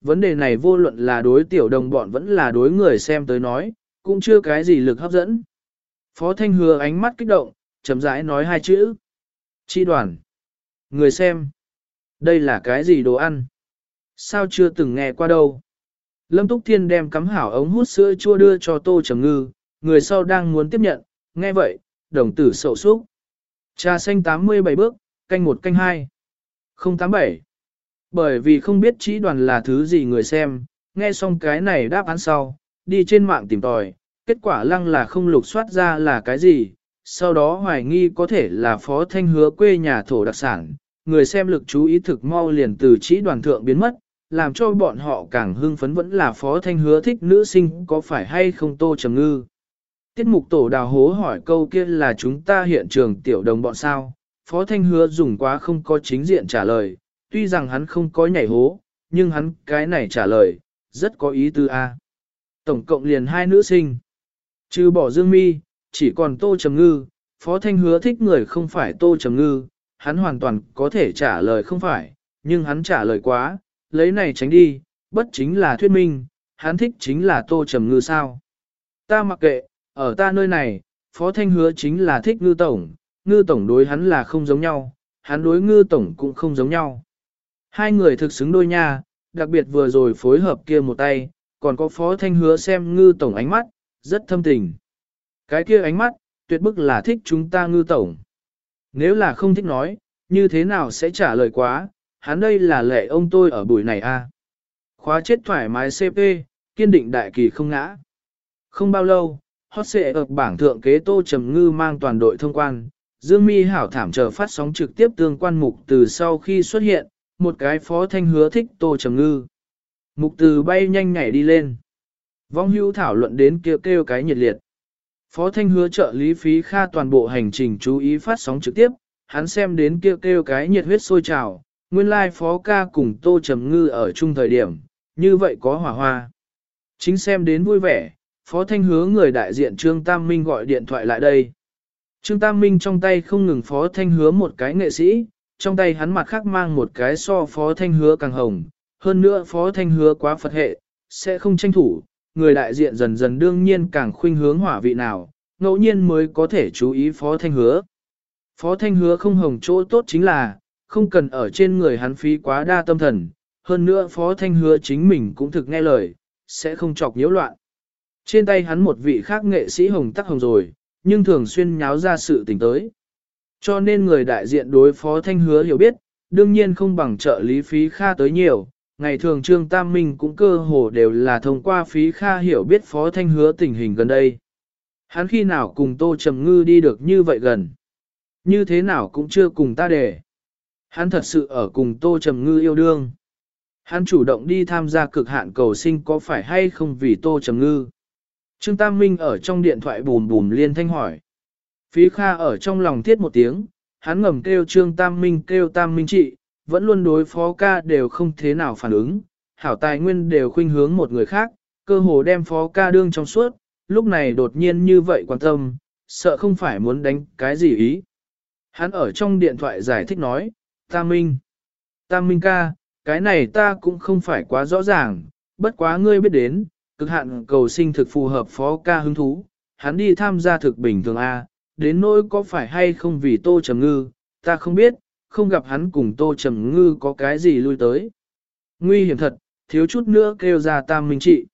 vấn đề này vô luận là đối tiểu đồng bọn vẫn là đối người xem tới nói, cũng chưa cái gì lực hấp dẫn. Phó Thanh Hứa ánh mắt kích động, chấm rãi nói hai chữ. Chi đoàn. Người xem. Đây là cái gì đồ ăn? Sao chưa từng nghe qua đâu? Lâm Túc Thiên đem cắm hảo ống hút sữa chua đưa cho Tô Trầm Ngư, người sau đang muốn tiếp nhận, nghe vậy, đồng tử sậu súc. Trà xanh 87 bước, canh 1 canh 2. 087. Bởi vì không biết chỉ đoàn là thứ gì người xem, nghe xong cái này đáp án sau, đi trên mạng tìm tòi, kết quả lăng là không lục soát ra là cái gì, sau đó hoài nghi có thể là phó thanh hứa quê nhà thổ đặc sản, người xem lực chú ý thực mau liền từ chỉ đoàn thượng biến mất, làm cho bọn họ càng hưng phấn vẫn là phó thanh hứa thích nữ sinh có phải hay không tô trầm ngư. Tiết mục tổ đào hố hỏi câu kia là chúng ta hiện trường tiểu đồng bọn sao, phó thanh hứa dùng quá không có chính diện trả lời, tuy rằng hắn không có nhảy hố, nhưng hắn cái này trả lời, rất có ý tư a. Tổng cộng liền hai nữ sinh. Trừ bỏ Dương Mi, chỉ còn Tô Trầm Ngư, Phó Thanh hứa thích người không phải Tô Trầm Ngư, hắn hoàn toàn có thể trả lời không phải, nhưng hắn trả lời quá, lấy này tránh đi, bất chính là thuyết minh, hắn thích chính là Tô Trầm Ngư sao. Ta mặc kệ, ở ta nơi này, Phó Thanh hứa chính là thích ngư tổng, ngư tổng đối hắn là không giống nhau, hắn đối ngư tổng cũng không giống nhau. Hai người thực xứng đôi nha, đặc biệt vừa rồi phối hợp kia một tay, còn có Phó Thanh hứa xem ngư tổng ánh mắt, rất thâm tình. Cái kia ánh mắt, tuyệt bức là thích chúng ta ngư tổng. Nếu là không thích nói, như thế nào sẽ trả lời quá, hắn đây là lệ ông tôi ở buổi này a. Khóa chết thoải mái CP, kiên định đại kỳ không ngã. Không bao lâu, hot xệ ở bảng thượng kế tô trầm ngư mang toàn đội thông quan. Dương Mi hảo thảm chờ phát sóng trực tiếp tương quan mục từ sau khi xuất hiện, một cái phó thanh hứa thích tô trầm ngư. Mục từ bay nhanh nhảy đi lên. Vong hưu thảo luận đến kêu kêu cái nhiệt liệt. Phó Thanh hứa trợ lý phí kha toàn bộ hành trình chú ý phát sóng trực tiếp, hắn xem đến kêu kêu cái nhiệt huyết sôi trào, nguyên lai like phó ca cùng tô trầm ngư ở chung thời điểm, như vậy có hỏa hoa. Chính xem đến vui vẻ, phó thanh hứa người đại diện Trương Tam Minh gọi điện thoại lại đây. Trương Tam Minh trong tay không ngừng phó thanh hứa một cái nghệ sĩ, trong tay hắn mặt khác mang một cái so phó thanh hứa càng hồng, hơn nữa phó thanh hứa quá Phật hệ, sẽ không tranh thủ, người đại diện dần dần đương nhiên càng khuynh hướng hỏa vị nào, ngẫu nhiên mới có thể chú ý Phó Thanh Hứa. Phó Thanh Hứa không hồng chỗ tốt chính là, không cần ở trên người hắn phí quá đa tâm thần, hơn nữa Phó Thanh Hứa chính mình cũng thực nghe lời, sẽ không chọc nhiễu loạn. Trên tay hắn một vị khác nghệ sĩ hồng tắc hồng rồi, nhưng thường xuyên nháo ra sự tình tới. Cho nên người đại diện đối Phó Thanh Hứa hiểu biết, đương nhiên không bằng trợ lý phí kha tới nhiều, ngày thường Trương Tam Minh cũng cơ hồ đều là thông qua phí kha hiểu biết Phó Thanh hứa tình hình gần đây. Hắn khi nào cùng Tô Trầm Ngư đi được như vậy gần? Như thế nào cũng chưa cùng ta để. Hắn thật sự ở cùng Tô Trầm Ngư yêu đương. Hắn chủ động đi tham gia cực hạn cầu sinh có phải hay không vì Tô Trầm Ngư? Trương Tam Minh ở trong điện thoại bùm bùm liên thanh hỏi. Phí Kha ở trong lòng thiết một tiếng, hắn ngầm kêu Trương Tam Minh kêu Tam Minh trị, vẫn luôn đối phó ca đều không thế nào phản ứng, hảo tài nguyên đều khuynh hướng một người khác, cơ hồ đem phó ca đương trong suốt, lúc này đột nhiên như vậy quan tâm, sợ không phải muốn đánh cái gì ý. Hắn ở trong điện thoại giải thích nói, Tam Minh, Tam Minh ca, cái này ta cũng không phải quá rõ ràng, bất quá ngươi biết đến, cực hạn cầu sinh thực phù hợp phó ca hứng thú, hắn đi tham gia thực bình thường A, đến nỗi có phải hay không vì tô trầm ngư, ta không biết, không gặp hắn cùng Tô Trầm Ngư có cái gì lui tới. Nguy hiểm thật, thiếu chút nữa kêu ra tam minh trị.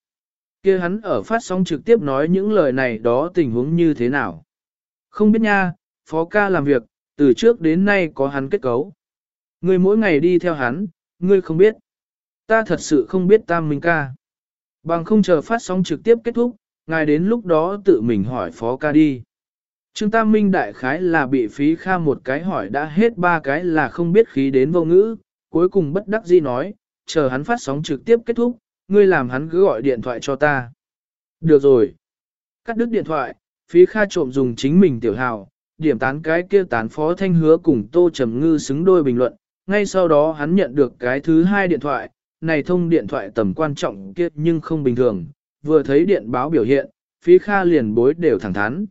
kia hắn ở phát sóng trực tiếp nói những lời này đó tình huống như thế nào. Không biết nha, phó ca làm việc, từ trước đến nay có hắn kết cấu. Ngươi mỗi ngày đi theo hắn, ngươi không biết. Ta thật sự không biết tam minh ca. Bằng không chờ phát sóng trực tiếp kết thúc, ngài đến lúc đó tự mình hỏi phó ca đi. Trương Tam Minh đại khái là bị phí kha một cái hỏi đã hết ba cái là không biết khí đến vô ngữ, cuối cùng bất đắc dĩ nói, chờ hắn phát sóng trực tiếp kết thúc, ngươi làm hắn cứ gọi điện thoại cho ta. Được rồi. Cắt đứt điện thoại, phí kha trộm dùng chính mình tiểu hào, điểm tán cái kia tán phó thanh hứa cùng tô trầm ngư xứng đôi bình luận, ngay sau đó hắn nhận được cái thứ hai điện thoại, này thông điện thoại tầm quan trọng kia nhưng không bình thường, vừa thấy điện báo biểu hiện, phí kha liền bối đều thẳng thắn.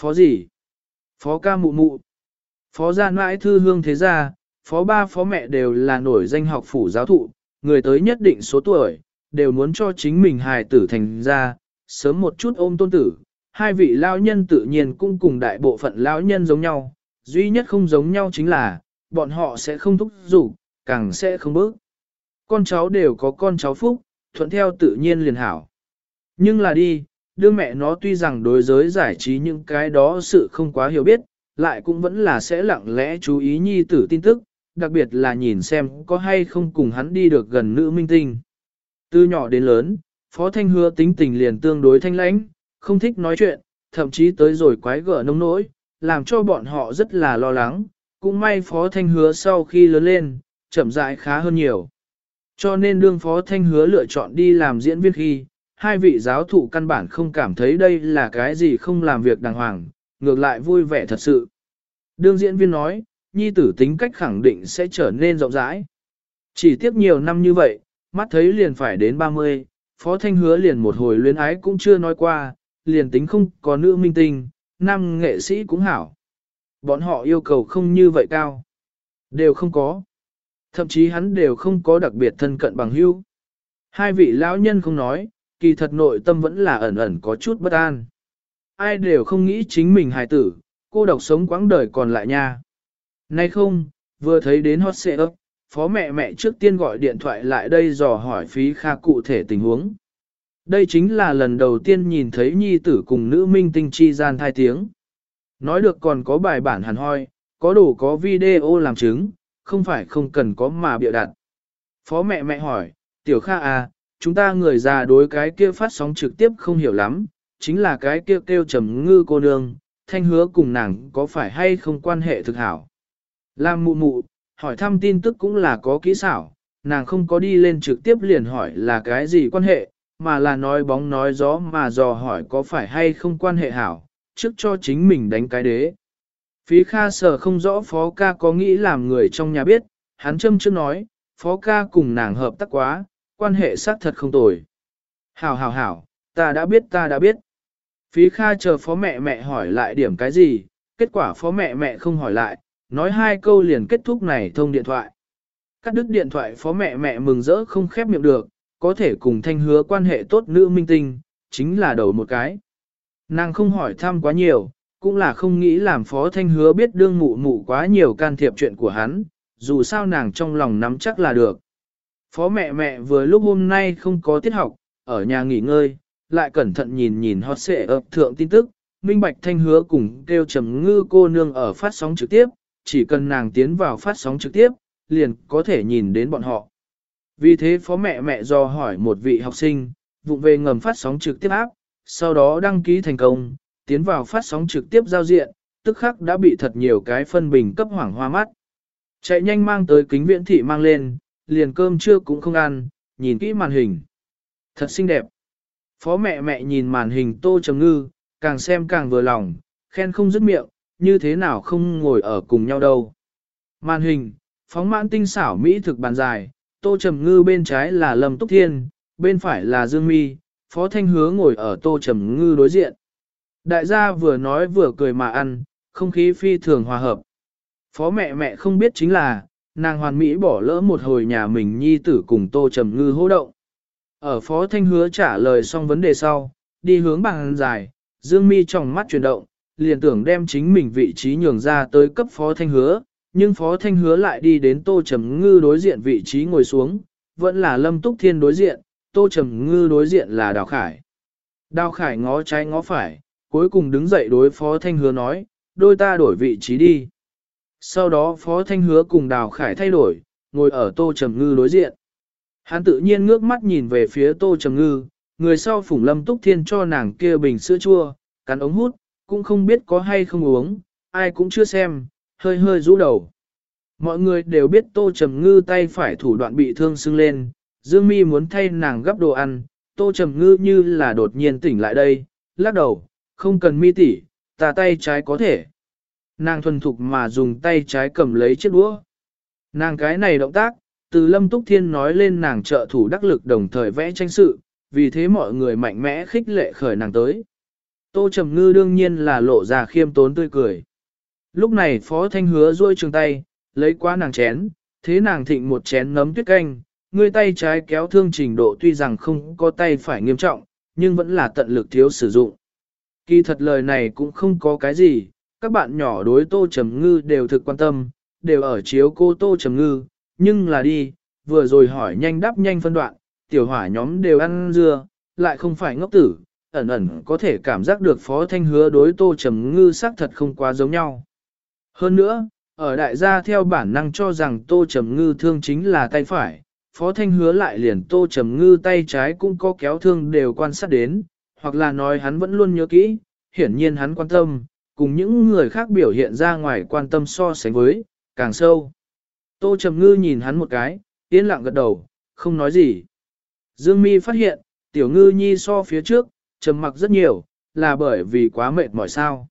Phó gì? Phó ca mụ mụ. Phó gia mãi thư hương thế gia, phó ba phó mẹ đều là nổi danh học phủ giáo thụ, người tới nhất định số tuổi, đều muốn cho chính mình hài tử thành ra, sớm một chút ôm tôn tử. Hai vị lao nhân tự nhiên cũng cùng đại bộ phận lão nhân giống nhau, duy nhất không giống nhau chính là, bọn họ sẽ không thúc giục, càng sẽ không bước. Con cháu đều có con cháu phúc, thuận theo tự nhiên liền hảo. Nhưng là đi, đương mẹ nó tuy rằng đối giới giải trí những cái đó sự không quá hiểu biết, lại cũng vẫn là sẽ lặng lẽ chú ý nhi tử tin tức, đặc biệt là nhìn xem có hay không cùng hắn đi được gần nữ minh tinh. Từ nhỏ đến lớn, Phó Thanh Hứa tính tình liền tương đối thanh lãnh, không thích nói chuyện, thậm chí tới rồi quái gở nông nỗi, làm cho bọn họ rất là lo lắng, cũng may Phó Thanh Hứa sau khi lớn lên, chậm rãi khá hơn nhiều. Cho nên đương Phó Thanh Hứa lựa chọn đi làm diễn viên khi, hai vị giáo thụ căn bản không cảm thấy đây là cái gì không làm việc đàng hoàng, ngược lại vui vẻ thật sự. Đương diễn viên nói, nhi tử tính cách khẳng định sẽ trở nên rộng rãi. Chỉ tiếp nhiều năm như vậy, mắt thấy liền phải đến 30, Phó Thanh Hứa liền một hồi luyến ái cũng chưa nói qua, liền tính không có nữ minh tinh, nam nghệ sĩ cũng hảo. Bọn họ yêu cầu không như vậy cao. Đều không có. Thậm chí hắn đều không có đặc biệt thân cận bằng hữu. Hai vị lão nhân không nói, kỳ thật nội tâm vẫn là ẩn ẩn có chút bất an. Ai đều không nghĩ chính mình hài tử, cô độc sống quãng đời còn lại nha. Nay không, vừa thấy đến hot xe ấp, phó mẹ mẹ trước tiên gọi điện thoại lại đây dò hỏi phí kha cụ thể tình huống. Đây chính là lần đầu tiên nhìn thấy nhi tử cùng nữ minh tinh chi gian thai tiếng. Nói được còn có bài bản hẳn hoi, có đủ có video làm chứng, không phải không cần có mà bịa đặt. Phó mẹ mẹ hỏi, tiểu kha à, chúng ta người già đối cái kia phát sóng trực tiếp không hiểu lắm, chính là cái kia kêu trầm ngư cô nương, thanh hứa cùng nàng có phải hay không quan hệ thực hảo. Lam mụ mụ, hỏi thăm tin tức cũng là có kỹ xảo, nàng không có đi lên trực tiếp liền hỏi là cái gì quan hệ, mà là nói bóng nói gió mà dò hỏi có phải hay không quan hệ hảo, trước cho chính mình đánh cái đế. Phí Kha sở không rõ Phó Ca có nghĩ làm người trong nhà biết, hắn châm chưa nói, Phó Ca cùng nàng hợp tác quá, quan hệ xác thật không tồi. Hảo hảo hảo, ta đã biết ta đã biết. Phí Kha chờ Phó mẹ mẹ hỏi lại điểm cái gì, kết quả Phó mẹ mẹ không hỏi lại, nói hai câu liền kết thúc này thông điện thoại. Cắt đứt điện thoại Phó mẹ mẹ mừng rỡ không khép miệng được, có thể cùng thanh hứa quan hệ tốt nữ minh tinh, chính là đầu một cái. Nàng không hỏi thăm quá nhiều, cũng là không nghĩ làm phó thanh hứa biết đương mụ mụ quá nhiều can thiệp chuyện của hắn, dù sao nàng trong lòng nắm chắc là được. Phó mẹ mẹ vừa lúc hôm nay không có tiết học, ở nhà nghỉ ngơi, lại cẩn thận nhìn nhìn hot xệ ập thượng tin tức, minh bạch thanh hứa cùng kêu trầm ngư cô nương ở phát sóng trực tiếp, chỉ cần nàng tiến vào phát sóng trực tiếp, liền có thể nhìn đến bọn họ. Vì thế phó mẹ mẹ do hỏi một vị học sinh, vụ về ngầm phát sóng trực tiếp áp, sau đó đăng ký thành công, tiến vào phát sóng trực tiếp giao diện, tức khắc đã bị thật nhiều cái phân bình cấp hoảng hoa mắt. Chạy nhanh mang tới kính viễn thị mang lên, liền cơm trưa cũng không ăn, nhìn kỹ màn hình. Thật xinh đẹp. Phó mẹ mẹ nhìn màn hình tô trầm ngư, càng xem càng vừa lòng, khen không dứt miệng, như thế nào không ngồi ở cùng nhau đâu. Màn hình, phóng mãn tinh xảo Mỹ thực bàn dài, tô trầm ngư bên trái là Lâm Túc Thiên, bên phải là Dương Mi, Phó Thanh Hứa ngồi ở tô trầm ngư đối diện. Đại gia vừa nói vừa cười mà ăn, không khí phi thường hòa hợp. Phó mẹ mẹ không biết chính là, nàng hoàn mỹ bỏ lỡ một hồi nhà mình nhi tử cùng tô trầm ngư hô động. Ở phó thanh hứa trả lời xong vấn đề sau, đi hướng bằng dài, dương mi trong mắt chuyển động, liền tưởng đem chính mình vị trí nhường ra tới cấp phó thanh hứa, nhưng phó thanh hứa lại đi đến tô trầm ngư đối diện vị trí ngồi xuống, vẫn là lâm túc thiên đối diện, tô trầm ngư đối diện là đào khải. Đào khải ngó trái ngó phải, cuối cùng đứng dậy đối phó thanh hứa nói, đôi ta đổi vị trí đi. Sau đó phó thanh hứa cùng đào khải thay đổi, ngồi ở tô trầm ngư đối diện. Hắn tự nhiên ngước mắt nhìn về phía tô trầm ngư, người sau phủng lâm túc thiên cho nàng kia bình sữa chua, cắn ống hút, cũng không biết có hay không uống, ai cũng chưa xem, hơi hơi rũ đầu. Mọi người đều biết tô trầm ngư tay phải thủ đoạn bị thương sưng lên, Dương Mi muốn thay nàng gấp đồ ăn, tô trầm ngư như là đột nhiên tỉnh lại đây, lắc đầu, không cần mi tỉ, ta tay trái có thể. Nàng thuần thục mà dùng tay trái cầm lấy chiếc đũa. Nàng cái này động tác, từ Lâm Túc Thiên nói lên nàng trợ thủ đắc lực đồng thời vẽ tranh sự, vì thế mọi người mạnh mẽ khích lệ khởi nàng tới. Tô Trầm Ngư đương nhiên là lộ ra khiêm tốn tươi cười. Lúc này Phó Thanh hứa duỗi trường tay, lấy qua nàng chén, thế nàng thịnh một chén nấm tuyết canh, ngươi tay trái kéo thương trình độ tuy rằng không có tay phải nghiêm trọng, nhưng vẫn là tận lực thiếu sử dụng. Kỳ thật lời này cũng không có cái gì, các bạn nhỏ đối Tô Trầm Ngư đều thực quan tâm, đều ở chiếu cô Tô Trầm Ngư, nhưng là đi, vừa rồi hỏi nhanh đáp nhanh phân đoạn, tiểu hỏa nhóm đều ăn dưa, lại không phải ngốc tử, ẩn ẩn có thể cảm giác được Phó Thanh hứa đối Tô Trầm Ngư xác thật không quá giống nhau. Hơn nữa, ở đại gia theo bản năng cho rằng Tô Trầm Ngư thương chính là tay phải, Phó Thanh hứa lại liền Tô Trầm Ngư tay trái cũng có kéo thương đều quan sát đến, hoặc là nói hắn vẫn luôn nhớ kỹ, hiển nhiên hắn quan tâm, cùng những người khác biểu hiện ra ngoài quan tâm so sánh với, càng sâu. Tô Trầm Ngư nhìn hắn một cái, yên lặng gật đầu, không nói gì. Dương Mi phát hiện, tiểu ngư nhi so phía trước, trầm mặc rất nhiều, là bởi vì quá mệt mỏi sao.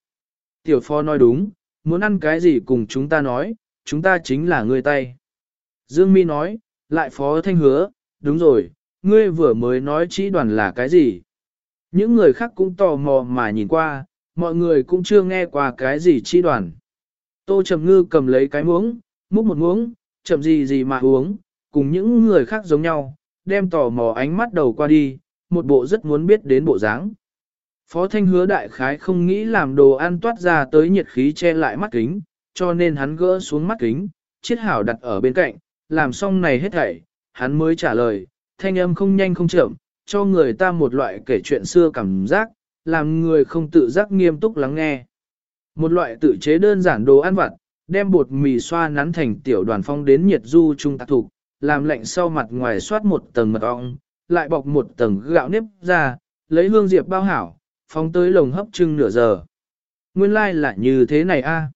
Tiểu phó nói đúng, muốn ăn cái gì cùng chúng ta nói, chúng ta chính là người tay. Dương Mi nói, lại phó thanh hứa, đúng rồi, ngươi vừa mới nói chỉ đoàn là cái gì. Những người khác cũng tò mò mà nhìn qua, mọi người cũng chưa nghe qua cái gì chi đoàn. Tô Trầm Ngư cầm lấy cái muỗng, múc một muỗng, chậm gì gì mà uống, cùng những người khác giống nhau, đem tò mò ánh mắt đầu qua đi, một bộ rất muốn biết đến bộ dáng. Phó Thanh hứa đại khái không nghĩ làm đồ ăn toát ra tới nhiệt khí che lại mắt kính, cho nên hắn gỡ xuống mắt kính, chiết hảo đặt ở bên cạnh, làm xong này hết thảy, hắn mới trả lời, thanh âm không nhanh không chậm, cho người ta một loại kể chuyện xưa cảm giác, làm người không tự giác nghiêm túc lắng nghe. Một loại tự chế đơn giản đồ ăn vặt, đem bột mì xoa nắn thành tiểu đoàn phong đến nhiệt du trung tạc thục, làm lạnh sau mặt ngoài xoát một tầng mật ong, lại bọc một tầng gạo nếp ra, lấy hương diệp bao hảo, phóng tới lồng hấp trưng nửa giờ. Nguyên lai like là như thế này a.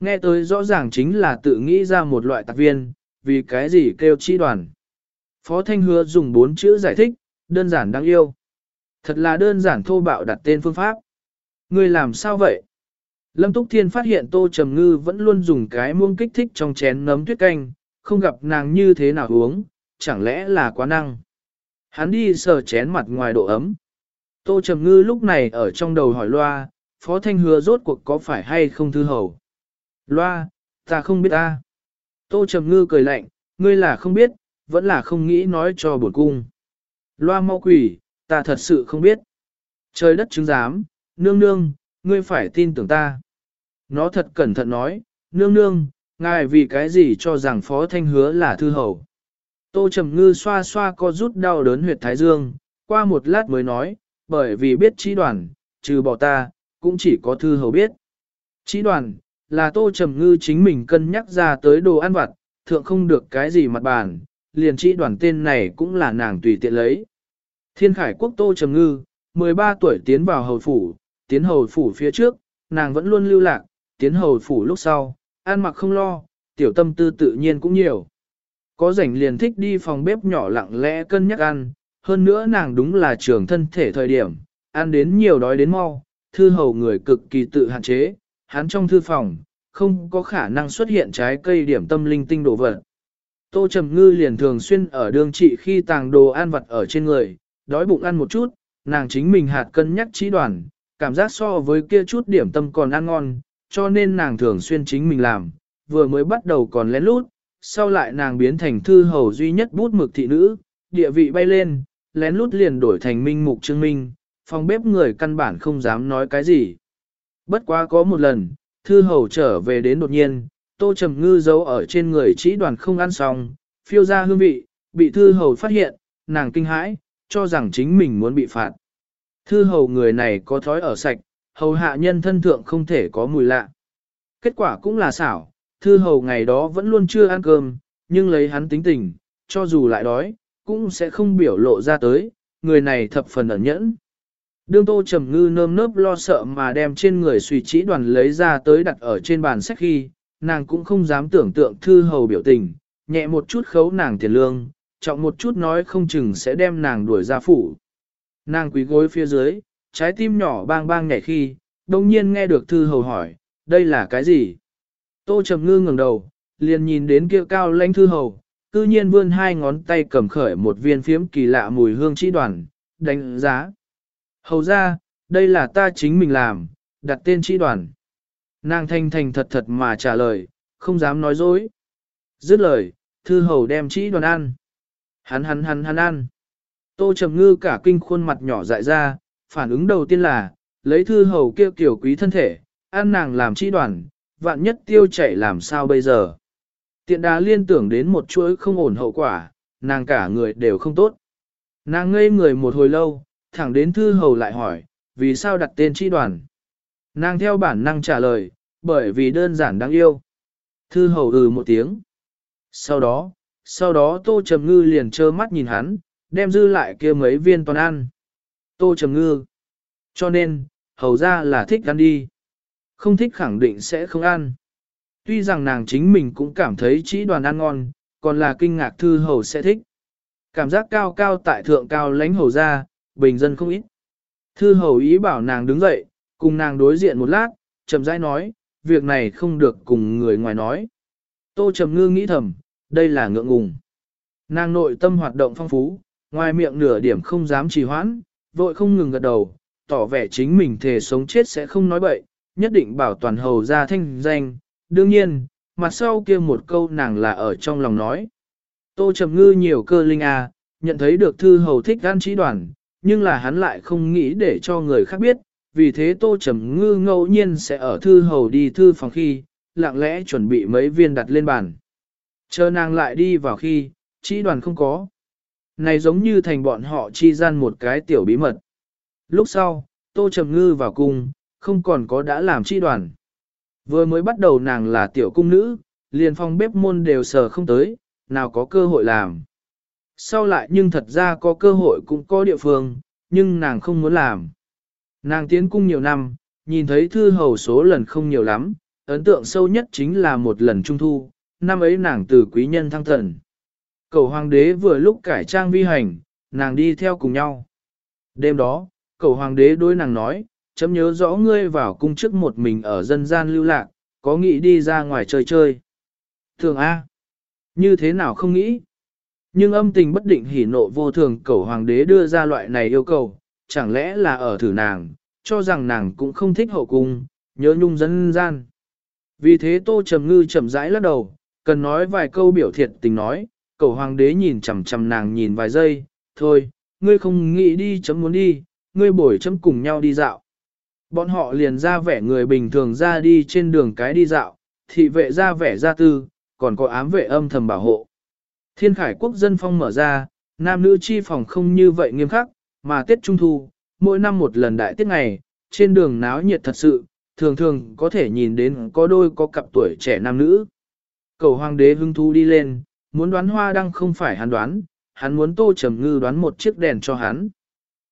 Nghe tới rõ ràng chính là tự nghĩ ra một loại tạc viên, vì cái gì kêu chi đoàn. Phó Thanh Hứa dùng bốn chữ giải thích, đơn giản đáng yêu. Thật là đơn giản thô bạo đặt tên phương pháp. Người làm sao vậy? Lâm Túc Thiên phát hiện Tô Trầm Ngư vẫn luôn dùng cái muông kích thích trong chén nấm tuyết canh, không gặp nàng như thế nào uống, chẳng lẽ là quá năng. Hắn đi sờ chén mặt ngoài độ ấm. Tô Trầm Ngư lúc này ở trong đầu hỏi Loa, Phó Thanh Hứa rốt cuộc có phải hay không thư hầu. Loa, ta không biết ta. Tô Trầm Ngư cười lạnh, ngươi là không biết, vẫn là không nghĩ nói cho bổn cung. Loa mau quỷ, ta thật sự không biết. Trời đất chứng giám, nương nương, ngươi phải tin tưởng ta. Nó thật cẩn thận nói, nương nương, ngài vì cái gì cho rằng Phó Thanh Hứa là thư hầu. Tô Trầm Ngư xoa xoa co rút đau đớn huyệt thái dương, qua một lát mới nói, bởi vì biết trí đoàn, trừ bỏ ta, cũng chỉ có thư hầu biết. Trí đoàn, là Tô Trầm Ngư chính mình cân nhắc ra tới đồ ăn vặt, thượng không được cái gì mặt bàn, liền trí đoàn tên này cũng là nàng tùy tiện lấy. Thiên Khải Quốc Tô Trầm Ngư, 13 tuổi tiến vào hầu phủ, tiến hầu phủ phía trước, nàng vẫn luôn lưu lạc, tiến hầu phủ lúc sau, ăn mặc không lo, tiểu tâm tư tự nhiên cũng nhiều. Có rảnh liền thích đi phòng bếp nhỏ lặng lẽ cân nhắc ăn, hơn nữa nàng đúng là trường thân thể thời điểm, ăn đến nhiều đói đến mau, thư hầu người cực kỳ tự hạn chế, hắn trong thư phòng, không có khả năng xuất hiện trái cây điểm tâm linh tinh đồ vật. Tô Trầm Ngư liền thường xuyên ở đường trị khi tàng đồ ăn vật ở trên người, đói bụng ăn một chút, nàng chính mình hạt cân nhắc trí đoàn, cảm giác so với kia chút điểm tâm còn ăn ngon, cho nên nàng thường xuyên chính mình làm, vừa mới bắt đầu còn lén lút, sau lại nàng biến thành thư hầu duy nhất bút mực thị nữ, địa vị bay lên, lén lút liền đổi thành minh mục trương minh, phòng bếp người căn bản không dám nói cái gì. Bất quá có một lần, thư hầu trở về đến đột nhiên, tô trầm ngư giấu ở trên người chỉ đoàn không ăn xong, phiêu ra hương vị, bị thư hầu phát hiện, nàng kinh hãi, cho rằng chính mình muốn bị phạt. Thư hầu người này có thói ở sạch, hầu hạ nhân thân thượng không thể có mùi lạ. Kết quả cũng là xảo, thư hầu ngày đó vẫn luôn chưa ăn cơm, nhưng lấy hắn tính tình, cho dù lại đói, cũng sẽ không biểu lộ ra tới, người này thập phần ẩn nhẫn. Đương tô trầm ngư nơm nớp lo sợ mà đem trên người suy trí đoàn lấy ra tới đặt ở trên bàn sách khi, nàng cũng không dám tưởng tượng thư hầu biểu tình, nhẹ một chút khấu nàng tiền lương, trọng một chút nói không chừng sẽ đem nàng đuổi ra phủ. Nàng quý gối phía dưới, trái tim nhỏ bang bang nhảy khi, đồng nhiên nghe được thư hầu hỏi, đây là cái gì? Tô Trầm Ngư ngẩng đầu, liền nhìn đến kia cao lãnh thư hầu, cư nhiên vươn hai ngón tay cầm khởi một viên phiếm kỳ lạ mùi hương chi đoàn, đánh giá. Hầu ra, đây là ta chính mình làm, đặt tên chi đoàn. Nàng thanh thành thật thật mà trả lời, không dám nói dối. Dứt lời, thư hầu đem chi đoàn ăn. Hắn hắn hắn hắn ăn. Tô Trầm Ngư cả kinh khuôn mặt nhỏ dại ra, phản ứng đầu tiên là, lấy thư hầu kêu kiểu quý thân thể, ăn nàng làm chi đoàn, vạn nhất tiêu chảy làm sao bây giờ. Tiện đá liên tưởng đến một chuỗi không ổn hậu quả, nàng cả người đều không tốt. Nàng ngây người một hồi lâu, thẳng đến thư hầu lại hỏi, vì sao đặt tên chi đoàn. Nàng theo bản năng trả lời, bởi vì đơn giản đáng yêu. Thư hầu ừ một tiếng. Sau đó, sau đó Tô Trầm Ngư liền trơ mắt nhìn hắn, đem dư lại kia mấy viên toàn ăn. Tô Trầm Ngư. Cho nên, hầu ra là thích ăn đi. Không thích khẳng định sẽ không ăn. Tuy rằng nàng chính mình cũng cảm thấy chỉ đoàn ăn ngon, còn là kinh ngạc thư hầu sẽ thích. Cảm giác cao cao tại thượng cao lãnh hầu ra, bình dân không ít. Thư hầu ý bảo nàng đứng dậy, cùng nàng đối diện một lát, chậm rãi nói, việc này không được cùng người ngoài nói. Tô Trầm Ngư nghĩ thầm, đây là ngượng ngùng. Nàng nội tâm hoạt động phong phú, ngoài miệng nửa điểm không dám trì hoãn, vội không ngừng gật đầu, tỏ vẻ chính mình thề sống chết sẽ không nói bậy, nhất định bảo toàn hầu ra thanh danh. Đương nhiên, mặt sau kia một câu nàng là ở trong lòng nói. Tô Trầm Ngư nhiều cơ linh à, nhận thấy được thư hầu thích gan trí đoàn, nhưng là hắn lại không nghĩ để cho người khác biết, vì thế Tô Trầm Ngư ngẫu nhiên sẽ ở thư hầu đi thư phòng khi, lặng lẽ chuẩn bị mấy viên đặt lên bàn. Chờ nàng lại đi vào khi, chỉ đoàn không có. Này giống như thành bọn họ chi gian một cái tiểu bí mật. Lúc sau, Tô Trầm Ngư vào cung, không còn có đã làm chi đoàn. Vừa mới bắt đầu nàng là tiểu cung nữ, liền phong bếp môn đều sờ không tới, nào có cơ hội làm. Sau lại nhưng thật ra có cơ hội cũng có địa phương, nhưng nàng không muốn làm. Nàng tiến cung nhiều năm, nhìn thấy thư hầu số lần không nhiều lắm, ấn tượng sâu nhất chính là một lần trung thu, năm ấy nàng từ quý nhân thăng thần. Cầu hoàng đế vừa lúc cải trang vi hành, nàng đi theo cùng nhau. Đêm đó, cầu hoàng đế đối nàng nói, chấm nhớ rõ ngươi vào cung trước một mình ở dân gian lưu lạc, có nghĩ đi ra ngoài chơi chơi. Thường A. Như thế nào không nghĩ? Nhưng âm tình bất định hỉ nộ vô thường cầu hoàng đế đưa ra loại này yêu cầu, chẳng lẽ là ở thử nàng, cho rằng nàng cũng không thích hậu cung, nhớ nhung dân gian. Vì thế Tô Trầm Ngư chậm rãi lắc đầu, cần nói vài câu biểu thiệt tình nói, cầu hoàng đế nhìn chằm chằm nàng nhìn vài giây, thôi, ngươi không nghĩ đi chấm muốn đi, ngươi bổi chấm cùng nhau đi dạo. Bọn họ liền ra vẻ người bình thường ra đi trên đường cái đi dạo, thị vệ ra vẻ ra tư, còn có ám vệ âm thầm bảo hộ. Thiên khải quốc dân phong mở ra, nam nữ chi phòng không như vậy nghiêm khắc, mà Tết Trung Thu, mỗi năm một lần đại tiết ngày, trên đường náo nhiệt thật sự, thường thường có thể nhìn đến có đôi có cặp tuổi trẻ nam nữ. Cầu hoàng đế hưng thú đi lên, muốn đoán hoa đăng không phải hắn đoán, hắn muốn tô trầm ngư đoán một chiếc đèn cho hắn.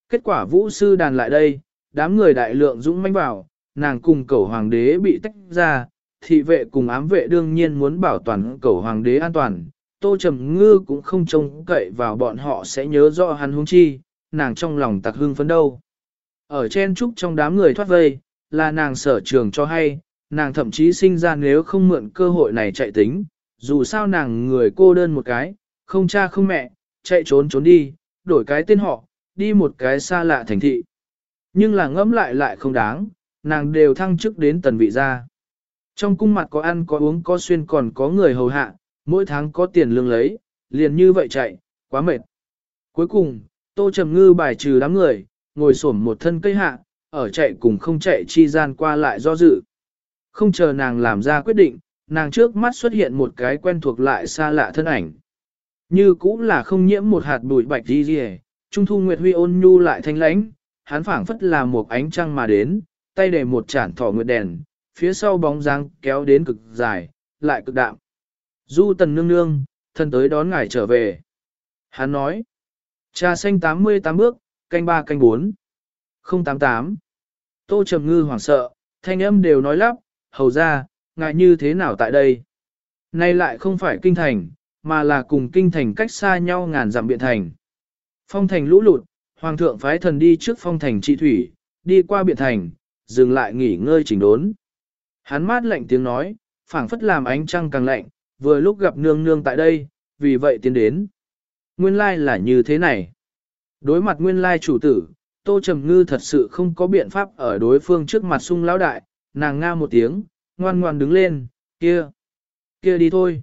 Kết quả vũ sư đàn lại đây, đám người đại lượng dũng manh vào, nàng cùng cầu hoàng đế bị tách ra, thị vệ cùng ám vệ đương nhiên muốn bảo toàn cầu hoàng đế an toàn. Tô Trầm Ngư cũng không trông cậy vào bọn họ sẽ nhớ rõ hắn hung chi, nàng trong lòng tặc hưng phấn đâu. Ở trên trúc trong đám người thoát vây, là nàng sở trường cho hay, nàng thậm chí sinh ra nếu không mượn cơ hội này chạy tính, dù sao nàng người cô đơn một cái, không cha không mẹ, chạy trốn trốn đi, đổi cái tên họ, đi một cái xa lạ thành thị. Nhưng là ngẫm lại lại không đáng, nàng đều thăng chức đến tần vị gia. Trong cung mặt có ăn có uống có xuyên còn có người hầu hạ, mỗi tháng có tiền lương lấy, liền như vậy chạy, quá mệt. Cuối cùng, Tô Trầm Ngư bài trừ đám người, ngồi xổm một thân cây hạ, ở chạy cùng không chạy chi gian qua lại do dự. Không chờ nàng làm ra quyết định, nàng trước mắt xuất hiện một cái quen thuộc lại xa lạ thân ảnh. Như cũng là không nhiễm một hạt bụi bạch đi gì Trung thu Nguyệt Huy ôn nhu lại thanh lãnh, hắn phảng phất là một ánh trăng mà đến, tay để một chản thỏ nguyệt đèn, phía sau bóng dáng kéo đến cực dài, lại cực đạm. Du tần nương nương, thân tới đón ngài trở về. Hắn nói, trà xanh 88 bước, canh ba canh 4. 088. Tô Trầm Ngư hoảng sợ, thanh âm đều nói lắp, hầu ra, ngại như thế nào tại đây? Nay lại không phải kinh thành, mà là cùng kinh thành cách xa nhau ngàn dặm biện thành. Phong thành lũ lụt, hoàng thượng phái thần đi trước phong thành trị thủy, đi qua biện thành, dừng lại nghỉ ngơi chỉnh đốn. Hắn mát lạnh tiếng nói, phảng phất làm ánh trăng càng lạnh, vừa lúc gặp nương nương tại đây, vì vậy tiến đến. Nguyên lai là như thế này. Đối mặt nguyên lai chủ tử, Tô Trầm Ngư thật sự không có biện pháp ở đối phương trước mặt sung lão đại, nàng nga một tiếng, ngoan ngoan đứng lên, kia, kia đi thôi.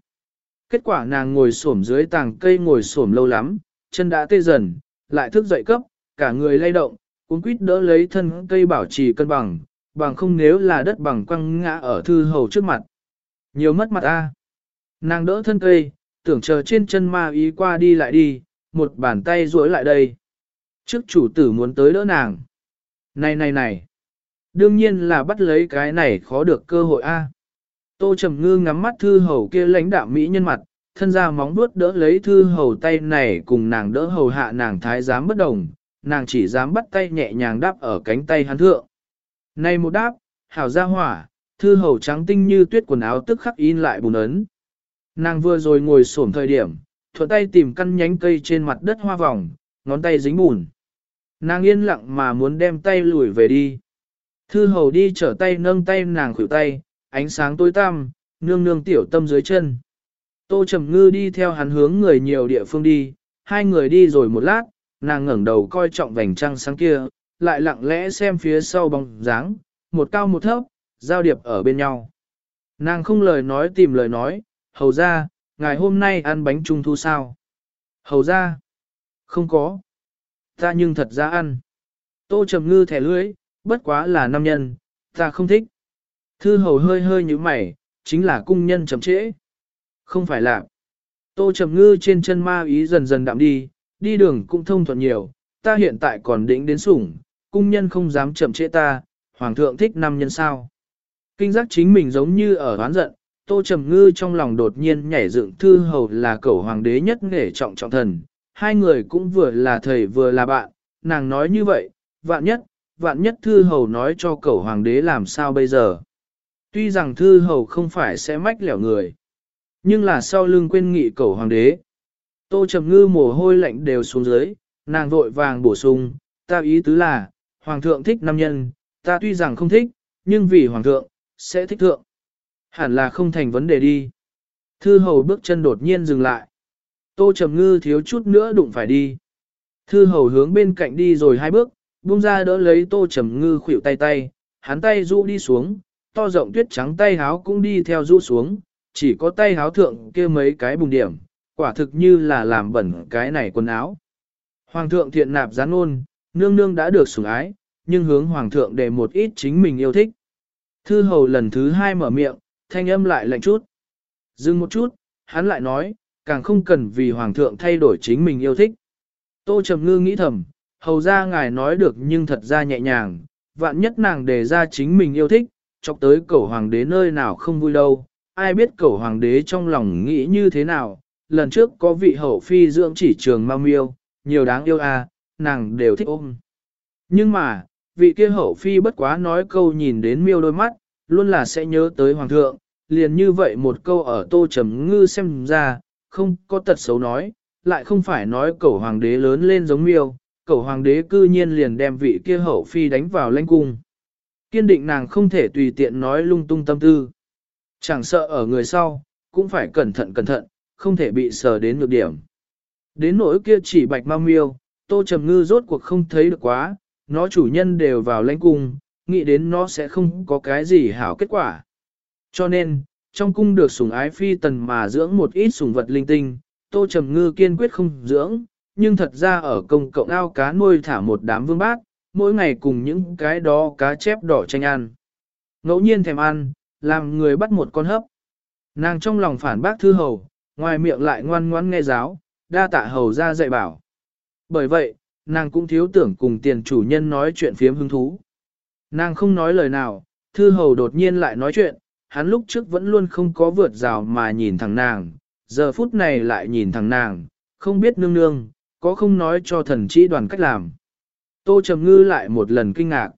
Kết quả nàng ngồi xổm dưới tàng cây ngồi xổm lâu lắm, chân đã tê dần, lại thức dậy cấp, cả người lay động, cuốn quýt đỡ lấy thân cây bảo trì cân bằng, bằng không nếu là đất bằng quăng ngã ở thư hầu trước mặt. Nhiều mất mặt a. Nàng đỡ thân cây, tưởng chờ trên chân ma ý qua đi lại đi, một bàn tay duỗi lại đây. Trước chủ tử muốn tới đỡ nàng. Này này này. Đương nhiên là bắt lấy cái này khó được cơ hội a. Tô Trầm Ngư ngắm mắt thư hầu kia lãnh đạo mỹ nhân mặt, thân ra móng vuốt đỡ lấy thư hầu tay này cùng nàng đỡ hầu hạ nàng thái giám bất đồng, nàng chỉ dám bắt tay nhẹ nhàng đáp ở cánh tay hắn thượng. Này một đáp, hảo ra hỏa, thư hầu trắng tinh như tuyết quần áo tức khắc in lại bùn ấn. Nàng vừa rồi ngồi xổm thời điểm, thuận tay tìm căn nhánh cây trên mặt đất hoa vòng, ngón tay dính bùn. Nàng yên lặng mà muốn đem tay lùi về đi. Thư hầu đi trở tay nâng tay nàng khuỷu tay, ánh sáng tối tăm, nương nương tiểu tâm dưới chân. Tô Trầm Ngư đi theo hắn hướng người nhiều địa phương đi, hai người đi rồi một lát, nàng ngẩng đầu coi trọng vành trăng sáng kia, lại lặng lẽ xem phía sau bóng dáng, một cao một thấp, giao điệp ở bên nhau. Nàng không lời nói tìm lời nói, hầu ra, ngày hôm nay ăn bánh trung thu sao? Hầu ra, không có. Ta nhưng thật ra ăn. Tô Trầm Ngư thẻ lưỡi, bất quá là nam nhân, ta không thích. Thư hầu hơi hơi như mày, chính là cung nhân chậm trễ. Không phải là. Tô Trầm Ngư trên chân ma ý dần dần đạm đi, đi đường cũng thông thuận nhiều, ta hiện tại còn đỉnh đến sủng, cung nhân không dám chậm trễ ta, hoàng thượng thích nam nhân sao. Kinh giác chính mình giống như ở oán giận, Tô Trầm Ngư trong lòng đột nhiên nhảy dựng thư hầu là cẩu hoàng đế nhất nghệ trọng trọng thần, hai người cũng vừa là thầy vừa là bạn, nàng nói như vậy, vạn nhất, vạn nhất thư hầu nói cho cẩu hoàng đế làm sao bây giờ. Tuy rằng thư hầu không phải sẽ mách lẻo người, nhưng là sau lưng quên nghị cẩu hoàng đế. Tô Trầm Ngư mồ hôi lạnh đều xuống dưới, nàng vội vàng bổ sung, ta ý tứ là, hoàng thượng thích nam nhân, ta tuy rằng không thích, nhưng vì hoàng thượng, sẽ thích thượng. Hẳn là không thành vấn đề đi. Thư hầu bước chân đột nhiên dừng lại. Tô Trầm Ngư thiếu chút nữa đụng phải đi. Thư hầu hướng bên cạnh đi rồi hai bước, buông ra đỡ lấy Tô Trầm Ngư khuỷu tay tay, hắn tay rũ đi xuống, to rộng tuyết trắng tay háo cũng đi theo rũ xuống, chỉ có tay háo thượng kia mấy cái bùng điểm, quả thực như là làm bẩn cái này quần áo. Hoàng thượng thiện nạp gián ôn, nương nương đã được sủng ái, nhưng hướng hoàng thượng để một ít chính mình yêu thích. Thư hầu lần thứ hai mở miệng, thanh âm lại lạnh chút. Dừng một chút, hắn lại nói, càng không cần vì hoàng thượng thay đổi chính mình yêu thích. Tô Trầm Ngư nghĩ thầm, hầu ra ngài nói được nhưng thật ra nhẹ nhàng, vạn nhất nàng đề ra chính mình yêu thích, chọc tới cẩu hoàng đế nơi nào không vui đâu, ai biết cẩu hoàng đế trong lòng nghĩ như thế nào, lần trước có vị hậu phi dưỡng chỉ trường mau miêu, nhiều đáng yêu à, nàng đều thích ôm. Nhưng mà, vị kia hậu phi bất quá nói câu nhìn đến miêu đôi mắt, luôn là sẽ nhớ tới hoàng thượng, liền như vậy một câu ở tô trầm ngư xem ra, không có tật xấu nói, lại không phải nói cẩu hoàng đế lớn lên giống miêu, cậu hoàng đế cư nhiên liền đem vị kia hậu phi đánh vào lãnh cung. Kiên định nàng không thể tùy tiện nói lung tung tâm tư. Chẳng sợ ở người sau, cũng phải cẩn thận cẩn thận, không thể bị sờ đến nhược điểm. Đến nỗi kia chỉ bạch ma miêu, tô trầm ngư rốt cuộc không thấy được quá, nó chủ nhân đều vào lãnh cung, nghĩ đến nó sẽ không có cái gì hảo kết quả. Cho nên, trong cung được sủng ái phi tần mà dưỡng một ít sủng vật linh tinh, tô trầm ngư kiên quyết không dưỡng, nhưng thật ra ở công cộng ao cá nuôi thả một đám vương bát, mỗi ngày cùng những cái đó cá chép đỏ tranh ăn. Ngẫu nhiên thèm ăn, làm người bắt một con hấp. Nàng trong lòng phản bác thư hầu, ngoài miệng lại ngoan ngoãn nghe giáo, đa tạ hầu ra dạy bảo. Bởi vậy, nàng cũng thiếu tưởng cùng tiền chủ nhân nói chuyện phiếm hứng thú. Nàng không nói lời nào, thư hầu đột nhiên lại nói chuyện, hắn lúc trước vẫn luôn không có vượt rào mà nhìn thằng nàng, giờ phút này lại nhìn thằng nàng, không biết nương nương, có không nói cho thần chỉ đoàn cách làm. Tô Trầm Ngư lại một lần kinh ngạc.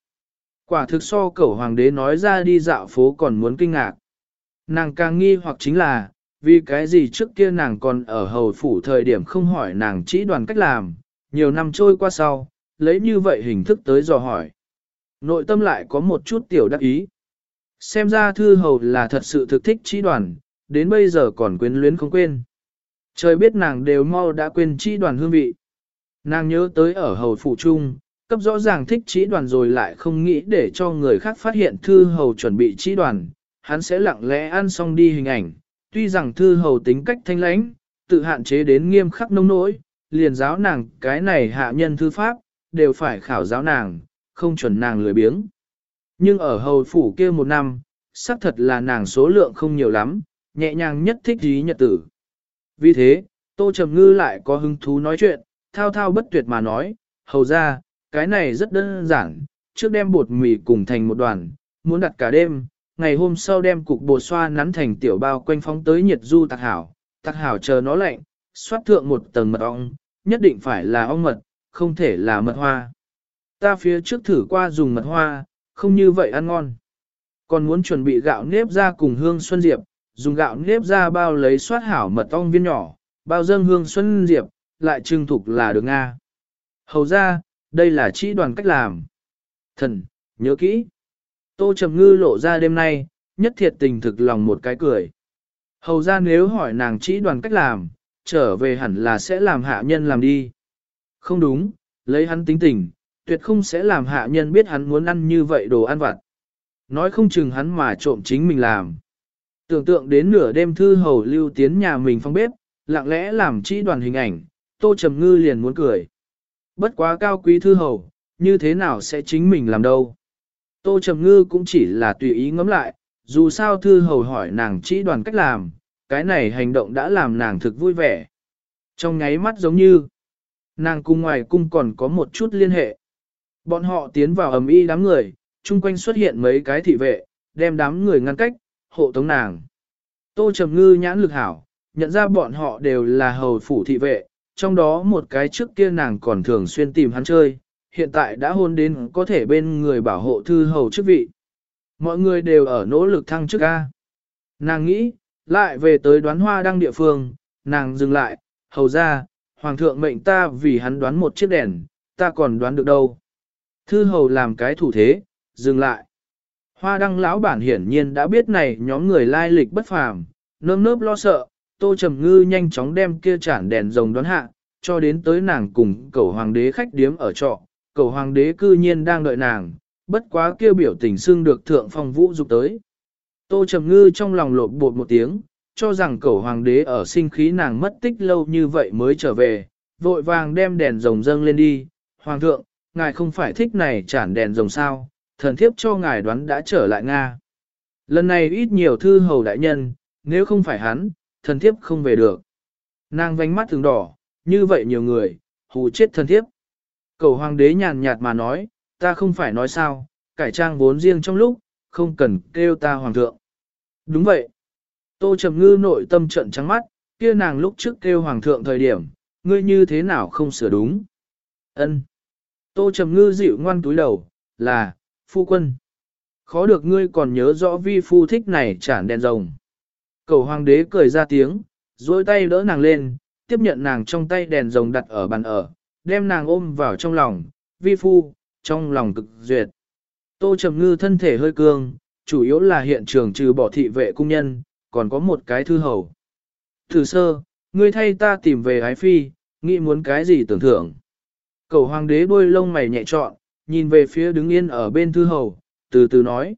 Quả thực so cẩu hoàng đế nói ra đi dạo phố còn muốn kinh ngạc. Nàng càng nghi hoặc chính là, vì cái gì trước kia nàng còn ở hầu phủ thời điểm không hỏi nàng chỉ đoàn cách làm, nhiều năm trôi qua sau, lấy như vậy hình thức tới dò hỏi. Nội tâm lại có một chút tiểu đắc ý. Xem ra thư hầu là thật sự thực thích chỉ đoàn, đến bây giờ còn quyến luyến không quên. Trời biết nàng đều mau đã quên chỉ đoàn hương vị. Nàng nhớ tới ở hầu phủ trung, cấp rõ ràng thích trí đoàn rồi lại không nghĩ để cho người khác phát hiện thư hầu chuẩn bị trí đoàn, hắn sẽ lặng lẽ ăn xong đi hình ảnh, tuy rằng thư hầu tính cách thanh lãnh, tự hạn chế đến nghiêm khắc nông nỗi, liền giáo nàng cái này hạ nhân thư pháp, đều phải khảo giáo nàng, không chuẩn nàng lười biếng. Nhưng ở hầu phủ kia một năm, xác thật là nàng số lượng không nhiều lắm, nhẹ nhàng nhất thích dí nhật tử. Vì thế, Tô Trầm Ngư lại có hứng thú nói chuyện, thao thao bất tuyệt mà nói, hầu ra, cái này rất đơn giản, trước đem bột mì cùng thành một đoàn, muốn đặt cả đêm, ngày hôm sau đem cục bột xoa nắn thành tiểu bao quanh phóng tới nhiệt du tạc hảo, tạc hảo chờ nó lạnh, xoát thượng một tầng mật ong, nhất định phải là ong mật, không thể là mật hoa. Ta phía trước thử qua dùng mật hoa, không như vậy ăn ngon. Còn muốn chuẩn bị gạo nếp ra cùng hương xuân diệp, dùng gạo nếp ra bao lấy xoát hảo mật ong viên nhỏ, bao dâng hương xuân diệp, lại trưng thục là được Nga. Hầu ra, đây là chỉ đoàn cách làm. Thần, nhớ kỹ. Tô Trầm Ngư lộ ra đêm nay, nhất thiệt tình thực lòng một cái cười. Hầu ra nếu hỏi nàng chỉ đoàn cách làm, trở về hẳn là sẽ làm hạ nhân làm đi. Không đúng, lấy hắn tính tình, tuyệt không sẽ làm hạ nhân biết hắn muốn ăn như vậy đồ ăn vặt. Nói không chừng hắn mà trộm chính mình làm. Tưởng tượng đến nửa đêm thư hầu lưu tiến nhà mình phong bếp, lặng lẽ làm chỉ đoàn hình ảnh, tô trầm ngư liền muốn cười. Bất quá cao quý thư hầu, như thế nào sẽ chính mình làm đâu. Tô trầm ngư cũng chỉ là tùy ý ngẫm lại, dù sao thư hầu hỏi nàng chỉ đoàn cách làm, cái này hành động đã làm nàng thực vui vẻ. Trong nháy mắt giống như, nàng cung ngoài cung còn có một chút liên hệ. Bọn họ tiến vào ầm y đám người, chung quanh xuất hiện mấy cái thị vệ, đem đám người ngăn cách, hộ tống nàng. Tô Trầm Ngư nhãn lực hảo, nhận ra bọn họ đều là hầu phủ thị vệ, trong đó một cái trước kia nàng còn thường xuyên tìm hắn chơi, hiện tại đã hôn đến có thể bên người bảo hộ thư hầu chức vị. Mọi người đều ở nỗ lực thăng chức A. Nàng nghĩ, lại về tới đoán hoa đăng địa phương, nàng dừng lại, hầu ra, hoàng thượng mệnh ta vì hắn đoán một chiếc đèn, ta còn đoán được đâu. Thư hầu làm cái thủ thế, dừng lại. Hoa đăng lão bản hiển nhiên đã biết này nhóm người lai lịch bất phàm, nơm nớp lo sợ, tô trầm ngư nhanh chóng đem kia chản đèn rồng đón hạ, cho đến tới nàng cùng cầu hoàng đế khách điếm ở trọ, cầu hoàng đế cư nhiên đang đợi nàng, bất quá kêu biểu tình xưng được thượng phong vũ dục tới. Tô trầm ngư trong lòng lột bột một tiếng, cho rằng cầu hoàng đế ở sinh khí nàng mất tích lâu như vậy mới trở về, vội vàng đem đèn rồng dâng lên đi, hoàng thượng, ngài không phải thích này chản đèn rồng sao, thần thiếp cho ngài đoán đã trở lại Nga. Lần này ít nhiều thư hầu đại nhân, nếu không phải hắn, thần thiếp không về được. Nàng vánh mắt thường đỏ, như vậy nhiều người, hù chết thần thiếp. Cầu hoàng đế nhàn nhạt mà nói, ta không phải nói sao, cải trang vốn riêng trong lúc, không cần kêu ta hoàng thượng. Đúng vậy. Tô Trầm Ngư nội tâm trận trắng mắt, kia nàng lúc trước kêu hoàng thượng thời điểm, ngươi như thế nào không sửa đúng. Ân. Tô Trầm Ngư dịu ngoan túi đầu, là, phu quân. Khó được ngươi còn nhớ rõ vi phu thích này chản đèn rồng. Cầu hoàng đế cười ra tiếng, duỗi tay đỡ nàng lên, tiếp nhận nàng trong tay đèn rồng đặt ở bàn ở, đem nàng ôm vào trong lòng, vi phu, trong lòng cực duyệt. Tô Trầm Ngư thân thể hơi cương, chủ yếu là hiện trường trừ bỏ thị vệ cung nhân, còn có một cái thư hầu. Thử sơ, ngươi thay ta tìm về ái phi, nghĩ muốn cái gì tưởng thưởng. Cầu hoàng đế đôi lông mày nhẹ trọn, nhìn về phía đứng yên ở bên thư hầu, từ từ nói.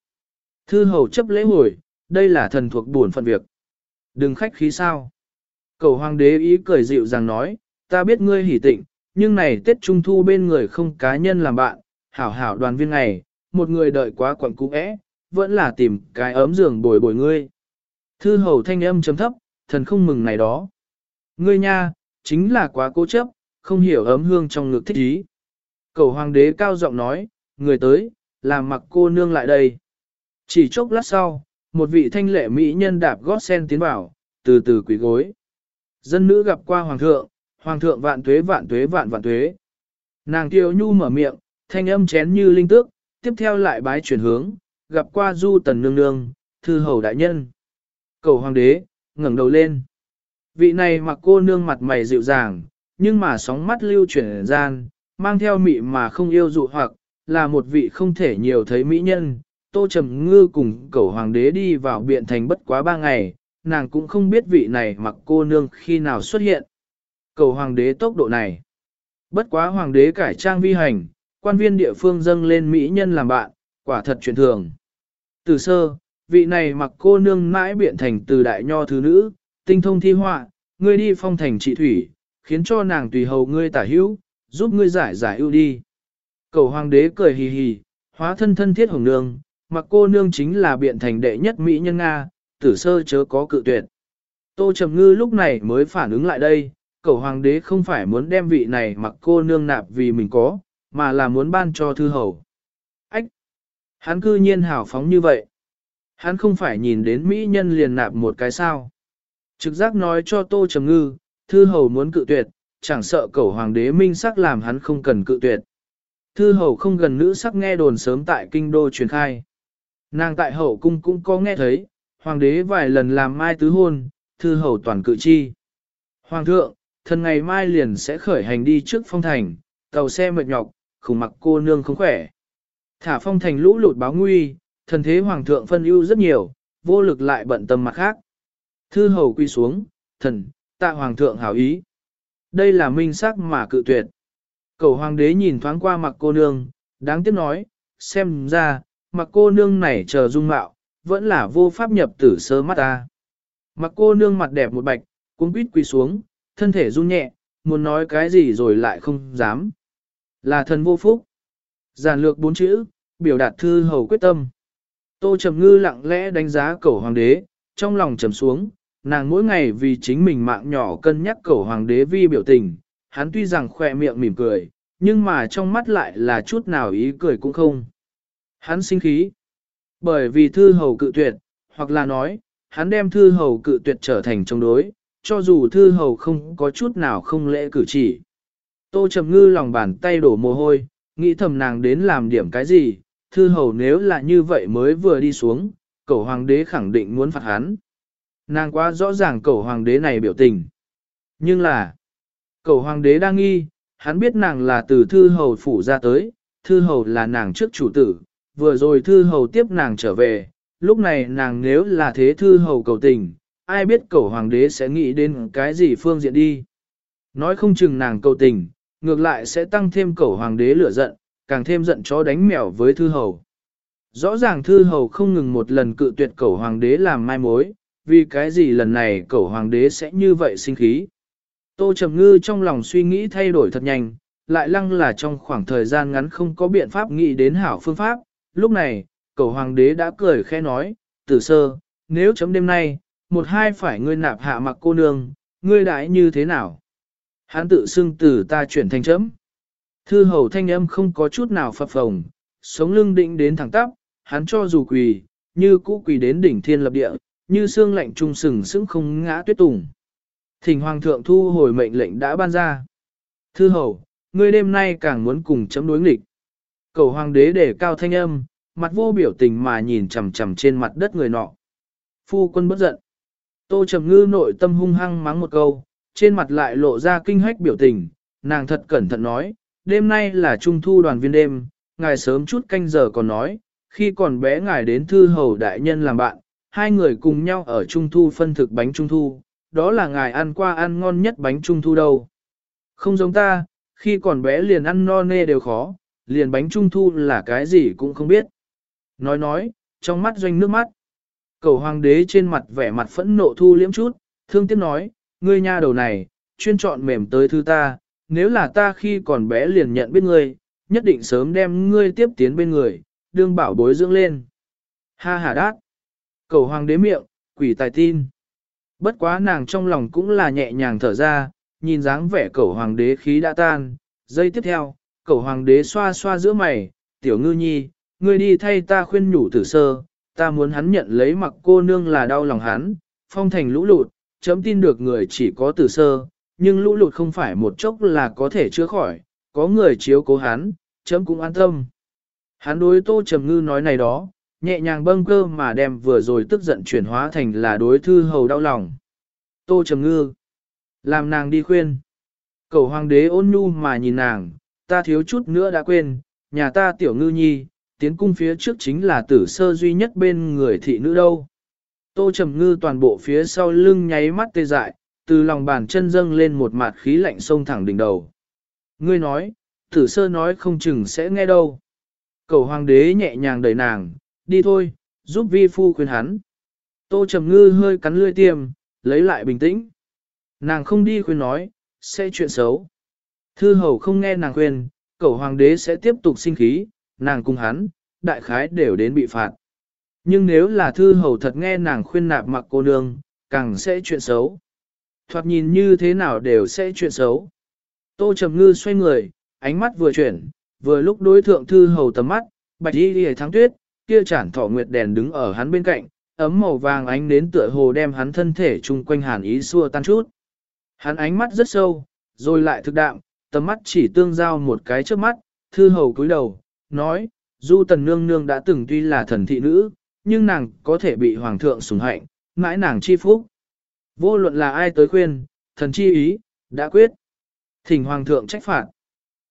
Thư hầu chấp lễ hồi, đây là thần thuộc buồn phận việc. Đừng khách khí sao. Cầu hoàng đế ý cười dịu rằng nói, ta biết ngươi hỉ tịnh, nhưng này Tết Trung Thu bên người không cá nhân làm bạn, hảo hảo đoàn viên này, một người đợi quá quẩn cũ ẽ, vẫn là tìm cái ấm giường bồi bồi ngươi. Thư hầu thanh âm chấm thấp, thần không mừng này đó. Ngươi nha, chính là quá cố chấp, không hiểu ấm hương trong ngực thích ý. Cầu hoàng đế cao giọng nói, người tới, làm mặc cô nương lại đây. Chỉ chốc lát sau, một vị thanh lệ mỹ nhân đạp gót sen tiến vào, từ từ quỳ gối. Dân nữ gặp qua hoàng thượng, hoàng thượng vạn tuế vạn tuế vạn vạn tuế. Nàng tiêu nhu mở miệng, thanh âm chén như linh tước, tiếp theo lại bái chuyển hướng, gặp qua du tần nương nương, thư hầu đại nhân. Cầu hoàng đế, ngẩng đầu lên. Vị này mặc cô nương mặt mày dịu dàng, nhưng mà sóng mắt lưu chuyển gian, mang theo mị mà không yêu dụ hoặc, là một vị không thể nhiều thấy mỹ nhân. Tô Trầm Ngư cùng cẩu hoàng đế đi vào biện thành bất quá ba ngày, nàng cũng không biết vị này mặc cô nương khi nào xuất hiện. Cầu hoàng đế tốc độ này. Bất quá hoàng đế cải trang vi hành, quan viên địa phương dâng lên mỹ nhân làm bạn, quả thật chuyện thường. Từ sơ, vị này mặc cô nương mãi biện thành từ đại nho thứ nữ, tinh thông thi họa, ngươi đi phong thành trị thủy, khiến cho nàng tùy hầu ngươi tả hữu, giúp ngươi giải giải ưu đi. Cầu hoàng đế cười hì hì, hóa thân thân thiết hồng nương, mặc cô nương chính là biện thành đệ nhất mỹ nhân Nga, tử sơ chớ có cự tuyệt. Tô Trầm Ngư lúc này mới phản ứng lại đây, cậu hoàng đế không phải muốn đem vị này mặc cô nương nạp vì mình có, mà là muốn ban cho thư hầu. Ách! Hắn cư nhiên hào phóng như vậy. Hắn không phải nhìn đến mỹ nhân liền nạp một cái sao. Trực giác nói cho Tô Trầm Ngư, thư hầu muốn cự tuyệt, chẳng sợ cậu hoàng đế minh sắc làm hắn không cần cự tuyệt. Thư hầu không gần nữ sắc nghe đồn sớm tại kinh đô truyền khai. Nàng tại hậu cung cũng có nghe thấy, hoàng đế vài lần làm mai tứ hôn, thư hầu toàn cự chi. Hoàng thượng, thần ngày mai liền sẽ khởi hành đi trước phong thành, tàu xe mệt nhọc, khủng mặc cô nương không khỏe. Thả phong thành lũ lụt báo nguy, thần thế hoàng thượng phân ưu rất nhiều, vô lực lại bận tâm mặt khác. Thư hầu quy xuống, thần, tạ hoàng thượng hảo ý. Đây là minh sắc mà cự tuyệt. Cầu hoàng đế nhìn thoáng qua mặc cô nương, đáng tiếc nói, xem ra, mặc cô nương này chờ dung mạo, vẫn là vô pháp nhập tử sơ mắt ta. Mặc cô nương mặt đẹp một bạch, cuống quýt quỳ xuống, thân thể run nhẹ, muốn nói cái gì rồi lại không dám. Là thần vô phúc. Giản lược bốn chữ, biểu đạt thư hầu quyết tâm. Tô Trầm Ngư lặng lẽ đánh giá cẩu hoàng đế, trong lòng trầm xuống, nàng mỗi ngày vì chính mình mạng nhỏ cân nhắc cẩu hoàng đế vi biểu tình, hắn tuy rằng khỏe miệng mỉm cười, nhưng mà trong mắt lại là chút nào ý cười cũng không. Hắn sinh khí, bởi vì thư hầu cự tuyệt, hoặc là nói, hắn đem thư hầu cự tuyệt trở thành chống đối, cho dù thư hầu không có chút nào không lễ cử chỉ. Tô Trầm Ngư lòng bàn tay đổ mồ hôi, nghĩ thầm nàng đến làm điểm cái gì, thư hầu nếu là như vậy mới vừa đi xuống, cậu hoàng đế khẳng định muốn phạt hắn. Nàng quá rõ ràng cậu hoàng đế này biểu tình. Nhưng là, cậu hoàng đế đang nghi, hắn biết nàng là từ thư hầu phủ ra tới, thư hầu là nàng trước chủ tử, vừa rồi thư hầu tiếp nàng trở về, lúc này nàng nếu là thế thư hầu cầu tình, ai biết cậu hoàng đế sẽ nghĩ đến cái gì phương diện đi. Nói không chừng nàng cầu tình, ngược lại sẽ tăng thêm cậu hoàng đế lửa giận, càng thêm giận chó đánh mèo với thư hầu. Rõ ràng thư hầu không ngừng một lần cự tuyệt cậu hoàng đế làm mai mối, vì cái gì lần này cậu hoàng đế sẽ như vậy sinh khí. Tô Trầm Ngư trong lòng suy nghĩ thay đổi thật nhanh, lại lăng là trong khoảng thời gian ngắn không có biện pháp nghĩ đến hảo phương pháp. Lúc này, cầu hoàng đế đã cười khẽ nói, tử sơ, nếu chấm đêm nay, một hai phải ngươi nạp hạ mặc cô nương, ngươi đãi như thế nào? Hắn tự xưng từ ta chuyển thành chấm. Thư hầu thanh âm không có chút nào phập phồng, sống lưng định đến thẳng tắp, hắn cho dù quỳ, như cũ quỳ đến đỉnh thiên lập địa, như xương lạnh trung sừng sững không ngã tuyết tùng. Thỉnh hoàng thượng thu hồi mệnh lệnh đã ban ra. Thư hầu, ngươi đêm nay càng muốn cùng chấm đối nghịch. Cầu hoàng đế để cao thanh âm, mặt vô biểu tình mà nhìn chằm chằm trên mặt đất người nọ. Phu quân bất giận. Tô Trầm Ngư nội tâm hung hăng mắng một câu, trên mặt lại lộ ra kinh hách biểu tình, nàng thật cẩn thận nói, đêm nay là trung thu đoàn viên đêm, ngài sớm chút canh giờ còn nói, khi còn bé ngài đến thư hầu đại nhân làm bạn, hai người cùng nhau ở trung thu phân thực bánh trung thu, đó là ngài ăn qua ăn ngon nhất bánh trung thu đâu. Không giống ta, khi còn bé liền ăn no nê đều khó, liền bánh trung thu là cái gì cũng không biết. Nói nói, trong mắt doanh nước mắt. Cầu hoàng đế trên mặt vẻ mặt phẫn nộ thu liễm chút, thương tiếc nói, ngươi nha đầu này, chuyên chọn mềm tới thư ta, nếu là ta khi còn bé liền nhận biết ngươi, nhất định sớm đem ngươi tiếp tiến bên người, đương bảo bối dưỡng lên. Ha ha đát. Cầu hoàng đế miệng, quỷ tài tin. Bất quá nàng trong lòng cũng là nhẹ nhàng thở ra, nhìn dáng vẻ cầu hoàng đế khí đã tan. Giây tiếp theo, cầu hoàng đế xoa xoa giữa mày, tiểu ngư nhi, ngươi đi thay ta khuyên nhủ tử sơ, ta muốn hắn nhận lấy mặc cô nương là đau lòng hắn, phong thành lũ lụt, chấm tin được người chỉ có tử sơ, nhưng lũ lụt không phải một chốc là có thể chữa khỏi, có người chiếu cố hắn, chấm cũng an tâm. Hắn đối tô trầm ngư nói này đó, nhẹ nhàng bâng cơ mà đem vừa rồi tức giận chuyển hóa thành là đối thư hầu đau lòng. Tô trầm ngư, làm nàng đi khuyên. Cầu hoàng đế ôn nhu mà nhìn nàng, ta thiếu chút nữa đã quên, nhà ta tiểu ngư nhi, tiến cung phía trước chính là tử sơ duy nhất bên người thị nữ đâu. Tô Trầm Ngư toàn bộ phía sau lưng nháy mắt tê dại, từ lòng bàn chân dâng lên một mạt khí lạnh sông thẳng đỉnh đầu. Ngươi nói, tử sơ nói không chừng sẽ nghe đâu. Cầu hoàng đế nhẹ nhàng đẩy nàng, đi thôi, giúp vi phu khuyên hắn. Tô Trầm Ngư hơi cắn lưỡi tiêm, lấy lại bình tĩnh. Nàng không đi khuyên nói, sẽ chuyện xấu. Thư hầu không nghe nàng khuyên, cầu hoàng đế sẽ tiếp tục sinh khí, nàng cùng hắn, đại khái đều đến bị phạt. Nhưng nếu là thư hầu thật nghe nàng khuyên nạp mặc cô nương, càng sẽ chuyện xấu. Thoạt nhìn như thế nào đều sẽ chuyện xấu. Tô Trầm Ngư xoay người, ánh mắt vừa chuyển, vừa lúc đối thượng thư hầu tầm mắt, bạch y đi tháng tuyết, kia chản thỏ nguyệt đèn đứng ở hắn bên cạnh, ấm màu vàng ánh đến tựa hồ đem hắn thân thể chung quanh hàn ý xua tan chút. Hắn ánh mắt rất sâu, rồi lại thực đạm, tầm mắt chỉ tương giao một cái trước mắt, thư hầu cúi đầu, nói, du tần nương nương đã từng tuy là thần thị nữ, nhưng nàng có thể bị hoàng thượng sủng hạnh, mãi nàng chi phúc. Vô luận là ai tới khuyên, thần chi ý, đã quyết. Thỉnh hoàng thượng trách phạt.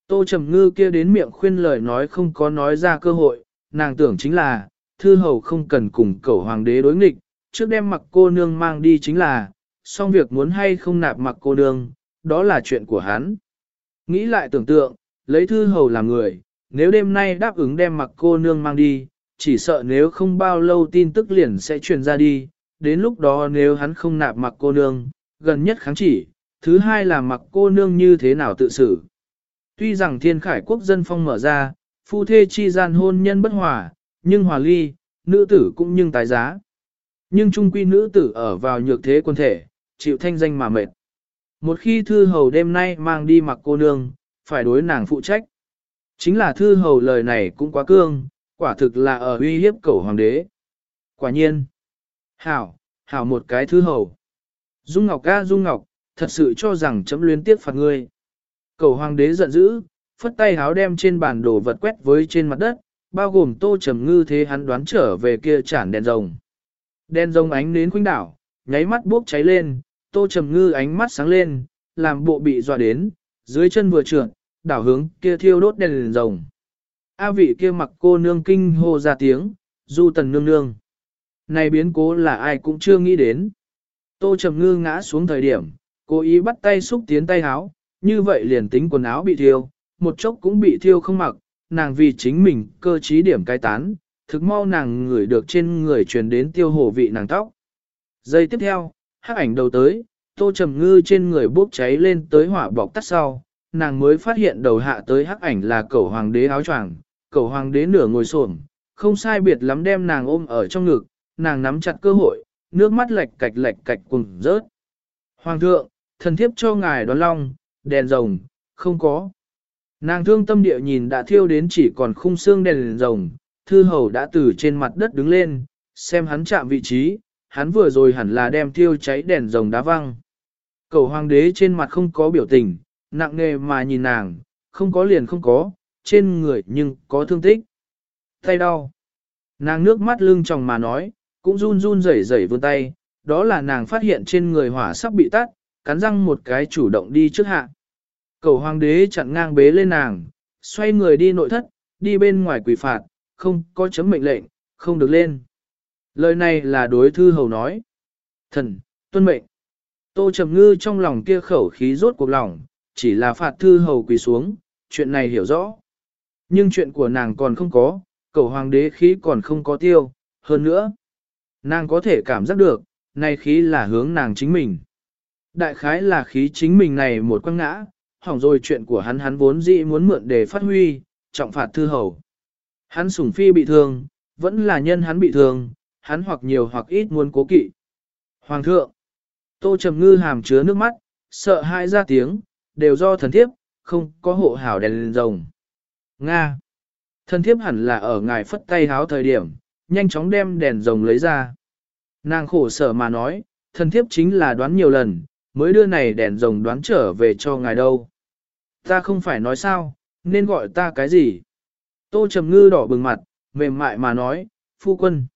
Tô Trầm Ngư kia đến miệng khuyên lời nói không có nói ra cơ hội, nàng tưởng chính là, thư hầu không cần cùng cẩu hoàng đế đối nghịch, trước đem mặc cô nương mang đi chính là, xong việc muốn hay không nạp mặc cô nương, đó là chuyện của hắn. Nghĩ lại tưởng tượng, lấy thư hầu làm người, nếu đêm nay đáp ứng đem mặc cô nương mang đi, chỉ sợ nếu không bao lâu tin tức liền sẽ truyền ra đi, đến lúc đó nếu hắn không nạp mặc cô nương, gần nhất kháng chỉ, thứ hai là mặc cô nương như thế nào tự xử. Tuy rằng thiên khải quốc dân phong mở ra, phu thê chi gian hôn nhân bất hòa, nhưng hòa ly, nữ tử cũng nhưng tái giá. Nhưng trung quy nữ tử ở vào nhược thế quân thể, chịu thanh danh mà mệt. Một khi thư hầu đêm nay mang đi mặc cô nương, phải đối nàng phụ trách. Chính là thư hầu lời này cũng quá cương, quả thực là ở uy hiếp cẩu hoàng đế. Quả nhiên. Hảo, hảo một cái thư hầu. Dung Ngọc ca Dung Ngọc, thật sự cho rằng chấm luyến tiếc phạt ngươi. cẩu hoàng đế giận dữ, phất tay háo đem trên bàn đồ vật quét với trên mặt đất, bao gồm tô trầm ngư thế hắn đoán trở về kia chản đèn rồng. Đèn rồng ánh đến khuynh đảo, nháy mắt bốc cháy lên, tô trầm ngư ánh mắt sáng lên, làm bộ bị dọa đến, dưới chân vừa trượt, đảo hướng kia thiêu đốt đèn rồng. A vị kia mặc cô nương kinh hô ra tiếng, du tần nương nương. Này biến cố là ai cũng chưa nghĩ đến. Tô trầm ngư ngã xuống thời điểm, cố ý bắt tay xúc tiến tay háo, như vậy liền tính quần áo bị thiêu, một chốc cũng bị thiêu không mặc, nàng vì chính mình cơ trí điểm cai tán, thực mau nàng ngửi được trên người truyền đến tiêu hổ vị nàng tóc. Giây tiếp theo, hắc ảnh đầu tới, tô trầm ngư trên người bốc cháy lên tới hỏa bọc tắt sau, nàng mới phát hiện đầu hạ tới hắc ảnh là cẩu hoàng đế áo choàng, cẩu hoàng đế nửa ngồi xổm, không sai biệt lắm đem nàng ôm ở trong ngực, nàng nắm chặt cơ hội, nước mắt lệch cạch lệch cạch cùng rớt. Hoàng thượng, thần thiếp cho ngài đón long, đèn rồng, không có. Nàng thương tâm địa nhìn đã thiêu đến chỉ còn khung xương đèn rồng, thư hầu đã từ trên mặt đất đứng lên, xem hắn chạm vị trí, hắn vừa rồi hẳn là đem thiêu cháy đèn rồng đá văng. Cầu hoàng đế trên mặt không có biểu tình, nặng nề mà nhìn nàng, không có liền không có, trên người nhưng có thương tích. Tay đau. Nàng nước mắt lưng tròng mà nói, cũng run run rẩy rẩy vươn tay, đó là nàng phát hiện trên người hỏa sắp bị tắt, cắn răng một cái chủ động đi trước hạ. Cầu hoàng đế chặn ngang bế lên nàng, xoay người đi nội thất, đi bên ngoài quỷ phạt, không có chấm mệnh lệnh, không được lên. Lời này là đối thư hầu nói. Thần, tuân mệnh. Tô Trầm Ngư trong lòng kia khẩu khí rốt cuộc lòng, chỉ là phạt thư hầu quỳ xuống, chuyện này hiểu rõ. Nhưng chuyện của nàng còn không có, cầu hoàng đế khí còn không có tiêu, hơn nữa. Nàng có thể cảm giác được, nay khí là hướng nàng chính mình. Đại khái là khí chính mình này một quăng ngã, hỏng rồi chuyện của hắn hắn vốn dĩ muốn mượn để phát huy, trọng phạt thư hầu. Hắn sủng phi bị thương, vẫn là nhân hắn bị thương, hắn hoặc nhiều hoặc ít muốn cố kỵ. Hoàng thượng, tô trầm ngư hàm chứa nước mắt, sợ hãi ra tiếng, đều do thần thiếp, không có hộ hảo đèn lên rồng. Nga, thần thiếp hẳn là ở ngài phất tay háo thời điểm, nhanh chóng đem đèn rồng lấy ra. Nàng khổ sở mà nói, thần thiếp chính là đoán nhiều lần, mới đưa này đèn rồng đoán trở về cho ngài đâu. Ta không phải nói sao, nên gọi ta cái gì? Tô Trầm Ngư đỏ bừng mặt, mềm mại mà nói, phu quân.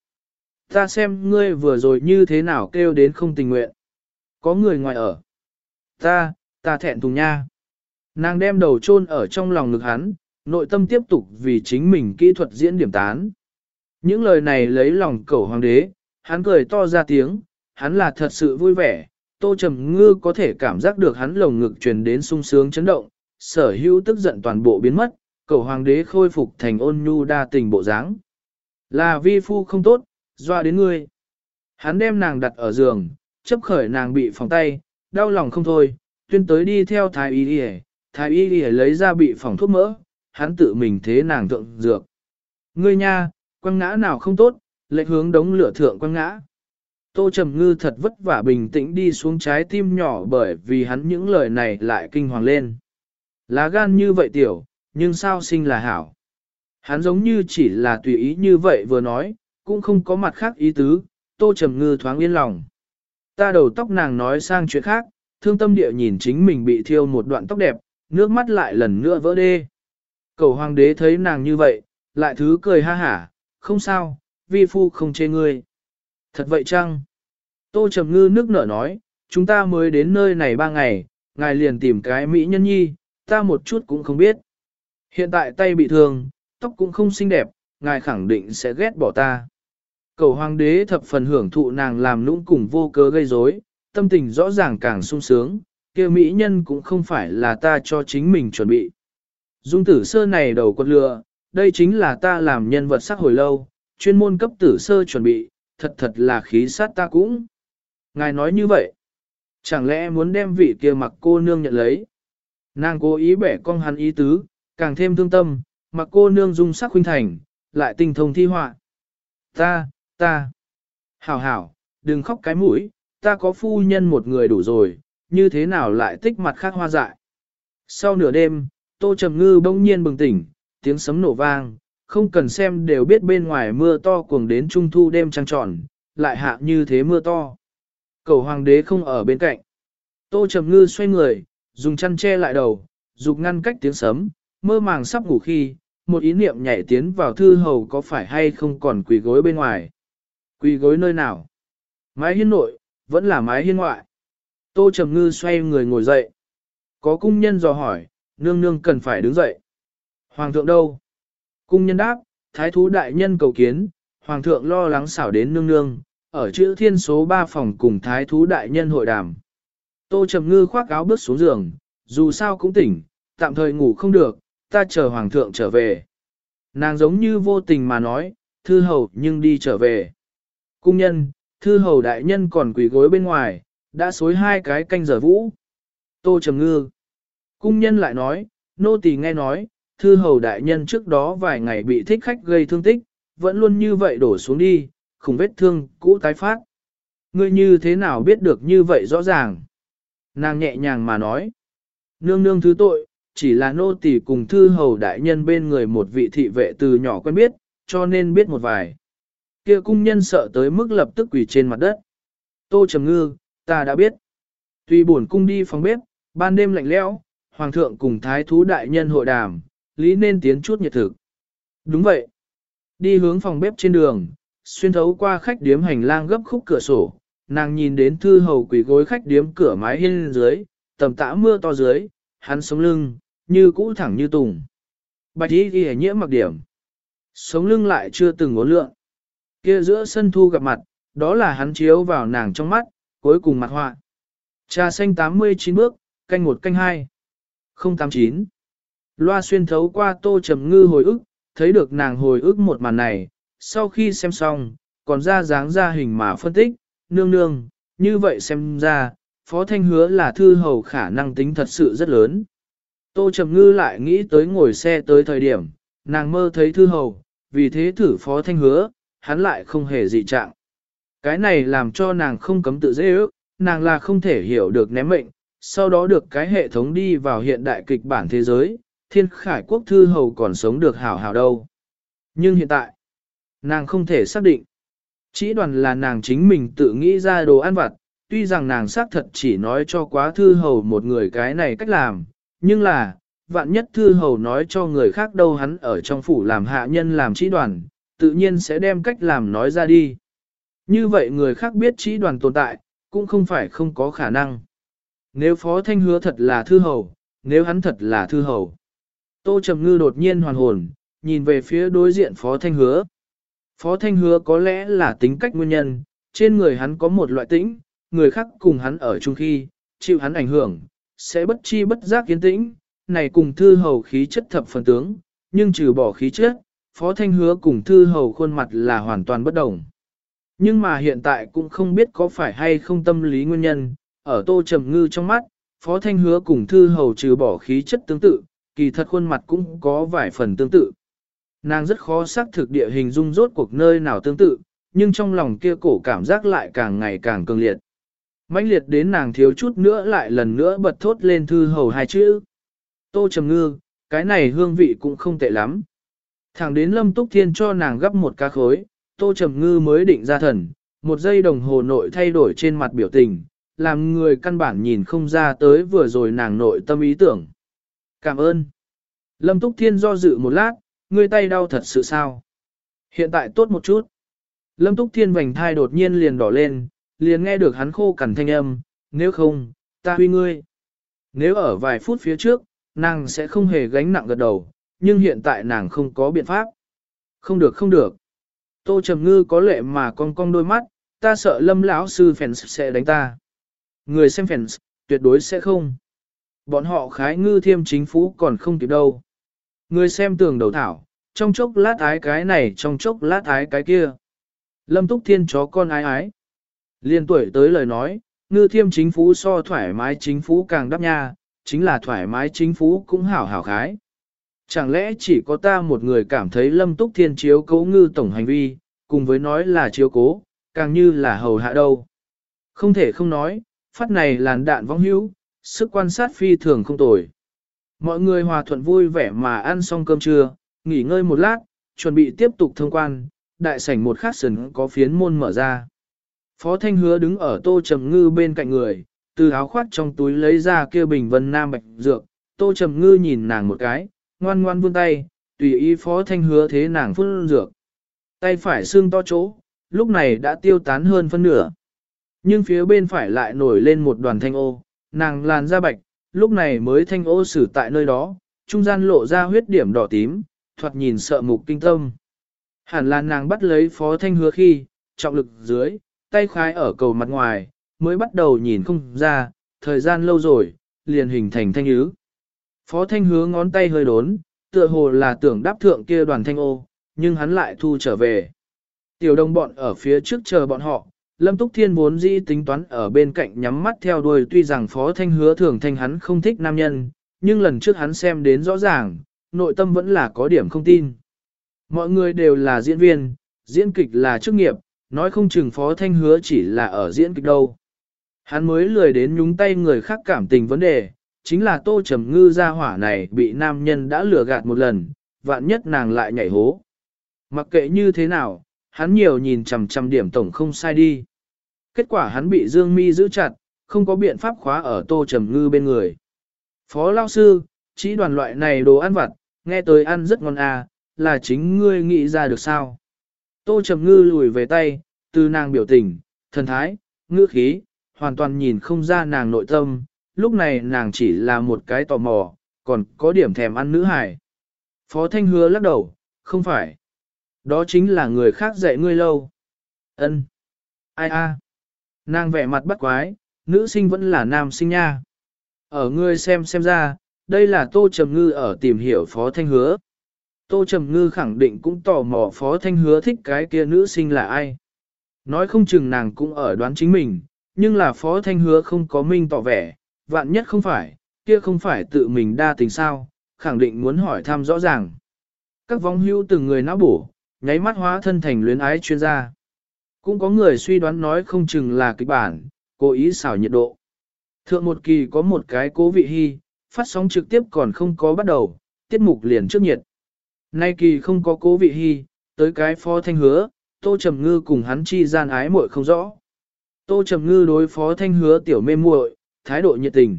Ta xem ngươi vừa rồi như thế nào kêu đến không tình nguyện. Có người ngoài ở. Ta, ta thẹn thùng nha. Nàng đem đầu chôn ở trong lòng ngực hắn, nội tâm tiếp tục vì chính mình kỹ thuật diễn điểm tán. Những lời này lấy lòng cẩu hoàng đế, hắn cười to ra tiếng, hắn là thật sự vui vẻ, Tô Trầm Ngư có thể cảm giác được hắn lồng ngực truyền đến sung sướng chấn động, sở hữu tức giận toàn bộ biến mất, cẩu hoàng đế khôi phục thành ôn nhu đa tình bộ dáng. Là vi phu không tốt, doa đến ngươi. Hắn đem nàng đặt ở giường, chấp khởi nàng bị phòng tay, đau lòng không thôi, tuyên tới đi theo thái y đi thái y đi lấy ra bị phòng thuốc mỡ, hắn tự mình thế nàng thượng dược. Ngươi nha, quăng ngã nào không tốt, lệch hướng đống lửa thượng quăng ngã. Tô Trầm Ngư thật vất vả bình tĩnh đi xuống trái tim nhỏ bởi vì hắn những lời này lại kinh hoàng lên. Lá gan như vậy tiểu, nhưng sao sinh là hảo. Hắn giống như chỉ là tùy ý như vậy vừa nói, cũng không có mặt khác ý tứ, Tô Trầm Ngư thoáng yên lòng. Ta đầu tóc nàng nói sang chuyện khác, thương tâm địa nhìn chính mình bị thiêu một đoạn tóc đẹp, nước mắt lại lần nữa vỡ đê. Cầu hoàng đế thấy nàng như vậy, lại thứ cười ha hả, không sao, vi phu không chê ngươi. Thật vậy chăng? Tô Trầm Ngư nước nở nói, chúng ta mới đến nơi này ba ngày, ngài liền tìm cái mỹ nhân nhi, ta một chút cũng không biết. Hiện tại tay bị thương, tóc cũng không xinh đẹp, ngài khẳng định sẽ ghét bỏ ta. Cầu hoàng đế thập phần hưởng thụ nàng làm nũng cùng vô cớ gây rối, tâm tình rõ ràng càng sung sướng, kia mỹ nhân cũng không phải là ta cho chính mình chuẩn bị. Dung tử sơ này đầu quật lừa, đây chính là ta làm nhân vật sắc hồi lâu, chuyên môn cấp tử sơ chuẩn bị, thật thật là khí sát ta cũng. Ngài nói như vậy, chẳng lẽ muốn đem vị kia mặc cô nương nhận lấy? Nàng cố ý bẻ cong hắn ý tứ, càng thêm thương tâm, mặc cô nương dung sắc huynh thành, lại tinh thông thi họa. Ta, ta, hảo hảo, đừng khóc cái mũi, ta có phu nhân một người đủ rồi, như thế nào lại tích mặt khác hoa dại. Sau nửa đêm, Tô Trầm Ngư bỗng nhiên bừng tỉnh, tiếng sấm nổ vang, không cần xem đều biết bên ngoài mưa to cuồng đến trung thu đêm trăng tròn, lại hạ như thế mưa to. Cầu hoàng đế không ở bên cạnh. Tô Trầm Ngư xoay người, dùng chăn che lại đầu, dục ngăn cách tiếng sấm, mơ màng sắp ngủ khi, một ý niệm nhảy tiến vào thư hầu có phải hay không còn quỳ gối bên ngoài. Quỳ gối nơi nào? Mái hiên nội, vẫn là mái hiên ngoại. Tô Trầm Ngư xoay người ngồi dậy. Có cung nhân dò hỏi, nương nương cần phải đứng dậy. Hoàng thượng đâu? Cung nhân đáp, thái thú đại nhân cầu kiến, hoàng thượng lo lắng xảo đến nương nương, ở chữ thiên số 3 phòng cùng thái thú đại nhân hội đàm. Tô Trầm Ngư khoác áo bước xuống giường, dù sao cũng tỉnh, tạm thời ngủ không được, ta chờ hoàng thượng trở về. Nàng giống như vô tình mà nói, thư hầu nhưng đi trở về. Cung nhân, thư hầu đại nhân còn quỳ gối bên ngoài, đã xối hai cái canh giờ vũ. Tô Trầm Ngư. Cung nhân lại nói, nô tỳ nghe nói, thư hầu đại nhân trước đó vài ngày bị thích khách gây thương tích, vẫn luôn như vậy đổ xuống đi, khủng vết thương cũ tái phát. Ngươi như thế nào biết được như vậy rõ ràng? Nàng nhẹ nhàng mà nói. Nương nương thứ tội, chỉ là nô tỳ cùng thư hầu đại nhân bên người một vị thị vệ từ nhỏ quen biết, cho nên biết một vài. Kia cung nhân sợ tới mức lập tức quỳ trên mặt đất. Tô Trầm Ngư, ta đã biết. Tuy buồn cung đi phòng bếp, ban đêm lạnh lẽo, hoàng thượng cùng thái thú đại nhân hội đàm, lý nên tiến chút nhiệt thực. Đúng vậy. Đi hướng phòng bếp trên đường, xuyên thấu qua khách điếm hành lang gấp khúc cửa sổ, nàng nhìn đến thư hầu quỷ gối khách điếm cửa mái hiên dưới, tầm tã mưa to dưới, hắn sống lưng, như cũ thẳng như tùng. Bạch y ghi nhiễm mặc điểm. Sống lưng lại chưa từng ngốn lượng. Kia giữa sân thu gặp mặt, đó là hắn chiếu vào nàng trong mắt, cuối cùng mặt họa. Trà xanh 89 bước, canh một canh hai. 089. Loa xuyên thấu qua tô trầm ngư hồi ức, thấy được nàng hồi ức một màn này, sau khi xem xong, còn ra dáng ra hình mà phân tích, nương nương, như vậy xem ra, Phó Thanh hứa là thư hầu khả năng tính thật sự rất lớn. Tô Trầm Ngư lại nghĩ tới ngồi xe tới thời điểm, nàng mơ thấy thư hầu, vì thế thử Phó Thanh hứa, hắn lại không hề dị trạng. Cái này làm cho nàng không cấm tự dễ ước, nàng là không thể hiểu được ném mệnh, sau đó được cái hệ thống đi vào hiện đại kịch bản thế giới, thiên khải quốc thư hầu còn sống được hảo hảo đâu. Nhưng hiện tại, nàng không thể xác định. Chỉ đoàn là nàng chính mình tự nghĩ ra đồ ăn vặt, tuy rằng nàng xác thật chỉ nói cho quá thư hầu một người cái này cách làm, nhưng là, vạn nhất thư hầu nói cho người khác đâu hắn ở trong phủ làm hạ nhân làm chỉ đoàn, tự nhiên sẽ đem cách làm nói ra đi. Như vậy người khác biết chỉ đoàn tồn tại, cũng không phải không có khả năng. Nếu Phó Thanh hứa thật là thư hầu, nếu hắn thật là thư hầu. Tô Trầm Ngư đột nhiên hoàn hồn, nhìn về phía đối diện Phó Thanh hứa. Phó Thanh hứa có lẽ là tính cách nguyên nhân, trên người hắn có một loại tĩnh, người khác cùng hắn ở chung khi, chịu hắn ảnh hưởng, sẽ bất chi bất giác kiến tĩnh, này cùng thư hầu khí chất thập phần tướng, nhưng trừ bỏ khí chất, Phó Thanh hứa cùng thư hầu khuôn mặt là hoàn toàn bất đồng. Nhưng mà hiện tại cũng không biết có phải hay không tâm lý nguyên nhân, ở tô trầm ngư trong mắt, Phó Thanh Hứa cùng Thư Hầu trừ bỏ khí chất tương tự, kỳ thật khuôn mặt cũng có vài phần tương tự. Nàng rất khó xác thực địa hình dung rốt cuộc nơi nào tương tự, nhưng trong lòng kia cổ cảm giác lại càng ngày càng cường liệt. mãnh liệt đến nàng thiếu chút nữa lại lần nữa bật thốt lên Thư Hầu hai chữ. Tô Trầm Ngư, cái này hương vị cũng không tệ lắm. Thẳng đến Lâm Túc Thiên cho nàng gấp một cá khối, Tô Trầm Ngư mới định ra thần, một giây đồng hồ nội thay đổi trên mặt biểu tình, làm người căn bản nhìn không ra tới vừa rồi nàng nội tâm ý tưởng. Cảm ơn. Lâm Túc Thiên do dự một lát, ngươi tay đau thật sự sao? Hiện tại tốt một chút. Lâm Túc Thiên vành thai đột nhiên liền đỏ lên, liền nghe được hắn khô cằn thanh âm, nếu không, ta huy ngươi. Nếu ở vài phút phía trước, nàng sẽ không hề gánh nặng gật đầu, nhưng hiện tại nàng không có biện pháp. Không được không được. Tô Trầm Ngư có lệ mà con cong đôi mắt, ta sợ lâm lão sư phèn sẽ đánh ta. Người xem phèn tuyệt đối sẽ không. Bọn họ khái ngư thiêm chính phủ còn không kịp đâu. Người xem tường đầu thảo, trong chốc lát ái cái này trong chốc lát ái cái kia. Lâm Túc Thiên chó con ái ái. Liên tuổi tới lời nói, ngư thiêm chính phủ so thoải mái chính phủ càng đắp nha, chính là thoải mái chính phủ cũng hảo hảo khái. Chẳng lẽ chỉ có ta một người cảm thấy lâm túc thiên chiếu cố ngư tổng hành vi, cùng với nói là chiếu cố, càng như là hầu hạ đâu. Không thể không nói, phát này làn đạn vong hữu, sức quan sát phi thường không tồi. Mọi người hòa thuận vui vẻ mà ăn xong cơm trưa, nghỉ ngơi một lát, chuẩn bị tiếp tục thông quan, đại sảnh một khát sừng có phiến môn mở ra. Phó Thanh Hứa đứng ở tô trầm ngư bên cạnh người, từ áo khoác trong túi lấy ra kia bình vân nam bạch dược, tô trầm ngư nhìn nàng một cái, ngoan ngoan vươn tay, tùy ý Phó Thanh Hứa thế nàng phun dược. Tay phải xương to chỗ, lúc này đã tiêu tán hơn phân nửa. Nhưng phía bên phải lại nổi lên một đoàn thanh ô, nàng làn da bạch, lúc này mới thanh ô xử tại nơi đó, trung gian lộ ra huyết điểm đỏ tím, thoạt nhìn sợ mục kinh tâm. Hẳn là nàng bắt lấy phó thanh hứa khi, trọng lực dưới, tay khái ở cầu mặt ngoài, mới bắt đầu nhìn không ra, thời gian lâu rồi, liền hình thành thanh ứ. Phó thanh hứa ngón tay hơi đốn, tựa hồ là tưởng đáp thượng kia đoàn thanh ô, nhưng hắn lại thu trở về. Tiểu đồng bọn ở phía trước chờ bọn họ, Lâm Túc Thiên vốn dĩ tính toán ở bên cạnh nhắm mắt theo đuôi tuy rằng Phó Thanh hứa thường thanh hắn không thích nam nhân, nhưng lần trước hắn xem đến rõ ràng, nội tâm vẫn là có điểm không tin. Mọi người đều là diễn viên, diễn kịch là chức nghiệp, nói không chừng Phó Thanh hứa chỉ là ở diễn kịch đâu. Hắn mới lười đến nhúng tay người khác cảm tình vấn đề, chính là tô trầm ngư gia hỏa này bị nam nhân đã lừa gạt một lần, vạn nhất nàng lại nhảy hố. Mặc kệ như thế nào, hắn nhiều nhìn chằm chằm điểm tổng không sai đi. Kết quả hắn bị Dương Mi giữ chặt, không có biện pháp khóa ở tô trầm ngư bên người. Phó lao sư, chỉ đoàn loại này đồ ăn vặt, nghe tới ăn rất ngon à, là chính ngươi nghĩ ra được sao? Tô trầm ngư lùi về tay, từ nàng biểu tình, thần thái, ngữ khí, hoàn toàn nhìn không ra nàng nội tâm, lúc này nàng chỉ là một cái tò mò, còn có điểm thèm ăn nữ hải. Phó Thanh hứa lắc đầu, không phải. Đó chính là người khác dạy ngươi lâu. Ân. Ai a? Nàng vẻ mặt bắt quái, nữ sinh vẫn là nam sinh nha. Ở ngươi xem xem ra, đây là Tô Trầm Ngư ở tìm hiểu Phó Thanh Hứa. Tô Trầm Ngư khẳng định cũng tò mò Phó Thanh Hứa thích cái kia nữ sinh là ai. Nói không chừng nàng cũng ở đoán chính mình, nhưng là Phó Thanh Hứa không có minh tỏ vẻ, vạn nhất không phải, kia không phải tự mình đa tình sao, khẳng định muốn hỏi thăm rõ ràng. Các vong hưu từng người não bổ, nháy mắt hóa thân thành luyến ái chuyên gia. Cũng có người suy đoán nói không chừng là kịch bản, cố ý xảo nhiệt độ. Thượng một kỳ có một cái cố vị hy, phát sóng trực tiếp còn không có bắt đầu, tiết mục liền trước nhiệt. Nay kỳ không có cố vị hy, tới cái phó thanh hứa, tô trầm ngư cùng hắn chi gian ái muội không rõ. Tô trầm ngư đối phó thanh hứa tiểu mê muội, thái độ nhiệt tình.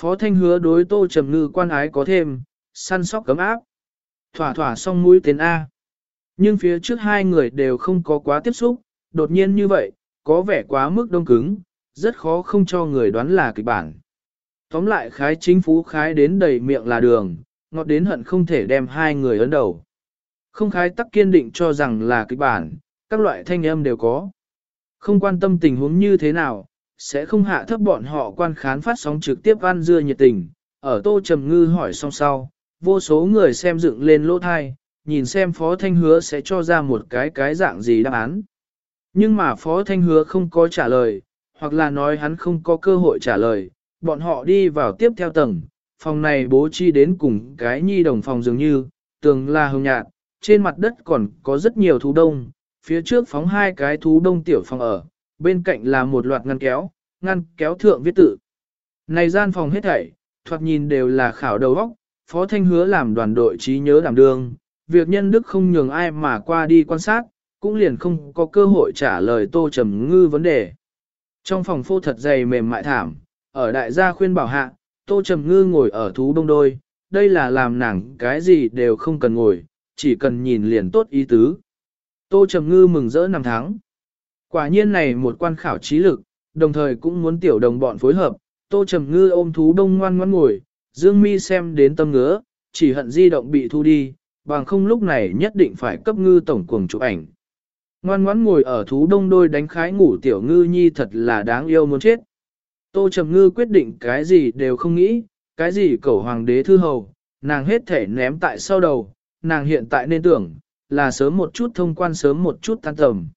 Phó thanh hứa đối tô trầm ngư quan ái có thêm, săn sóc cấm áp. Thỏa thỏa xong mũi tên A. Nhưng phía trước hai người đều không có quá tiếp xúc, đột nhiên như vậy, có vẻ quá mức đông cứng, rất khó không cho người đoán là kịch bản. Tóm lại khái chính phú khái đến đầy miệng là đường, ngọt đến hận không thể đem hai người ấn đầu. Không khái tắc kiên định cho rằng là kịch bản, các loại thanh âm đều có. Không quan tâm tình huống như thế nào, sẽ không hạ thấp bọn họ quan khán phát sóng trực tiếp ăn dưa nhiệt tình. Ở tô trầm ngư hỏi xong sau, vô số người xem dựng lên lỗ thai, nhìn xem phó thanh hứa sẽ cho ra một cái cái dạng gì đáp án. Nhưng mà Phó Thanh Hứa không có trả lời, hoặc là nói hắn không có cơ hội trả lời, bọn họ đi vào tiếp theo tầng, phòng này bố trí đến cùng cái nhi đồng phòng dường như, tường là hồng nhạt, trên mặt đất còn có rất nhiều thú đông, phía trước phóng hai cái thú đông tiểu phòng ở, bên cạnh là một loạt ngăn kéo, ngăn kéo thượng viết tự. Này gian phòng hết thảy, thoạt nhìn đều là khảo đầu óc, Phó Thanh hứa làm đoàn đội trí nhớ đảm đương, việc nhân đức không nhường ai mà qua đi quan sát, cũng liền không có cơ hội trả lời Tô Trầm Ngư vấn đề. Trong phòng phô thật dày mềm mại thảm, ở đại gia khuyên bảo hạ, Tô Trầm Ngư ngồi ở thú đông đôi, đây là làm nàng cái gì đều không cần ngồi, chỉ cần nhìn liền tốt ý tứ. Tô Trầm Ngư mừng rỡ năm tháng. Quả nhiên này một quan khảo trí lực, đồng thời cũng muốn tiểu đồng bọn phối hợp, Tô Trầm Ngư ôm thú đông ngoan ngoan ngồi, Dương Mi xem đến tâm ngứa, chỉ hận di động bị thu đi, bằng không lúc này nhất định phải cấp ngư tổng cuồng chụp ảnh. Ngoan ngoãn ngồi ở thú đông đôi đánh khái ngủ tiểu ngư nhi thật là đáng yêu muốn chết. Tô Trầm Ngư quyết định cái gì đều không nghĩ, cái gì cầu hoàng đế thư hầu, nàng hết thể ném tại sau đầu, nàng hiện tại nên tưởng, là sớm một chút thông quan sớm một chút tan tầm.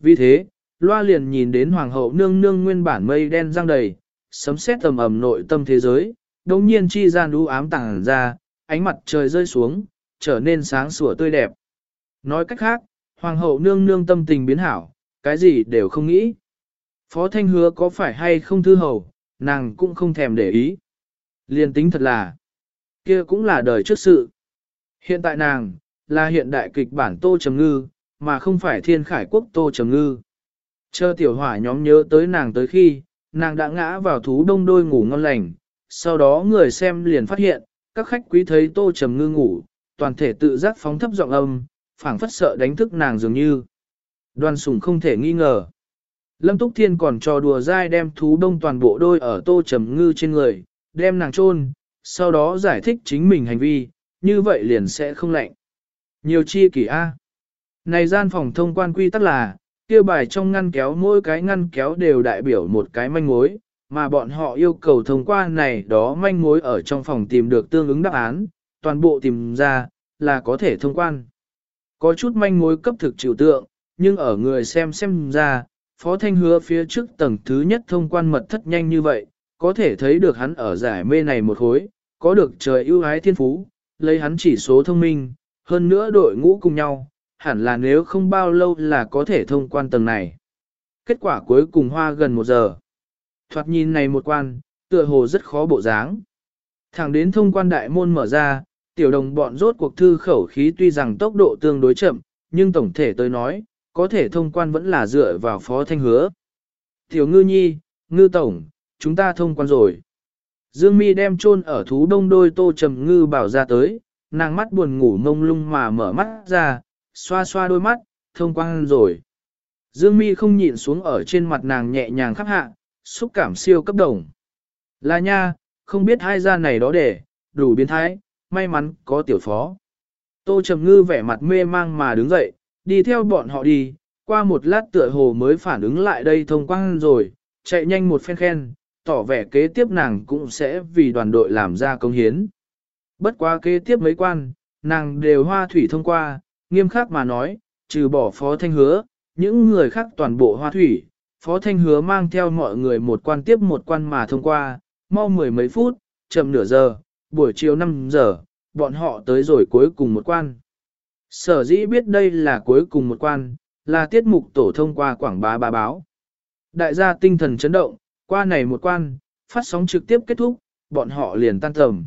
Vì thế, loa liền nhìn đến hoàng hậu nương nương nguyên bản mây đen răng đầy, sấm sét tầm ầm nội tâm thế giới, đồng nhiên chi gian đu ám tàng ra, ánh mặt trời rơi xuống, trở nên sáng sủa tươi đẹp. Nói cách khác, hoàng hậu nương nương tâm tình biến hảo, cái gì đều không nghĩ. Phó Thanh hứa có phải hay không thư hầu, nàng cũng không thèm để ý. Liên tính thật là, kia cũng là đời trước sự. Hiện tại nàng, là hiện đại kịch bản Tô Trầm Ngư, mà không phải thiên khải quốc Tô Trầm Ngư. Chờ tiểu hỏa nhóm nhớ tới nàng tới khi, nàng đã ngã vào thú đông đôi ngủ ngon lành, sau đó người xem liền phát hiện, các khách quý thấy Tô Trầm Ngư ngủ, toàn thể tự giác phóng thấp giọng âm, phảng phất sợ đánh thức nàng dường như. Đoàn sùng không thể nghi ngờ. Lâm Túc Thiên còn trò đùa dai đem thú đông toàn bộ đôi ở Tô Trầm Ngư trên người, đem nàng chôn, sau đó giải thích chính mình hành vi, như vậy liền sẽ không lạnh. Nhiều chi kỷ A. Này gian phòng thông quan quy tắc là, kia bài trong ngăn kéo mỗi cái ngăn kéo đều đại biểu một cái manh mối, mà bọn họ yêu cầu thông qua này đó manh mối ở trong phòng tìm được tương ứng đáp án, toàn bộ tìm ra, là có thể thông quan. Có chút manh mối cấp thực chịu tượng, nhưng ở người xem xem ra, Phó Thanh hứa phía trước tầng thứ nhất thông quan mật thất nhanh như vậy, có thể thấy được hắn ở giải mê này một khối, có được trời ưu ái thiên phú, lấy hắn chỉ số thông minh, hơn nữa đội ngũ cùng nhau, hẳn là nếu không bao lâu là có thể thông quan tầng này. Kết quả cuối cùng hoa gần một giờ. Thoạt nhìn này một quan, tựa hồ rất khó bộ dáng. Thẳng đến thông quan đại môn mở ra, tiểu đồng bọn rốt cuộc thư khẩu khí tuy rằng tốc độ tương đối chậm, nhưng tổng thể tới nói, có thể thông quan vẫn là dựa vào phó thanh hứa. Tiểu ngư nhi, ngư tổng, chúng ta thông quan rồi. Dương mi đem chôn ở thú đông đôi tô trầm ngư bảo ra tới, nàng mắt buồn ngủ mông lung mà mở mắt ra, xoa xoa đôi mắt, thông quang rồi. Dương mi không nhịn xuống ở trên mặt nàng nhẹ nhàng khắp hạ, xúc cảm siêu cấp đồng. Là nha, không biết hai gia này đó để, đủ biến thái, may mắn có tiểu phó. Tô Trầm Ngư vẻ mặt mê mang mà đứng dậy, đi theo bọn họ đi, qua một lát tựa hồ mới phản ứng lại đây thông quang rồi, chạy nhanh một phen khen, tỏ vẻ kế tiếp nàng cũng sẽ vì đoàn đội làm ra công hiến. Bất quá kế tiếp mấy quan, nàng đều hoa thủy thông qua, nghiêm khắc mà nói, trừ bỏ phó thanh hứa, những người khác toàn bộ hoa thủy, phó thanh hứa mang theo mọi người một quan tiếp một quan mà thông qua, mau mười mấy phút, chậm nửa giờ, buổi chiều 5 giờ, bọn họ tới rồi cuối cùng một quan. Sở dĩ biết đây là cuối cùng một quan, là tiết mục tổ thông qua quảng bá bá báo. Đại gia tinh thần chấn động, qua này một quan, phát sóng trực tiếp kết thúc, bọn họ liền tan tầm.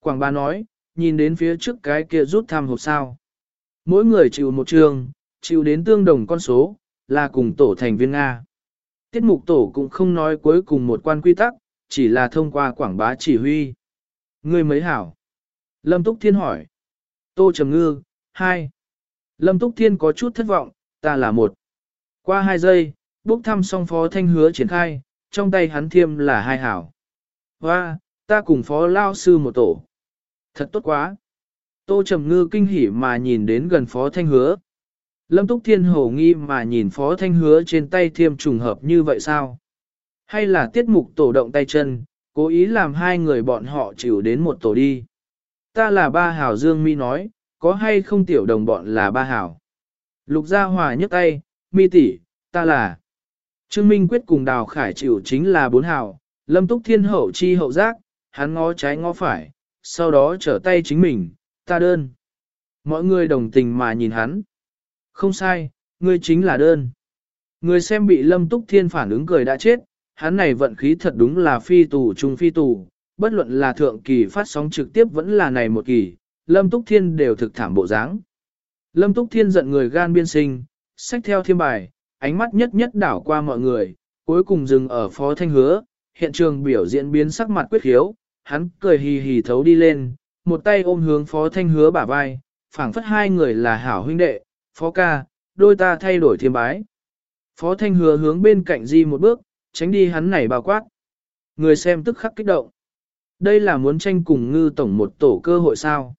Quảng bá nói, nhìn đến phía trước cái kia rút tham hộp sao. Mỗi người chịu một trường, chịu đến tương đồng con số, là cùng tổ thành viên Nga. Tiết mục tổ cũng không nói cuối cùng một quan quy tắc, chỉ là thông qua quảng bá chỉ huy. Ngươi mới hảo? Lâm Túc Thiên hỏi. Tô Trầm Ngư, hai. Lâm Túc Thiên có chút thất vọng, ta là một. Qua hai giây, bốc thăm xong phó thanh hứa triển khai, trong tay hắn thiêm là hai hảo. Và, ta cùng phó lao sư một tổ. Thật tốt quá. Tô Trầm Ngư kinh hỉ mà nhìn đến gần phó thanh hứa. Lâm Túc Thiên hổ nghi mà nhìn phó thanh hứa trên tay thiêm trùng hợp như vậy sao? Hay là tiết mục tổ động tay chân, cố ý làm hai người bọn họ chịu đến một tổ đi. Ta là ba hảo Dương Mi nói, có hay không tiểu đồng bọn là ba hảo. Lục Gia Hòa nhấc tay, mi tỷ, ta là. Trương Minh Quyết cùng Đào Khải chịu chính là bốn hảo, lâm túc thiên hậu chi hậu giác, hắn ngó trái ngó phải, sau đó trở tay chính mình, ta đơn. Mọi người đồng tình mà nhìn hắn. Không sai, ngươi chính là đơn. Người xem bị lâm túc thiên phản ứng cười đã chết, hắn này vận khí thật đúng là phi tù trung phi tù, bất luận là thượng kỳ phát sóng trực tiếp vẫn là này một kỳ, lâm túc thiên đều thực thảm bộ dáng. Lâm túc thiên giận người gan biên sinh, sách theo thiên bài, ánh mắt nhất nhất đảo qua mọi người, cuối cùng dừng ở phó thanh hứa, hiện trường biểu diễn biến sắc mặt quyết khiếu, hắn cười hì hì thấu đi lên, một tay ôm hướng phó thanh hứa bả vai, phảng phất hai người là hảo huynh đệ, phó ca, đôi ta thay đổi thiêm bái. Phó thanh hứa hướng bên cạnh di một bước, tránh đi hắn này bao quát. Người xem tức khắc kích động. Đây là muốn tranh cùng ngư tổng một tổ cơ hội sao.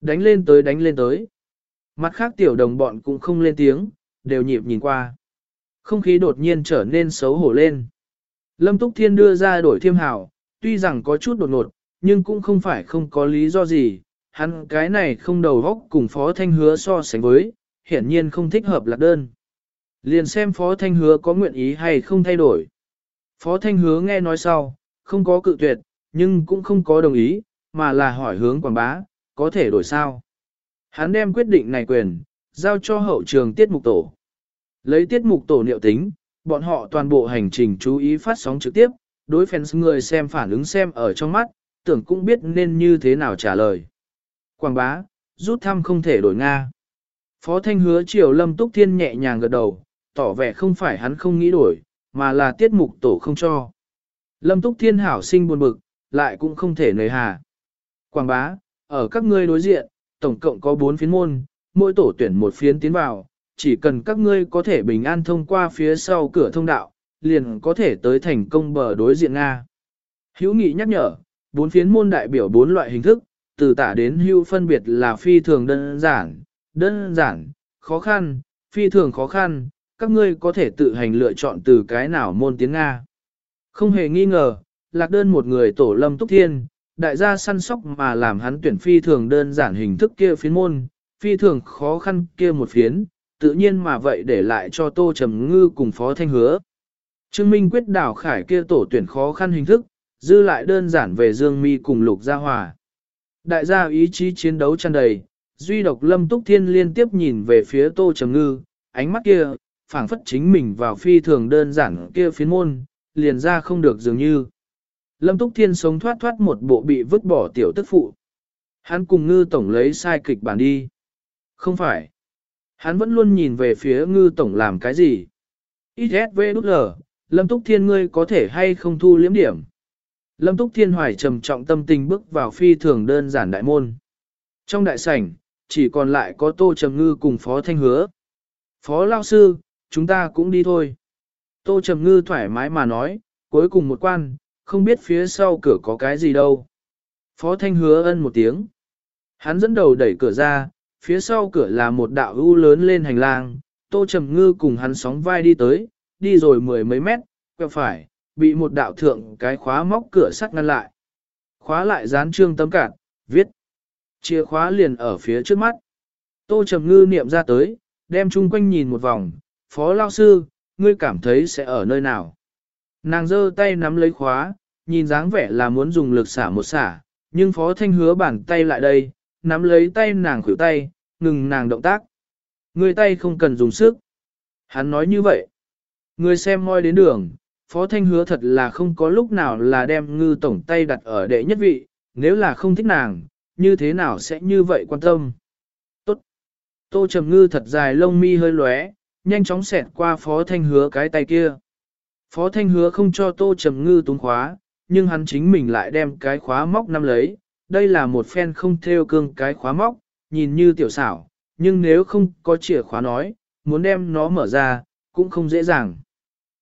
Đánh lên tới đánh lên tới. Mặt khác tiểu đồng bọn cũng không lên tiếng, đều nhịp nhìn qua. Không khí đột nhiên trở nên xấu hổ lên. Lâm Túc Thiên đưa ra đổi thiêm hảo, tuy rằng có chút đột ngột, nhưng cũng không phải không có lý do gì. Hắn cái này không đầu góc cùng Phó Thanh Hứa so sánh với, hiển nhiên không thích hợp lạc đơn. Liền xem Phó Thanh Hứa có nguyện ý hay không thay đổi. Phó Thanh Hứa nghe nói sau, không có cự tuyệt, nhưng cũng không có đồng ý, mà là hỏi hướng quảng bá, có thể đổi sao. Hắn đem quyết định này quyền, giao cho hậu trường tiết mục tổ. Lấy tiết mục tổ liệu tính, bọn họ toàn bộ hành trình chú ý phát sóng trực tiếp, đối fans người xem phản ứng xem ở trong mắt, tưởng cũng biết nên như thế nào trả lời. Quảng bá, rút thăm không thể đổi Nga. Phó Thanh hứa chiều Lâm Túc Thiên nhẹ nhàng gật đầu, tỏ vẻ không phải hắn không nghĩ đổi, mà là tiết mục tổ không cho. Lâm Túc Thiên hảo sinh buồn bực, lại cũng không thể nời hà. Quảng bá, ở các ngươi đối diện, tổng cộng có 4 phiến môn, mỗi tổ tuyển một phiến tiến vào, chỉ cần các ngươi có thể bình an thông qua phía sau cửa thông đạo, liền có thể tới thành công bờ đối diện Nga. Hiếu nghị nhắc nhở, bốn phiến môn đại biểu bốn loại hình thức, từ tả đến hưu phân biệt là phi thường đơn giản, đơn giản, khó khăn, phi thường khó khăn, các ngươi có thể tự hành lựa chọn từ cái nào môn tiếng Nga. Không hề nghi ngờ, lạc đơn một người tổ lâm túc thiên, đại gia săn sóc mà làm hắn tuyển phi thường đơn giản hình thức kia phiến môn, phi thường khó khăn kia một phiến, tự nhiên mà vậy để lại cho Tô Trầm Ngư cùng Phó Thanh Hứa. Trương Minh quyết đảo khải kia tổ tuyển khó khăn hình thức, dư lại đơn giản về Dương Mi cùng Lục Gia Hòa. Đại gia ý chí chiến đấu tràn đầy, duy độc Lâm Túc Thiên liên tiếp nhìn về phía Tô Trầm Ngư, ánh mắt kia, phảng phất chính mình vào phi thường đơn giản kia phiến môn, liền ra không được dường như. Lâm Túc Thiên sống thoát thoát một bộ bị vứt bỏ tiểu tức phụ. Hắn cùng ngư tổng lấy sai kịch bản đi. Không phải. Hắn vẫn luôn nhìn về phía ngư tổng làm cái gì. ISV đút lờ, Lâm Túc Thiên ngươi có thể hay không thu liếm điểm. Lâm Túc Thiên hoài trầm trọng tâm tình bước vào phi thường đơn giản đại môn. Trong đại sảnh, chỉ còn lại có Tô Trầm Ngư cùng Phó Thanh Hứa. Phó Lao Sư, chúng ta cũng đi thôi. Tô Trầm Ngư thoải mái mà nói, cuối cùng một quan, không biết phía sau cửa có cái gì đâu. Phó Thanh hứa ân một tiếng. Hắn dẫn đầu đẩy cửa ra, phía sau cửa là một đạo u lớn lên hành lang, Tô Trầm Ngư cùng hắn sóng vai đi tới, đi rồi mười mấy mét, quẹo phải, bị một đạo thượng cái khóa móc cửa sắt ngăn lại. Khóa lại dán trương tấm cản, viết. Chìa khóa liền ở phía trước mắt. Tô Trầm Ngư niệm ra tới, đem chung quanh nhìn một vòng, Phó Lao Sư, ngươi cảm thấy sẽ ở nơi nào? Nàng giơ tay nắm lấy khóa, nhìn dáng vẻ là muốn dùng lực xả một xả, nhưng Phó Thanh hứa bàn tay lại đây, nắm lấy tay nàng khuỷu tay, ngừng nàng động tác. Người tay không cần dùng sức. Hắn nói như vậy. Người xem moi đến đường, Phó Thanh hứa thật là không có lúc nào là đem ngư tổng tay đặt ở đệ nhất vị, nếu là không thích nàng, như thế nào sẽ như vậy quan tâm. Tốt. Tô Trầm Ngư thật dài lông mi hơi lóe, nhanh chóng xẹt qua Phó Thanh hứa cái tay kia. Phó Thanh hứa không cho Tô Trầm Ngư túng khóa, nhưng hắn chính mình lại đem cái khóa móc nắm lấy. Đây là một phen không theo cương cái khóa móc, nhìn như tiểu xảo, nhưng nếu không có chìa khóa nói, muốn đem nó mở ra, cũng không dễ dàng.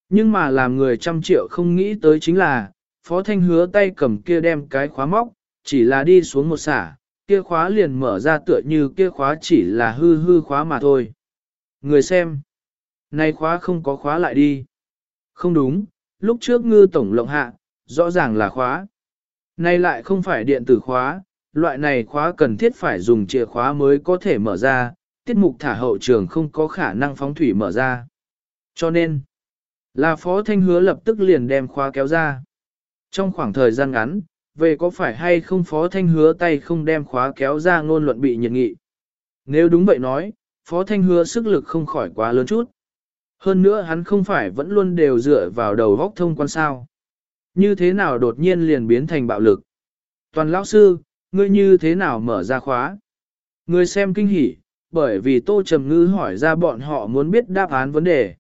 Nhưng mà làm người trăm triệu không nghĩ tới chính là, Phó Thanh hứa tay cầm kia đem cái khóa móc, chỉ là đi xuống một xả, kia khóa liền mở ra tựa như kia khóa chỉ là hư hư khóa mà thôi. Người xem, nay khóa không có khóa lại đi. Không đúng, lúc trước ngư tổng lộng hạ, rõ ràng là khóa. Nay lại không phải điện tử khóa, loại này khóa cần thiết phải dùng chìa khóa mới có thể mở ra, tiết mục thả hậu trường không có khả năng phóng thủy mở ra. Cho nên, là Phó Thanh Hứa lập tức liền đem khóa kéo ra. Trong khoảng thời gian ngắn, về có phải hay không Phó Thanh Hứa tay không đem khóa kéo ra ngôn luận bị nhiệt nghị. Nếu đúng vậy nói, Phó Thanh Hứa sức lực không khỏi quá lớn chút. Hơn nữa hắn không phải vẫn luôn đều dựa vào đầu góc thông quan sao. Như thế nào đột nhiên liền biến thành bạo lực. Toàn lão sư, ngươi như thế nào mở ra khóa? Ngươi xem kinh hỉ, bởi vì Tô Trầm Ngư hỏi ra bọn họ muốn biết đáp án vấn đề.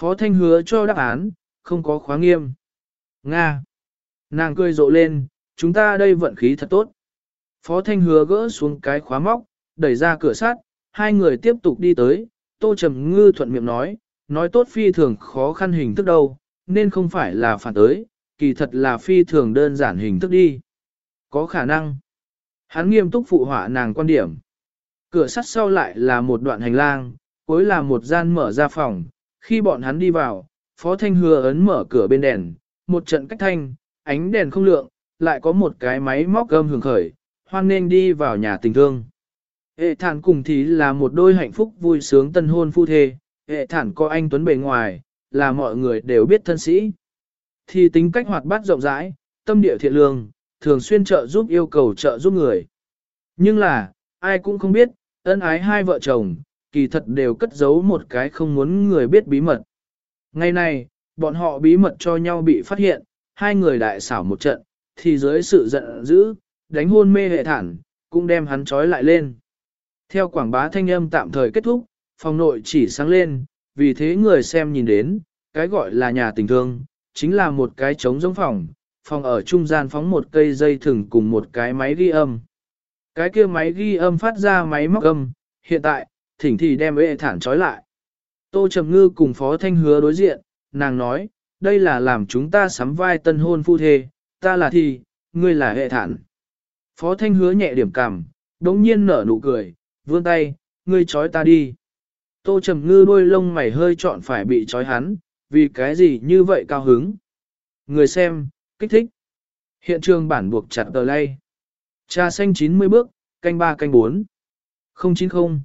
Phó Thanh hứa cho đáp án, không có khóa nghiêm. Nga. Nàng cười rộ lên, chúng ta đây vận khí thật tốt. Phó Thanh hứa gỡ xuống cái khóa móc, đẩy ra cửa sắt, hai người tiếp tục đi tới, Tô Trầm Ngư thuận miệng nói, nói tốt phi thường khó khăn hình thức đâu, nên không phải là phản tới, kỳ thật là phi thường đơn giản hình thức đi. Có khả năng. Hắn nghiêm túc phụ họa nàng quan điểm. Cửa sắt sau lại là một đoạn hành lang, cuối là một gian mở ra phòng. Khi bọn hắn đi vào, Phó Thanh hứa ấn mở cửa bên đèn, một trận cách thanh, ánh đèn không lượng, lại có một cái máy móc gâm hưởng khởi, hoan nên đi vào nhà tình thương. Hệ thản cùng thì là một đôi hạnh phúc vui sướng tân hôn phu thê, hệ thản có anh Tuấn bề ngoài, là mọi người đều biết thân sĩ. Thì tính cách hoạt bát rộng rãi, tâm địa thiện lương, thường xuyên trợ giúp yêu cầu trợ giúp người. Nhưng là, ai cũng không biết, ân ái hai vợ chồng, kỳ thật đều cất giấu một cái không muốn người biết bí mật. Ngày này, bọn họ bí mật cho nhau bị phát hiện, hai người đại xảo một trận, thì dưới sự giận dữ, đánh hôn mê hệ thản, cũng đem hắn trói lại lên. Theo quảng bá thanh âm tạm thời kết thúc, phòng nội chỉ sáng lên, vì thế người xem nhìn đến, cái gọi là nhà tình thương, chính là một cái trống giống phòng, phòng ở trung gian phóng một cây dây thừng cùng một cái máy ghi âm. Cái kia máy ghi âm phát ra máy móc âm, hiện tại, thỉnh thì đem ệ thản trói lại. Tô Trầm Ngư cùng Phó Thanh Hứa đối diện, nàng nói, đây là làm chúng ta sắm vai tân hôn phu thê, ta là thì, ngươi là hệ thản. Phó Thanh Hứa nhẹ điểm cằm, đống nhiên nở nụ cười, vươn tay, ngươi trói ta đi. Tô Trầm Ngư đôi lông mày hơi trọn phải bị trói hắn, vì cái gì như vậy cao hứng. Người xem, kích thích. Hiện trường bản buộc chặt tờ lay. Trà xanh 90 bước, canh 3 canh 4. 090.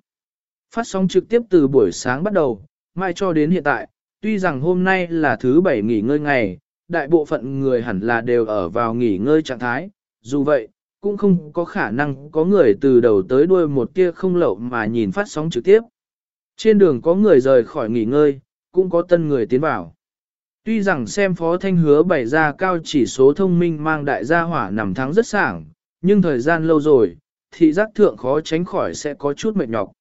Phát sóng trực tiếp từ buổi sáng bắt đầu, mai cho đến hiện tại, tuy rằng hôm nay là thứ bảy nghỉ ngơi ngày, đại bộ phận người hẳn là đều ở vào nghỉ ngơi trạng thái, dù vậy, cũng không có khả năng có người từ đầu tới đuôi một tia không lậu mà nhìn phát sóng trực tiếp. Trên đường có người rời khỏi nghỉ ngơi, cũng có tân người tiến vào. Tuy rằng xem Phó Thanh hứa bày ra cao chỉ số thông minh mang đại gia hỏa nằm thắng rất sảng, nhưng thời gian lâu rồi, thị giác thượng khó tránh khỏi sẽ có chút mệt nhọc.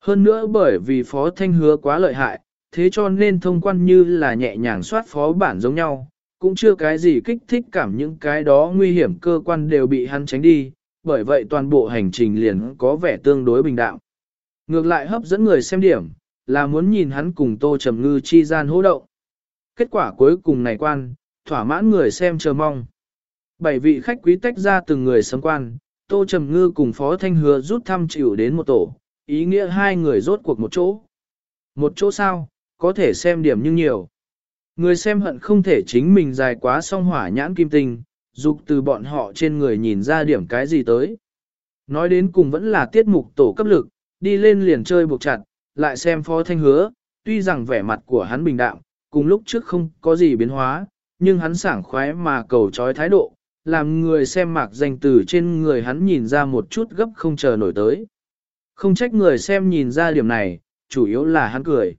Hơn nữa bởi vì Phó Thanh hứa quá lợi hại, thế cho nên thông quan như là nhẹ nhàng soát phó bản giống nhau, cũng chưa cái gì kích thích cảm những cái đó nguy hiểm cơ quan đều bị hắn tránh đi, bởi vậy toàn bộ hành trình liền có vẻ tương đối bình đạo. Ngược lại hấp dẫn người xem điểm, là muốn nhìn hắn cùng Tô Trầm Ngư chi gian hỗ động. Kết quả cuối cùng này quan, thỏa mãn người xem chờ mong. Bảy vị khách quý tách ra từng người sấm quan, Tô Trầm Ngư cùng Phó Thanh Hứa rút thăm chịu đến một tổ, ý nghĩa hai người rốt cuộc một chỗ. Một chỗ sao, có thể xem điểm nhưng nhiều. Người xem hận không thể chính mình dài quá song hỏa nhãn kim tinh, dục từ bọn họ trên người nhìn ra điểm cái gì tới. Nói đến cùng vẫn là tiết mục tổ cấp lực, đi lên liền chơi buộc chặt, lại xem phó thanh hứa, tuy rằng vẻ mặt của hắn bình đạm, cùng lúc trước không có gì biến hóa, nhưng hắn sảng khoái mà cầu trói thái độ, làm người xem mạc danh từ trên người hắn nhìn ra một chút gấp không chờ nổi tới. Không trách người xem nhìn ra điểm này, chủ yếu là hắn cười.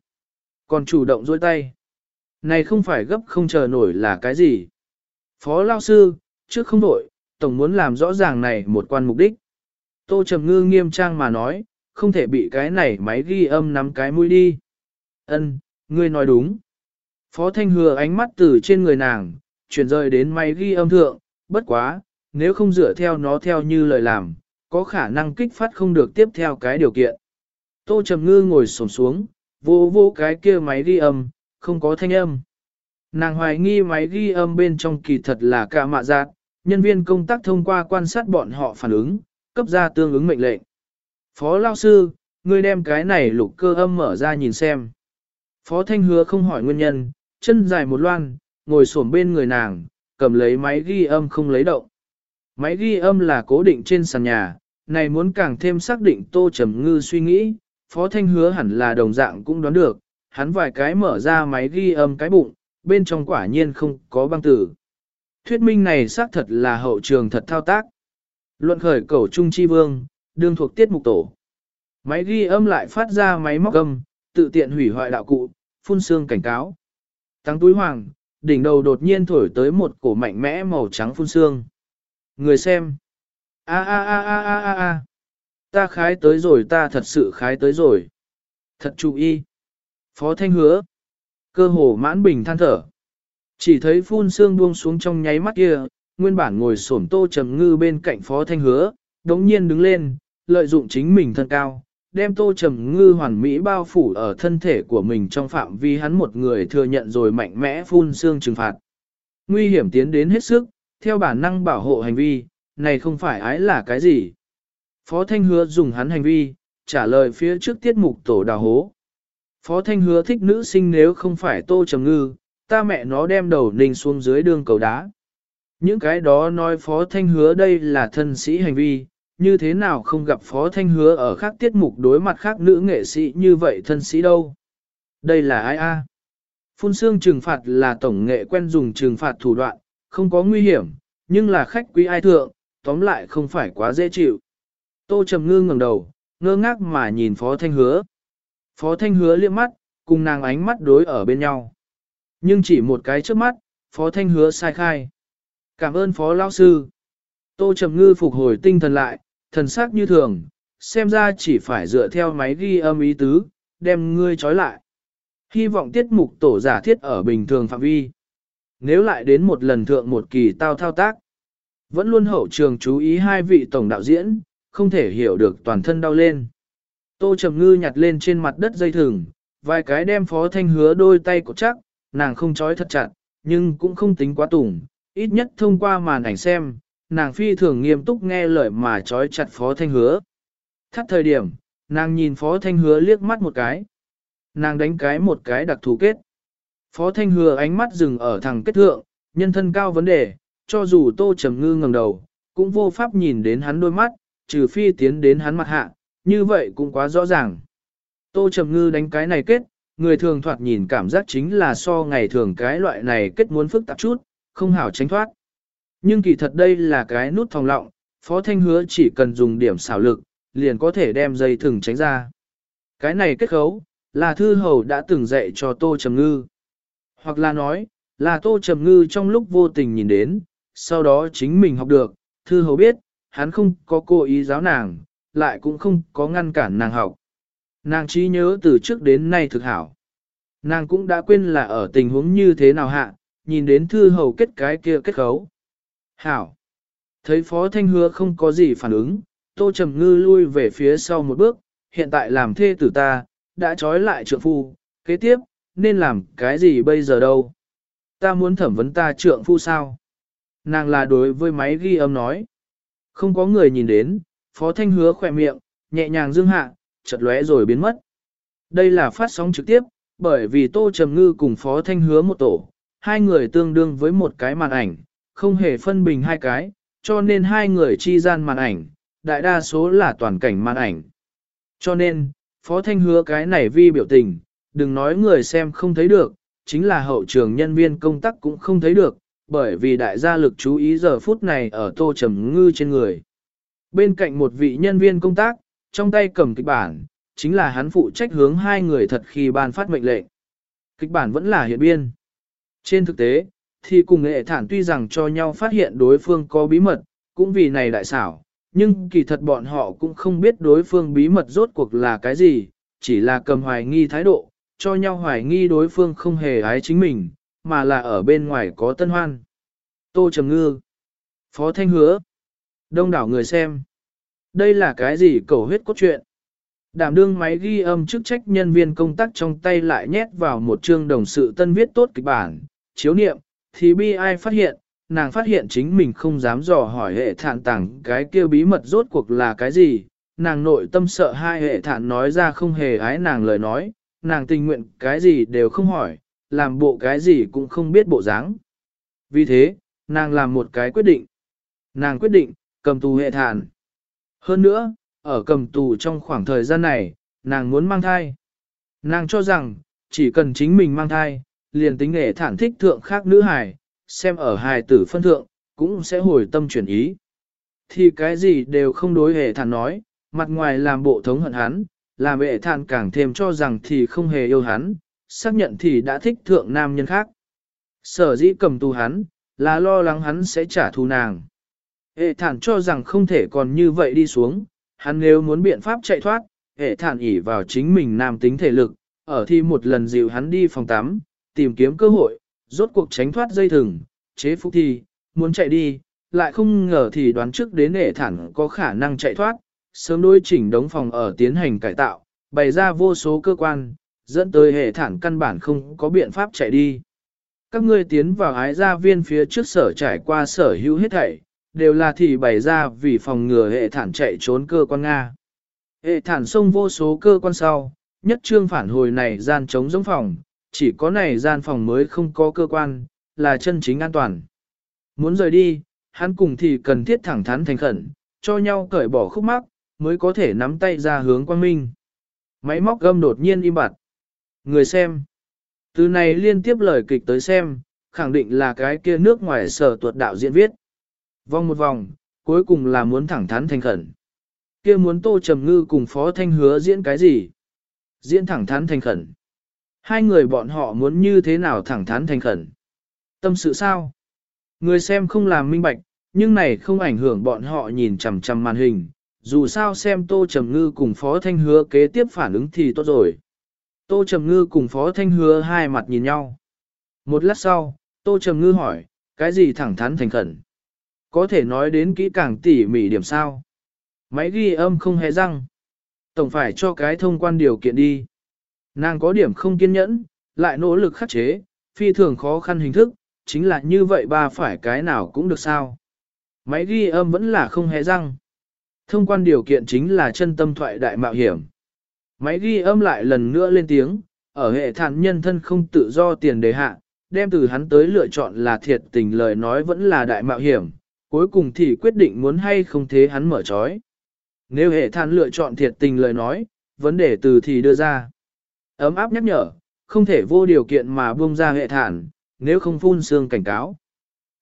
Còn chủ động dôi tay. Này không phải gấp không chờ nổi là cái gì. Phó lao sư, trước không đổi, tổng muốn làm rõ ràng này một quan mục đích. Tô Trầm Ngư nghiêm trang mà nói, không thể bị cái này máy ghi âm nắm cái mũi đi. Ân, ngươi nói đúng. Phó Thanh Hừa ánh mắt từ trên người nàng, chuyển rời đến máy ghi âm thượng, bất quá, nếu không dựa theo nó theo như lời làm, có khả năng kích phát không được tiếp theo cái điều kiện. Tô Trầm Ngư ngồi xổm xuống, vô vô cái kia máy ghi âm, không có thanh âm. Nàng hoài nghi máy ghi âm bên trong kỳ thật là cả mạ giác, nhân viên công tác thông qua quan sát bọn họ phản ứng, cấp ra tương ứng mệnh lệnh. Phó lao sư, ngươi đem cái này lục cơ âm mở ra nhìn xem. Phó Thanh Hứa không hỏi nguyên nhân, chân dài một loan, ngồi xổm bên người nàng, cầm lấy máy ghi âm không lấy động. Máy ghi âm là cố định trên sàn nhà, này muốn càng thêm xác định Tô Trầm Ngư suy nghĩ, Phó Thanh Hứa hẳn là đồng dạng cũng đoán được, hắn vài cái mở ra máy ghi âm cái bụng, bên trong quả nhiên không có băng tử. Thuyết minh này xác thật là hậu trường thật thao tác. Luận khởi cầu trung chi vương, đương thuộc tiết mục tổ. Máy ghi âm lại phát ra máy móc âm, tự tiện hủy hoại đạo cụ, phun xương cảnh cáo. Tăng túi hoàng, đỉnh đầu đột nhiên thổi tới một cổ mạnh mẽ màu trắng phun xương. Người xem. A a a a a a a. Ta khái tới rồi ta thật sự khái tới rồi. Thật chú ý. Phó Thanh hứa. Cơ hồ mãn bình than thở. Chỉ thấy phun xương buông xuống trong nháy mắt kia, nguyên bản ngồi xổm tô trầm ngư bên cạnh Phó Thanh hứa, đống nhiên đứng lên, lợi dụng chính mình thân cao, đem tô trầm ngư hoàn mỹ bao phủ ở thân thể của mình trong phạm vi hắn một người thừa nhận rồi mạnh mẽ phun xương trừng phạt. Nguy hiểm tiến đến hết sức, theo bản năng bảo hộ hành vi, này không phải ái là cái gì. Phó Thanh hứa dùng hắn hành vi, trả lời phía trước tiết mục tổ đào hố. Phó Thanh hứa thích nữ sinh nếu không phải tô trầm ngư, ta mẹ nó đem đầu ninh xuống dưới đường cầu đá. Những cái đó nói Phó Thanh hứa đây là thân sĩ hành vi, như thế nào không gặp Phó Thanh hứa ở khác tiết mục đối mặt khác nữ nghệ sĩ như vậy thân sĩ đâu. Đây là ai a? Phun xương trừng phạt là tổng nghệ quen dùng trừng phạt thủ đoạn, không có nguy hiểm, nhưng là khách quý ai thượng, tóm lại không phải quá dễ chịu. Tô Trầm Ngư ngẩng đầu, ngơ ngác mà nhìn Phó Thanh Hứa. Phó Thanh Hứa liếc mắt, cùng nàng ánh mắt đối ở bên nhau. Nhưng chỉ một cái trước mắt, Phó Thanh Hứa sai khai. Cảm ơn Phó Lao Sư. Tô Trầm Ngư phục hồi tinh thần lại, thần sắc như thường, xem ra chỉ phải dựa theo máy ghi âm ý tứ, đem ngươi trói lại. Hy vọng tiết mục tổ giả thiết ở bình thường phạm vi. Nếu lại đến một lần thượng một kỳ tao thao tác, vẫn luôn hậu trường chú ý hai vị tổng đạo diễn, không thể hiểu được toàn thân đau lên. Tô Trầm Ngư nhặt lên trên mặt đất dây thừng, vài cái đem phó thanh hứa đôi tay cột chắc, nàng không trói thật chặt, nhưng cũng không tính quá tủng, ít nhất thông qua màn ảnh xem, nàng phi thường nghiêm túc nghe lời mà trói chặt phó thanh hứa. Thắt thời điểm, nàng nhìn phó thanh hứa liếc mắt một cái. Nàng đánh cái một cái đặc thù kết. Phó thanh hứa ánh mắt dừng ở thằng kết thượng, nhân thân cao vấn đề, cho dù tô trầm ngư ngẩng đầu, cũng vô pháp nhìn đến hắn đôi mắt, trừ phi tiến đến hắn mặt hạ, như vậy cũng quá rõ ràng. Tô trầm ngư đánh cái này kết, người thường thoạt nhìn cảm giác chính là so ngày thường cái loại này kết muốn phức tạp chút, không hảo tránh thoát. Nhưng kỳ thật đây là cái nút thòng lọng, Phó Thanh hứa chỉ cần dùng điểm xảo lực, liền có thể đem dây thừng tránh ra. Cái này kết khấu, là thư hầu đã từng dạy cho Tô Trầm Ngư. Hoặc là nói, là Tô Trầm Ngư trong lúc vô tình nhìn đến, sau đó chính mình học được, thư hầu biết, hắn không có cố ý giáo nàng, lại cũng không có ngăn cản nàng học. Nàng trí nhớ từ trước đến nay thực hảo. Nàng cũng đã quên là ở tình huống như thế nào hạ, nhìn đến thư hầu kết cái kia kết khấu. Hảo. Thấy Phó Thanh Hứa không có gì phản ứng, Tô Trầm Ngư lui về phía sau một bước, hiện tại làm thê tử ta, đã trói lại trượng phu, kế tiếp, nên làm cái gì bây giờ đâu? Ta muốn thẩm vấn ta trượng phu sao? Nàng là đối với máy ghi âm nói. Không có người nhìn đến, Phó Thanh Hứa khỏe miệng, nhẹ nhàng dương hạ, chợt lóe rồi biến mất. Đây là phát sóng trực tiếp, bởi vì Tô Trầm Ngư cùng Phó Thanh Hứa một tổ, hai người tương đương với một cái màn ảnh, không hề phân bình hai cái, cho nên hai người chi gian màn ảnh, đại đa số là toàn cảnh màn ảnh. Cho nên, Phó Thanh hứa cái này vi biểu tình, đừng nói người xem không thấy được, chính là hậu trường nhân viên công tác cũng không thấy được, bởi vì đại gia lực chú ý giờ phút này ở tô trầm ngư trên người. Bên cạnh một vị nhân viên công tác, trong tay cầm kịch bản, chính là hắn phụ trách hướng hai người thật khi ban phát mệnh lệnh. Kịch bản vẫn là hiện biên. Trên thực tế, thì cùng nghệ thản tuy rằng cho nhau phát hiện đối phương có bí mật, cũng vì này đại xảo, nhưng kỳ thật bọn họ cũng không biết đối phương bí mật rốt cuộc là cái gì, chỉ là cầm hoài nghi thái độ, cho nhau hoài nghi đối phương không hề ái chính mình, mà là ở bên ngoài có tân hoan. Tô Trầm Ngư. Phó Thanh Hứa. Đông đảo người xem. Đây là cái gì cầu huyết cốt truyện? Đảm đương máy ghi âm chức trách nhân viên công tác trong tay lại nhét vào một chương đồng sự tân viết tốt kịch bản, chiếu niệm, thì bi ai phát hiện, nàng phát hiện chính mình không dám dò hỏi hệ thản tảng cái kia bí mật rốt cuộc là cái gì, nàng nội tâm sợ hai hệ thản nói ra không hề ái nàng lời nói, nàng tình nguyện cái gì đều không hỏi, làm bộ cái gì cũng không biết bộ dáng. Vì thế, nàng làm một cái quyết định. Nàng quyết định, cầm tù hệ thản. Hơn nữa, ở cầm tù trong khoảng thời gian này, nàng muốn mang thai. Nàng cho rằng, chỉ cần chính mình mang thai, liền tính nghệ thản thích thượng khác nữ hài, xem ở hài tử phân thượng, cũng sẽ hồi tâm chuyển ý. Thì cái gì đều không đối hệ thản nói, mặt ngoài làm bộ thống hận hắn, làm hệ thản càng thêm cho rằng thì không hề yêu hắn, xác nhận thì đã thích thượng nam nhân khác. Sở dĩ cầm tù hắn, là lo lắng hắn sẽ trả thù nàng. Hệ thản cho rằng không thể còn như vậy đi xuống, hắn nếu muốn biện pháp chạy thoát, hệ thản ỉ vào chính mình nam tính thể lực, ở thi một lần dịu hắn đi phòng tắm, tìm kiếm cơ hội, rốt cuộc tránh thoát dây thừng, chế phục thi, muốn chạy đi, lại không ngờ thì đoán trước đến hệ thản có khả năng chạy thoát, sớm đối chỉnh đống phòng ở tiến hành cải tạo, bày ra vô số cơ quan, dẫn tới hệ thản căn bản không có biện pháp chạy đi. Các ngươi tiến vào ái gia viên phía trước sở trải qua sở hữu hết thảy, đều là thì bày ra vì phòng ngừa hệ thản chạy trốn cơ quan Nga. Hệ thản xông vô số cơ quan sau, nhất trương phản hồi này gian chống giống phòng, chỉ có này gian phòng mới không có cơ quan, là chân chính an toàn. Muốn rời đi, hắn cùng thì cần thiết thẳng thắn thành khẩn, cho nhau cởi bỏ khúc mắc, mới có thể nắm tay ra hướng quang minh. Máy móc gâm đột nhiên im bặt. Người xem. Từ này liên tiếp lời kịch tới xem, khẳng định là cái kia nước ngoài sở tuột đạo diễn viết. Vòng một vòng, cuối cùng là muốn thẳng thắn thành khẩn. kia muốn tô trầm ngư cùng phó thanh hứa diễn cái gì? Diễn thẳng thắn thành khẩn. Hai người bọn họ muốn như thế nào thẳng thắn thành khẩn? Tâm sự sao? Người xem không làm minh bạch, nhưng này không ảnh hưởng bọn họ nhìn chằm chằm màn hình. Dù sao xem Tô Trầm Ngư cùng Phó Thanh Hứa kế tiếp phản ứng thì tốt rồi. Tô Trầm Ngư cùng Phó Thanh Hứa hai mặt nhìn nhau. Một lát sau, Tô Trầm Ngư hỏi, cái gì thẳng thắn thành khẩn? Có thể nói đến kỹ càng tỉ mỉ điểm sao? Máy ghi âm không hề răng. Tổng phải cho cái thông quan điều kiện đi. Nàng có điểm không kiên nhẫn, lại nỗ lực khắc chế, phi thường khó khăn hình thức, chính là như vậy ba phải cái nào cũng được sao. Máy ghi âm vẫn là không hề răng. Thông quan điều kiện chính là chân tâm thoại đại mạo hiểm. Máy ghi âm lại lần nữa lên tiếng, ở hệ thản nhân thân không tự do tiền đề hạ, đem từ hắn tới lựa chọn là thiệt tình lời nói vẫn là đại mạo hiểm, cuối cùng thì quyết định muốn hay không thế hắn mở trói. Nếu hệ thản lựa chọn thiệt tình lời nói, vấn đề từ thì đưa ra. Ấm áp nhắc nhở, không thể vô điều kiện mà buông ra hệ thản, nếu không phun xương cảnh cáo.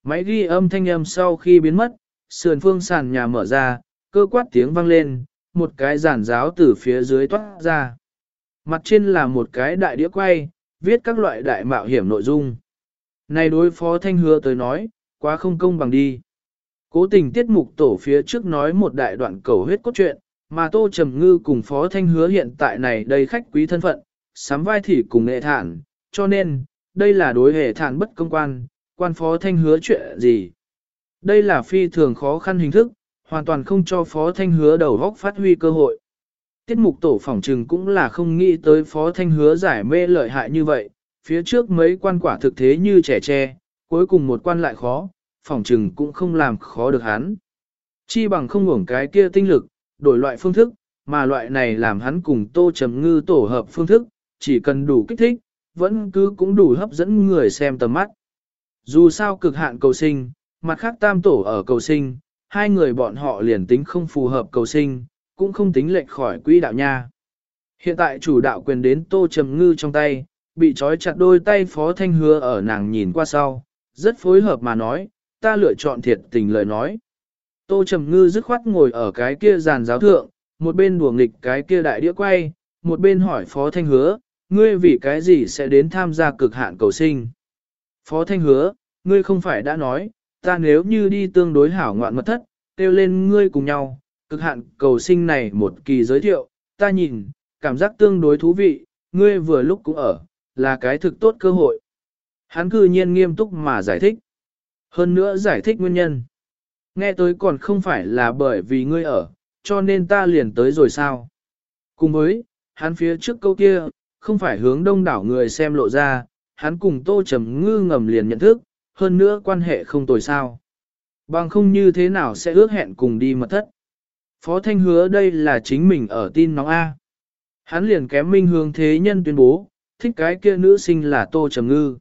Máy ghi âm thanh âm sau khi biến mất, sườn phương sàn nhà mở ra, cơ quát tiếng vang lên, một cái giản giáo từ phía dưới toát ra. Mặt trên là một cái đại đĩa quay, viết các loại đại mạo hiểm nội dung. Này đối phó thanh hứa tới nói, quá không công bằng đi. Cố tình tiết mục tổ phía trước nói một đại đoạn cầu huyết cốt truyện, mà Tô Trầm Ngư cùng Phó Thanh Hứa hiện tại này đầy khách quý thân phận, sắm vai thì cùng nghệ thản, cho nên, đây là đối hệ thản bất công quan, quan Phó Thanh Hứa chuyện gì. Đây là phi thường khó khăn hình thức, hoàn toàn không cho Phó Thanh Hứa đầu góc phát huy cơ hội. Tiết mục tổ phỏng trừng cũng là không nghĩ tới Phó Thanh Hứa giải mê lợi hại như vậy, phía trước mấy quan quả thực thế như trẻ tre, cuối cùng một quan lại khó, phỏng trừng cũng không làm khó được hắn. Chi bằng không ngủng cái kia tinh lực, đổi loại phương thức, mà loại này làm hắn cùng tô trầm ngư tổ hợp phương thức, chỉ cần đủ kích thích, vẫn cứ cũng đủ hấp dẫn người xem tầm mắt. Dù sao cực hạn cầu sinh, mặt khác tam tổ ở cầu sinh, hai người bọn họ liền tính không phù hợp cầu sinh, cũng không tính lệch khỏi quỹ đạo nha. Hiện tại chủ đạo quyền đến tô trầm ngư trong tay, bị trói chặt đôi tay phó thanh hứa ở nàng nhìn qua sau, rất phối hợp mà nói, ta lựa chọn thiệt tình lời nói. Tô Trầm Ngư dứt khoát ngồi ở cái kia giàn giáo thượng, một bên đùa nghịch cái kia đại đĩa quay, một bên hỏi Phó Thanh Hứa, ngươi vì cái gì sẽ đến tham gia cực hạn cầu sinh. Phó Thanh Hứa, ngươi không phải đã nói, ta nếu như đi tương đối hảo ngoạn mật thất, kêu lên ngươi cùng nhau, cực hạn cầu sinh này một kỳ giới thiệu, ta nhìn, cảm giác tương đối thú vị, ngươi vừa lúc cũng ở, là cái thực tốt cơ hội. Hắn cư nhiên nghiêm túc mà giải thích. Hơn nữa giải thích nguyên nhân. Nghe tới còn không phải là bởi vì ngươi ở, cho nên ta liền tới rồi sao. Cùng với, hắn phía trước câu kia, không phải hướng đông đảo người xem lộ ra, hắn cùng tô trầm ngư ngầm liền nhận thức, hơn nữa quan hệ không tồi sao. Bằng không như thế nào sẽ ước hẹn cùng đi mật thất. Phó Thanh hứa đây là chính mình ở tin nóng A. Hắn liền kém minh hướng thế nhân tuyên bố, thích cái kia nữ sinh là Tô Trầm Ngư.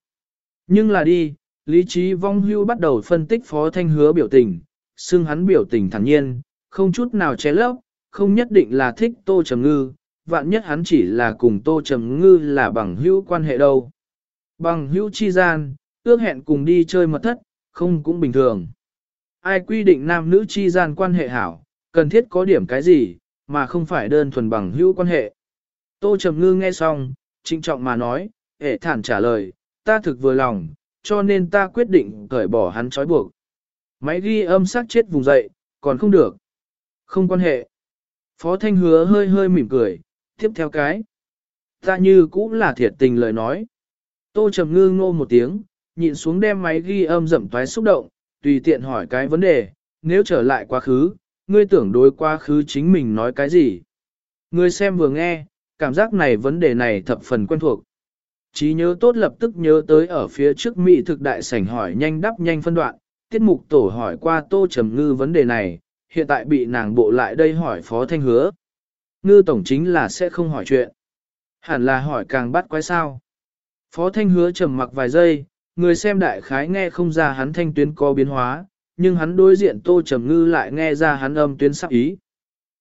Nhưng là đi, Lý trí vong hưu bắt đầu phân tích phó thanh hứa biểu tình, xưng hắn biểu tình thản nhiên, không chút nào che lấp, không nhất định là thích tô trầm ngư, vạn nhất hắn chỉ là cùng Tô Trầm Ngư là bằng hữu quan hệ đâu. Bằng hữu chi gian, ước hẹn cùng đi chơi mật thất, không cũng bình thường. Ai quy định nam nữ chi gian quan hệ hảo, cần thiết có điểm cái gì, mà không phải đơn thuần bằng hữu quan hệ. Tô Trầm Ngư nghe xong, trinh trọng mà nói, hệ thản trả lời, ta thực vừa lòng, cho nên ta quyết định cởi bỏ hắn trói buộc. Máy ghi âm sắc chết vùng dậy, còn không được. Không quan hệ. Phó Thanh hứa hơi hơi mỉm cười, tiếp theo cái. Ta như cũng là thiệt tình lời nói. Tô Trầm Ngư ngô một tiếng, nhịn xuống đem máy ghi âm rậm toái xúc động, tùy tiện hỏi cái vấn đề, nếu trở lại quá khứ, ngươi tưởng đối quá khứ chính mình nói cái gì. Ngươi xem vừa nghe, cảm giác này vấn đề này thập phần quen thuộc. Chí nhớ tốt lập tức nhớ tới ở phía trước Mỹ thực đại sảnh hỏi nhanh đắp nhanh phân đoạn, tiết mục tổ hỏi qua Tô Trầm Ngư vấn đề này, hiện tại bị nàng bộ lại đây hỏi Phó Thanh Hứa. Ngư tổng chính là sẽ không hỏi chuyện. Hẳn là hỏi càng bắt quái sao. Phó Thanh Hứa trầm mặc vài giây, người xem đại khái nghe không ra hắn thanh tuyến có biến hóa, nhưng hắn đối diện Tô Trầm Ngư lại nghe ra hắn âm tuyến sắc ý.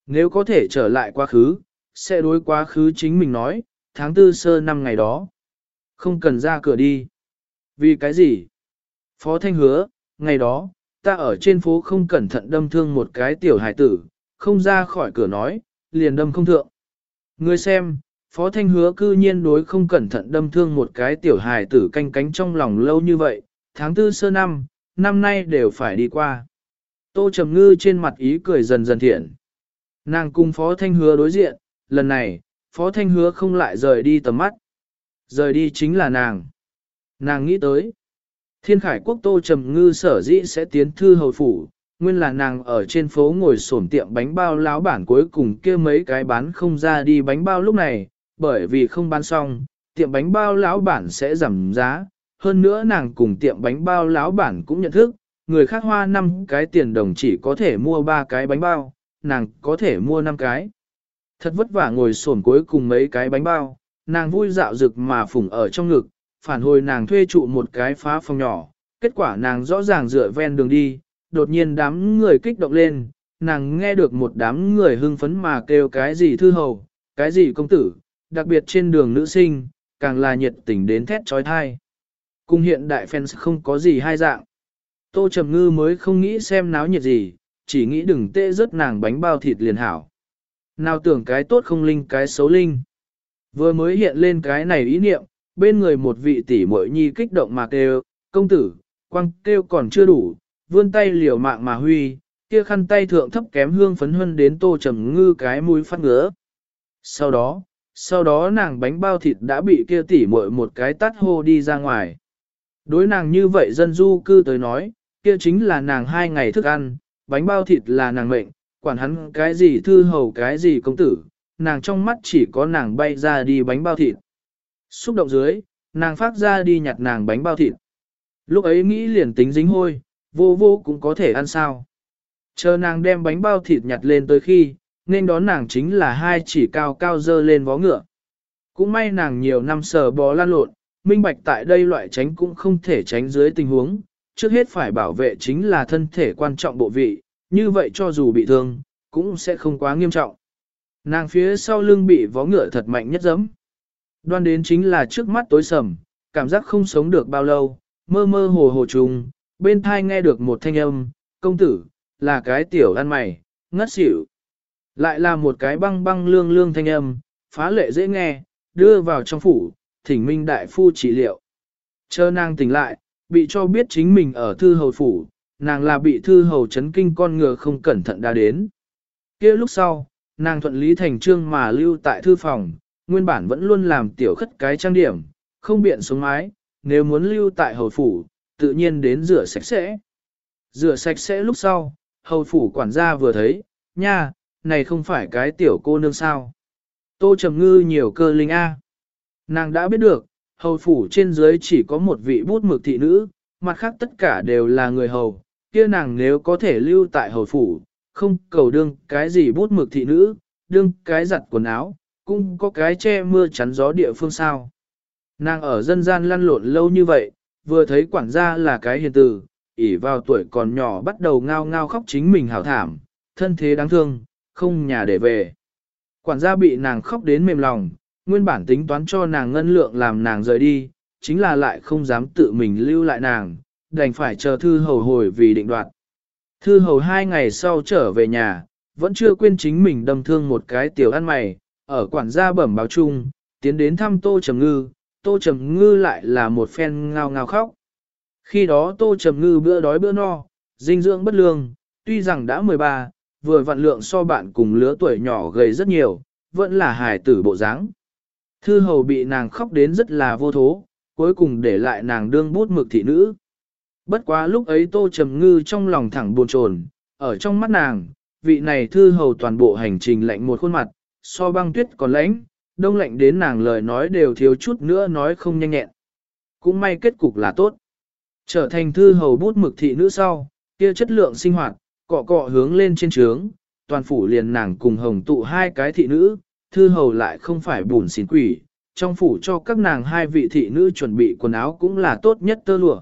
Nếu có thể trở lại quá khứ, sẽ đối quá khứ chính mình nói, tháng tư sơ năm ngày đó. Không cần ra cửa đi. Vì cái gì? Phó Thanh hứa, ngày đó, ta ở trên phố không cẩn thận đâm thương một cái tiểu hải tử, không ra khỏi cửa nói, liền đâm không thượng. Người xem, Phó Thanh hứa cư nhiên đối không cẩn thận đâm thương một cái tiểu hài tử canh cánh trong lòng lâu như vậy, tháng tư sơ năm, năm nay đều phải đi qua. Tô Trầm Ngư trên mặt ý cười dần dần thiện. Nàng cùng Phó Thanh hứa đối diện, lần này, Phó Thanh hứa không lại rời đi tầm mắt. Rời đi chính là nàng. Nàng nghĩ tới. Thiên khải quốc Tô Trầm Ngư sở dĩ sẽ tiến thư hầu phủ, nguyên là nàng ở trên phố ngồi sổm tiệm bánh bao láo bản cuối cùng kia mấy cái bán không ra đi bánh bao lúc này, bởi vì không bán xong, tiệm bánh bao lão bản sẽ giảm giá, hơn nữa nàng cùng tiệm bánh bao lão bản cũng nhận thức, người khác hoa 5 cái tiền đồng chỉ có thể mua 3 cái bánh bao, nàng có thể mua 5 cái. Thật vất vả ngồi sổn cuối cùng mấy cái bánh bao, nàng vui dạo rực mà phủng ở trong ngực, phản hồi nàng thuê trụ một cái phá phòng nhỏ, kết quả nàng rõ ràng dựa ven đường đi, đột nhiên đám người kích động lên, nàng nghe được một đám người hưng phấn mà kêu cái gì thư hầu, cái gì công tử, đặc biệt trên đường nữ sinh, càng là nhiệt tình đến thét trói thai. Cùng hiện đại fans không có gì hai dạng. Tô Trầm Ngư mới không nghĩ xem náo nhiệt gì, chỉ nghĩ đừng tê rớt nàng bánh bao thịt liền hảo. Nào tưởng cái tốt không linh cái xấu linh. Vừa mới hiện lên cái này ý niệm, bên người một vị tỷ muội nhi kích động mà kêu, công tử, quăng kêu còn chưa đủ, vươn tay liều mạng mà huy, kia khăn tay thượng thấp kém hương phấn huân đến tô trầm ngư cái mũi phát ngứa. Sau đó, sau đó nàng bánh bao thịt đã bị kia tỉ muội một cái tắt hô đi ra ngoài. Đối nàng như vậy dân du cư tới nói, kia chính là nàng hai ngày thức ăn, bánh bao thịt là nàng mệnh, quản hắn cái gì thư hầu cái gì công tử, nàng trong mắt chỉ có nàng bay ra đi bánh bao thịt. Xúc động dưới, nàng phát ra đi nhặt nàng bánh bao thịt. Lúc ấy nghĩ liền tính dính hôi, vô vô cũng có thể ăn sao. Chờ nàng đem bánh bao thịt nhặt lên tới khi, nên đón nàng chính là hai chỉ cao cao dơ lên vó ngựa. Cũng may nàng nhiều năm sờ bò lan lộn, minh bạch tại đây loại tránh cũng không thể tránh dưới tình huống, trước hết phải bảo vệ chính là thân thể quan trọng bộ vị, như vậy cho dù bị thương, cũng sẽ không quá nghiêm trọng. Nàng phía sau lưng bị vó ngựa thật mạnh nhất giấm. Đoan đến chính là trước mắt tối sầm, cảm giác không sống được bao lâu, mơ mơ hồ hồ trùng, bên thai nghe được một thanh âm, công tử, là cái tiểu ăn mày, ngất xỉu. Lại là một cái băng băng lương lương thanh âm, phá lệ dễ nghe, đưa vào trong phủ, thỉnh minh đại phu trị liệu. Chờ nàng tỉnh lại, bị cho biết chính mình ở thư hầu phủ, nàng là bị thư hầu chấn kinh con ngựa không cẩn thận đã đến. kia lúc sau, nàng thuận lý thành trương mà lưu tại thư phòng, nguyên bản vẫn luôn làm tiểu khất cái trang điểm, không biện xuống mái, nếu muốn lưu tại hầu phủ, tự nhiên đến rửa sạch sẽ. Rửa sạch sẽ lúc sau, hầu phủ quản gia vừa thấy, nha, này không phải cái tiểu cô nương sao. Tô Trầm Ngư nhiều cơ linh A. Nàng đã biết được, hầu phủ trên dưới chỉ có một vị bút mực thị nữ, mặt khác tất cả đều là người hầu, kia nàng nếu có thể lưu tại hầu phủ, không cầu đương cái gì bút mực thị nữ, đương cái giặt quần áo, cũng có cái che mưa chắn gió địa phương sao. Nàng ở dân gian lăn lộn lâu như vậy, vừa thấy quản gia là cái hiền tử, ỉ vào tuổi còn nhỏ bắt đầu ngao ngao khóc chính mình hảo thảm, thân thế đáng thương, không nhà để về. Quản gia bị nàng khóc đến mềm lòng, nguyên bản tính toán cho nàng ngân lượng làm nàng rời đi, chính là lại không dám tự mình lưu lại nàng, đành phải chờ thư hầu hồi vì định đoạt. Thư hầu hai ngày sau trở về nhà, vẫn chưa quên chính mình đâm thương một cái tiểu ăn mày, ở quản gia bẩm báo chung, tiến đến thăm Tô Trầm Ngư, Tô Trầm Ngư lại là một phen ngao ngao khóc. Khi đó Tô Trầm Ngư bữa đói bữa no, dinh dưỡng bất lương, tuy rằng đã 13, vừa vặn lượng so bạn cùng lứa tuổi nhỏ gầy rất nhiều, vẫn là hài tử bộ dáng. Thư hầu bị nàng khóc đến rất là vô thố, cuối cùng để lại nàng đương bút mực thị nữ. Bất quá lúc ấy Tô Trầm Ngư trong lòng thẳng buồn chồn, ở trong mắt nàng, vị này thư hầu toàn bộ hành trình lạnh một khuôn mặt, so băng tuyết còn lãnh, đông lạnh đến nàng lời nói đều thiếu chút nữa nói không nhanh nhẹn. Cũng may kết cục là tốt. Trở thành thư hầu bút mực thị nữ sau, kia chất lượng sinh hoạt, cọ cọ hướng lên trên trướng, toàn phủ liền nàng cùng hồng tụ hai cái thị nữ, thư hầu lại không phải bùn xỉn quỷ, trong phủ cho các nàng hai vị thị nữ chuẩn bị quần áo cũng là tốt nhất tơ lụa.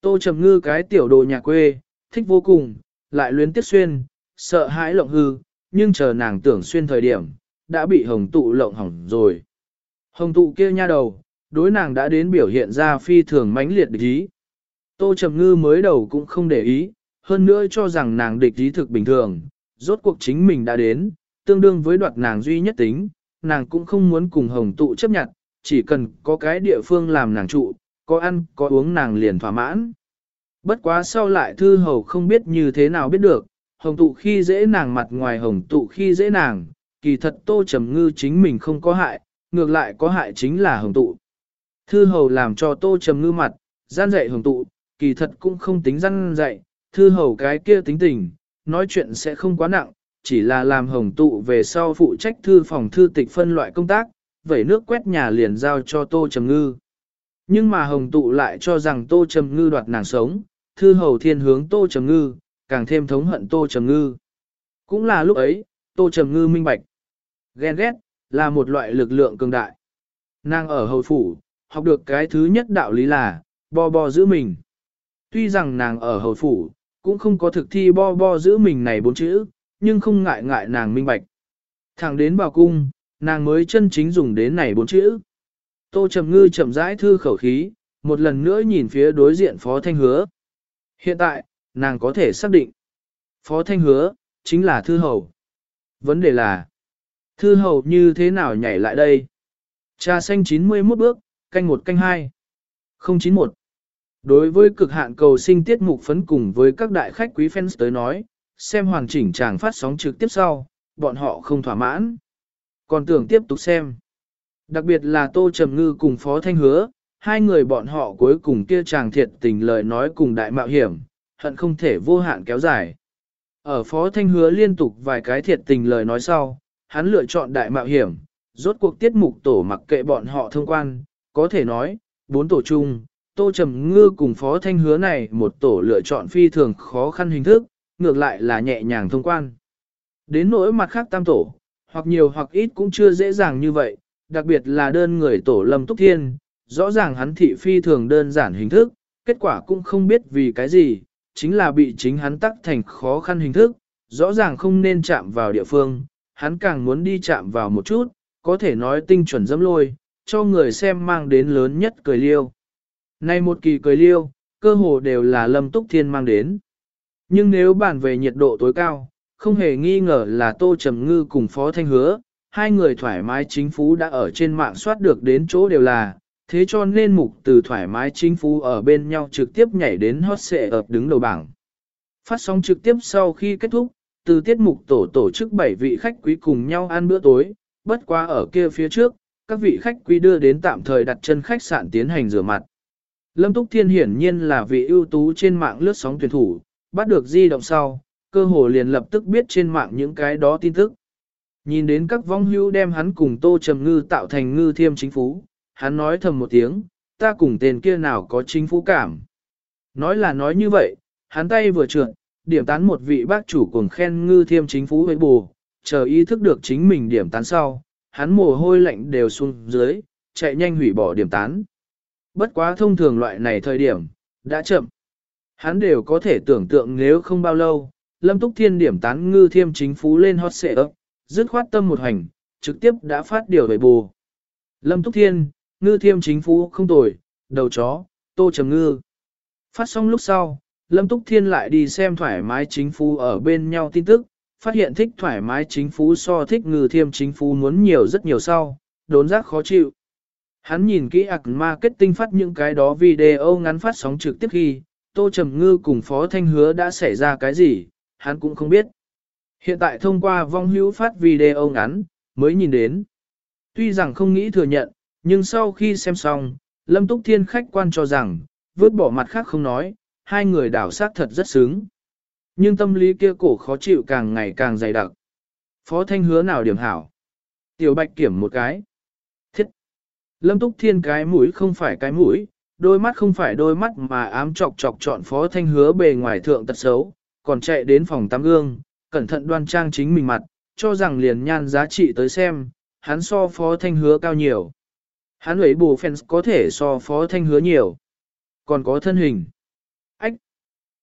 Tô Trầm Ngư cái tiểu đồ nhà quê, thích vô cùng, lại luyến tiếc xuyên, sợ hãi lộng hư, nhưng chờ nàng tưởng xuyên thời điểm, đã bị hồng tụ lộng hỏng rồi. Hồng tụ kia nha đầu, đối nàng đã đến biểu hiện ra phi thường mãnh liệt địch ý. Tô Trầm Ngư mới đầu cũng không để ý, hơn nữa cho rằng nàng địch ý thực bình thường, rốt cuộc chính mình đã đến, tương đương với đoạt nàng duy nhất tính, nàng cũng không muốn cùng hồng tụ chấp nhận, chỉ cần có cái địa phương làm nàng trụ, có ăn, có uống nàng liền thỏa mãn. Bất quá sau lại thư hầu không biết như thế nào biết được, hồng tụ khi dễ nàng mặt ngoài hồng tụ khi dễ nàng, kỳ thật tô trầm ngư chính mình không có hại, ngược lại có hại chính là hồng tụ. Thư hầu làm cho tô trầm ngư mặt, gian dạy hồng tụ, kỳ thật cũng không tính gian dạy, thư hầu cái kia tính tình, nói chuyện sẽ không quá nặng, chỉ là làm hồng tụ về sau phụ trách thư phòng thư tịch phân loại công tác, vẩy nước quét nhà liền giao cho tô trầm ngư. Nhưng mà hồng tụ lại cho rằng tô trầm ngư đoạt nàng sống, thư hầu thiên hướng tô trầm ngư, càng thêm thống hận tô trầm ngư. Cũng là lúc ấy, tô trầm ngư minh bạch. Ghen ghét, là một loại lực lượng cường đại. Nàng ở hầu phủ, học được cái thứ nhất đạo lý là, bo bo giữ mình. Tuy rằng nàng ở hầu phủ, cũng không có thực thi bo bo giữ mình này bốn chữ, nhưng không ngại ngại nàng minh bạch. Thẳng đến vào cung, nàng mới chân chính dùng đến này bốn chữ. Tô Trầm Ngư chậm rãi thư khẩu khí, một lần nữa nhìn phía đối diện Phó Thanh Hứa. Hiện tại, nàng có thể xác định. Phó Thanh Hứa, chính là Thư Hầu. Vấn đề là, Thư Hầu như thế nào nhảy lại đây? Trà xanh 91 bước, canh một canh hai. 091. Đối với cực hạn cầu sinh tiết mục phấn cùng với các đại khách quý fans tới nói, xem hoàn chỉnh chàng phát sóng trực tiếp sau, bọn họ không thỏa mãn. Còn tưởng tiếp tục xem. Đặc biệt là Tô Trầm Ngư cùng Phó Thanh Hứa, hai người bọn họ cuối cùng kia chàng thiệt tình lời nói cùng đại mạo hiểm, hận không thể vô hạn kéo dài. Ở Phó Thanh Hứa liên tục vài cái thiệt tình lời nói sau, hắn lựa chọn đại mạo hiểm, rốt cuộc tiết mục tổ mặc kệ bọn họ thông quan, có thể nói, bốn tổ chung, Tô Trầm Ngư cùng Phó Thanh Hứa này một tổ lựa chọn phi thường khó khăn hình thức, ngược lại là nhẹ nhàng thông quan. Đến nỗi mặt khác tam tổ, hoặc nhiều hoặc ít cũng chưa dễ dàng như vậy, đặc biệt là đơn người tổ Lâm Túc Thiên, rõ ràng hắn thị phi thường đơn giản hình thức, kết quả cũng không biết vì cái gì, chính là bị chính hắn tắc thành khó khăn hình thức, rõ ràng không nên chạm vào địa phương, hắn càng muốn đi chạm vào một chút, có thể nói tinh chuẩn dâm lôi, cho người xem mang đến lớn nhất cười liêu. Nay một kỳ cười liêu, cơ hồ đều là Lâm Túc Thiên mang đến. Nhưng nếu bàn về nhiệt độ tối cao, không hề nghi ngờ là Tô Trầm Ngư cùng Phó Thanh Hứa, hai người thoải mái chính phú đã ở trên mạng soát được đến chỗ đều là, thế cho nên mục từ thoải mái chính phú ở bên nhau trực tiếp nhảy đến hot xệ ập đứng đầu bảng. Phát sóng trực tiếp sau khi kết thúc, từ tiết mục tổ tổ chức 7 vị khách quý cùng nhau ăn bữa tối, bất quá ở kia phía trước, các vị khách quý đưa đến tạm thời đặt chân khách sạn tiến hành rửa mặt. Lâm Túc Thiên hiển nhiên là vị ưu tú trên mạng lướt sóng tuyển thủ, bắt được di động sau, cơ hồ liền lập tức biết trên mạng những cái đó tin tức. Nhìn đến các vong hưu đem hắn cùng Tô Trầm Ngư tạo thành ngư thiêm chính phú, hắn nói thầm một tiếng, ta cùng tên kia nào có chính phú cảm. Nói là nói như vậy, hắn tay vừa trượt, điểm tán một vị bác chủ cùng khen ngư thiêm chính phú với bù, chờ ý thức được chính mình điểm tán sau, hắn mồ hôi lạnh đều xuống dưới, chạy nhanh hủy bỏ điểm tán. Bất quá thông thường loại này thời điểm, đã chậm. Hắn đều có thể tưởng tượng nếu không bao lâu, Lâm Túc Thiên điểm tán ngư thiêm chính phú lên hot xệ ấp, dứt khoát tâm một hành, trực tiếp đã phát điều về bù. Lâm Túc Thiên, ngư thiêm chính phú không tồi, đầu chó, tô trầm ngư. Phát xong lúc sau, Lâm Túc Thiên lại đi xem thoải mái chính phú ở bên nhau tin tức, phát hiện thích thoải mái chính phú so thích ngư thiêm chính phú muốn nhiều rất nhiều sau, đốn giác khó chịu. Hắn nhìn kỹ ạc marketing phát những cái đó video ngắn phát sóng trực tiếp khi, Tô Trầm Ngư cùng Phó Thanh Hứa đã xảy ra cái gì, hắn cũng không biết. Hiện tại thông qua vong hữu phát video ngắn, mới nhìn đến. Tuy rằng không nghĩ thừa nhận, nhưng sau khi xem xong, Lâm Túc Thiên khách quan cho rằng, vứt bỏ mặt khác không nói, hai người đảo sát thật rất sướng. Nhưng tâm lý kia cổ khó chịu càng ngày càng dày đặc. Phó Thanh hứa nào điểm hảo. Tiểu Bạch kiểm một cái. Lâm Túc Thiên cái mũi không phải cái mũi, đôi mắt không phải đôi mắt mà ám chọc chọc chọn Phó Thanh hứa bề ngoài thượng tật xấu, còn chạy đến phòng tắm gương, cẩn thận đoan trang chính mình mặt, cho rằng liền nhan giá trị tới xem, hắn so Phó Thanh hứa cao nhiều. Hắn ấy bù fans có thể so Phó Thanh hứa nhiều. Còn có thân hình. Ách!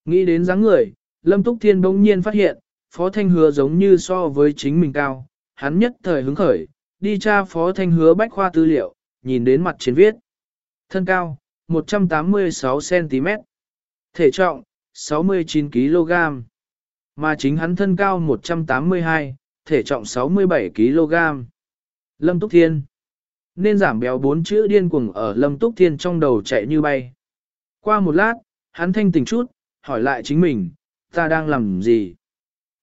Nghĩ đến dáng người, Lâm Túc Thiên bỗng nhiên phát hiện, Phó Thanh Hứa giống như so với chính mình cao, hắn nhất thời hứng khởi, đi tra Phó Thanh Hứa bách khoa tư liệu, nhìn đến mặt trên viết. Thân cao, 186cm. Thể trọng, 69kg. Mà chính hắn thân cao 182, thể trọng 67kg. Lâm Túc Thiên. Nên giảm béo bốn chữ điên cuồng ở Lâm Túc Thiên trong đầu chạy như bay. Qua một lát, hắn thanh tỉnh chút, hỏi lại chính mình, ta đang làm gì?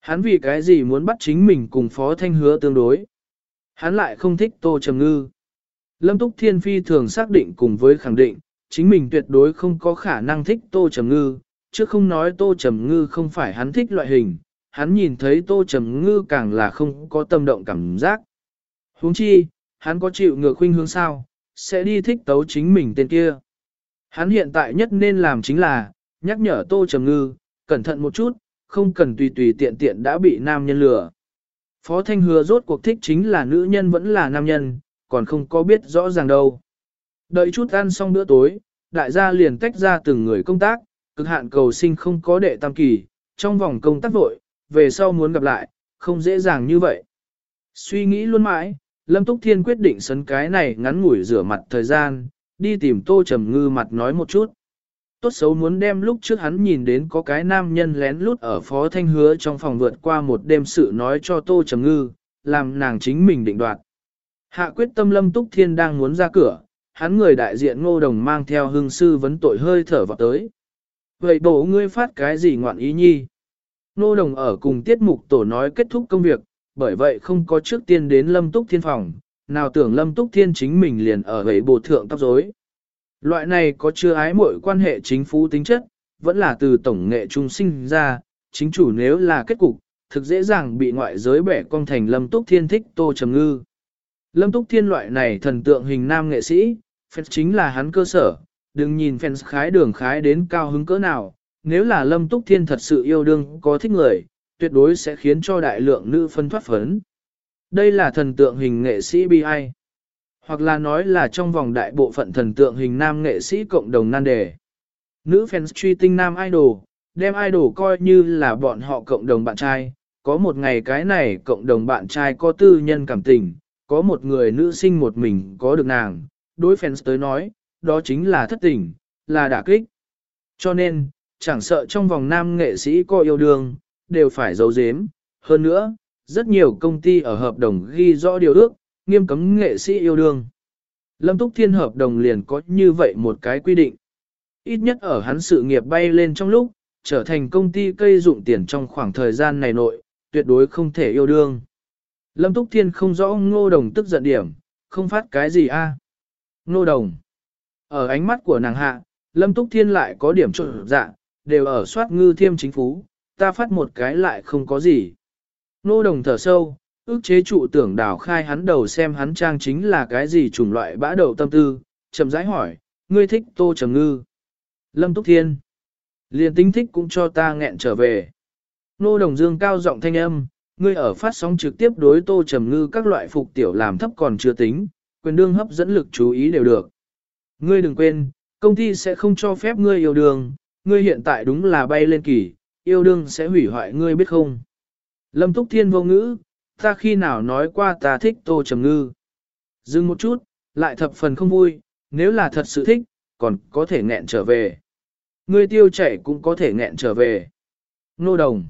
Hắn vì cái gì muốn bắt chính mình cùng Phó Thanh Hứa tương đối? Hắn lại không thích Tô Trầm Ngư. Lâm Túc Thiên Phi thường xác định cùng với khẳng định, chính mình tuyệt đối không có khả năng thích Tô Trầm Ngư, chứ không nói Tô Trầm Ngư không phải hắn thích loại hình, hắn nhìn thấy Tô Trầm Ngư càng là không có tâm động cảm giác. huống chi, hắn có chịu ngược khuynh hướng sao, sẽ đi thích tấu chính mình tên kia. Hắn hiện tại nhất nên làm chính là, nhắc nhở Tô Trầm Ngư, cẩn thận một chút, không cần tùy tùy tiện tiện đã bị nam nhân lừa. Phó Thanh Hứa rốt cuộc thích chính là nữ nhân vẫn là nam nhân, còn không có biết rõ ràng đâu. Đợi chút ăn xong bữa tối, đại gia liền tách ra từng người công tác, cực hạn cầu sinh không có đệ tam kỳ, trong vòng công tác vội, về sau muốn gặp lại, không dễ dàng như vậy. Suy nghĩ luôn mãi, Lâm Túc Thiên quyết định sấn cái này ngắn ngủi rửa mặt thời gian, đi tìm Tô Trầm Ngư mặt nói một chút. Tốt xấu muốn đem lúc trước hắn nhìn đến có cái nam nhân lén lút ở Phó Thanh Hứa trong phòng vượt qua một đêm sự nói cho Tô Trầm Ngư, làm nàng chính mình định đoạt. Hạ quyết tâm Lâm Túc Thiên đang muốn ra cửa, hắn người đại diện ngô đồng mang theo hương sư vấn tội hơi thở vào tới. Vậy bổ ngươi phát cái gì ngoạn ý nhi? Ngô đồng ở cùng tiết mục tổ nói kết thúc công việc, bởi vậy không có trước tiên đến Lâm Túc Thiên phòng, nào tưởng Lâm Túc Thiên chính mình liền ở vậy bộ thượng tóc rối. Loại này có chưa ái mỗi quan hệ chính phủ tính chất, vẫn là từ tổng nghệ trung sinh ra, chính chủ nếu là kết cục, thực dễ dàng bị ngoại giới bẻ cong thành Lâm Túc Thiên thích Tô Trầm Ngư. Lâm Túc Thiên loại này thần tượng hình nam nghệ sĩ, fans chính là hắn cơ sở, đừng nhìn fans khái đường khái đến cao hứng cỡ nào, nếu là Lâm Túc Thiên thật sự yêu đương có thích người, tuyệt đối sẽ khiến cho đại lượng nữ phân thoát phấn. Đây là thần tượng hình nghệ sĩ bi Hoặc là nói là trong vòng đại bộ phận thần tượng hình nam nghệ sĩ cộng đồng nan đề. Nữ fans truy tinh nam idol, đem idol coi như là bọn họ cộng đồng bạn trai. Có một ngày cái này cộng đồng bạn trai có tư nhân cảm tình, có một người nữ sinh một mình có được nàng, đối fans tới nói, đó chính là thất tình, là đả kích. Cho nên, chẳng sợ trong vòng nam nghệ sĩ có yêu đương, đều phải giấu giếm. Hơn nữa, rất nhiều công ty ở hợp đồng ghi rõ điều ước, nghiêm cấm nghệ sĩ yêu đương. Lâm Túc Thiên hợp đồng liền có như vậy một cái quy định. Ít nhất ở hắn sự nghiệp bay lên trong lúc, trở thành công ty cây dụng tiền trong khoảng thời gian này nội, tuyệt đối không thể yêu đương. Lâm Túc Thiên không rõ ngô đồng tức giận điểm, không phát cái gì a Ngô đồng. Ở ánh mắt của nàng hạ, Lâm Túc Thiên lại có điểm trộn dạ, đều ở soát ngư thiêm chính phú, ta phát một cái lại không có gì. Ngô đồng thở sâu, ước chế trụ tưởng đảo khai hắn đầu xem hắn trang chính là cái gì chủng loại bã đầu tâm tư, chậm rãi hỏi, ngươi thích tô trầm ngư. Lâm Túc Thiên. Liền tính thích cũng cho ta nghẹn trở về. Nô đồng dương cao giọng thanh âm, ngươi ở phát sóng trực tiếp đối tô trầm ngư các loại phục tiểu làm thấp còn chưa tính, quyền đương hấp dẫn lực chú ý đều được. Ngươi đừng quên, công ty sẽ không cho phép ngươi yêu đương, ngươi hiện tại đúng là bay lên kỳ, yêu đương sẽ hủy hoại ngươi biết không. Lâm Túc Thiên vô ngữ, ta khi nào nói qua ta thích Tô Trầm Ngư. Dừng một chút, lại thập phần không vui, nếu là thật sự thích, còn có thể nghẹn trở về. Ngươi tiêu chảy cũng có thể nghẹn trở về. Nô đồng.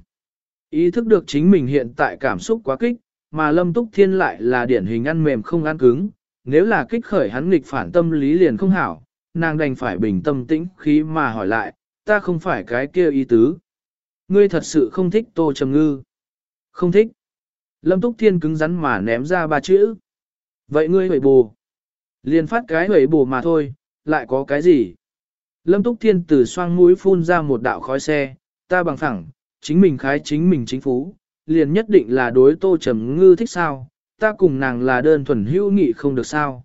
Ý thức được chính mình hiện tại cảm xúc quá kích, mà Lâm Túc Thiên lại là điển hình ăn mềm không ăn cứng. Nếu là kích khởi hắn nghịch phản tâm lý liền không hảo, nàng đành phải bình tâm tĩnh khí mà hỏi lại, ta không phải cái kia ý tứ. Ngươi thật sự không thích Tô Trầm Ngư. Không thích. Lâm Túc Thiên cứng rắn mà ném ra ba chữ. Vậy ngươi hủy bù. Liền phát cái hủy bù mà thôi, lại có cái gì? Lâm Túc Thiên từ xoang mũi phun ra một đạo khói xe, ta bằng phẳng, chính mình khái chính mình chính phú, liền nhất định là đối Tô Trầm Ngư thích sao, ta cùng nàng là đơn thuần hữu nghị không được sao.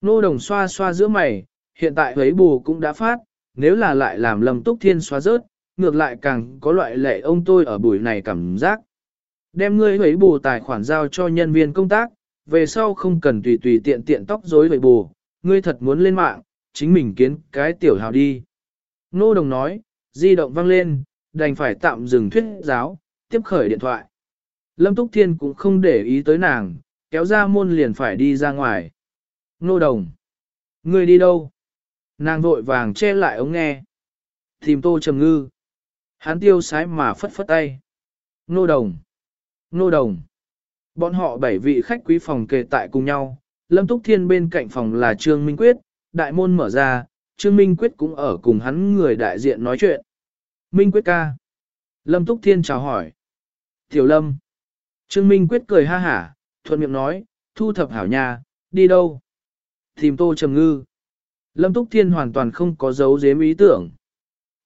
Nô đồng xoa xoa giữa mày, hiện tại ấy bù cũng đã phát, nếu là lại làm lầm Túc Thiên xóa rớt, ngược lại càng có loại lệ ông tôi ở buổi này cảm giác. Đem ngươi ấy bù tài khoản giao cho nhân viên công tác, về sau không cần tùy tùy tiện tiện tóc rối vậy bù, ngươi thật muốn lên mạng, chính mình kiến cái tiểu hào đi. Nô đồng nói, di động vang lên, đành phải tạm dừng thuyết giáo, tiếp khởi điện thoại. Lâm Túc Thiên cũng không để ý tới nàng, kéo ra môn liền phải đi ra ngoài. Nô đồng, ngươi đi đâu? Nàng vội vàng che lại ống nghe. Tìm tô trầm ngư. Hắn tiêu sái mà phất phất tay. Nô đồng. Nô đồng. Bọn họ bảy vị khách quý phòng kề tại cùng nhau. Lâm Túc Thiên bên cạnh phòng là Trương Minh Quyết. Đại môn mở ra, Trương Minh Quyết cũng ở cùng hắn người đại diện nói chuyện. Minh Quyết ca. Lâm Túc Thiên chào hỏi. Tiểu Lâm. Trương Minh Quyết cười ha hả, thuận miệng nói, thu thập hảo nhà, đi đâu? Tìm Tô Trầm Ngư. Lâm Túc Thiên hoàn toàn không có dấu dếm ý tưởng.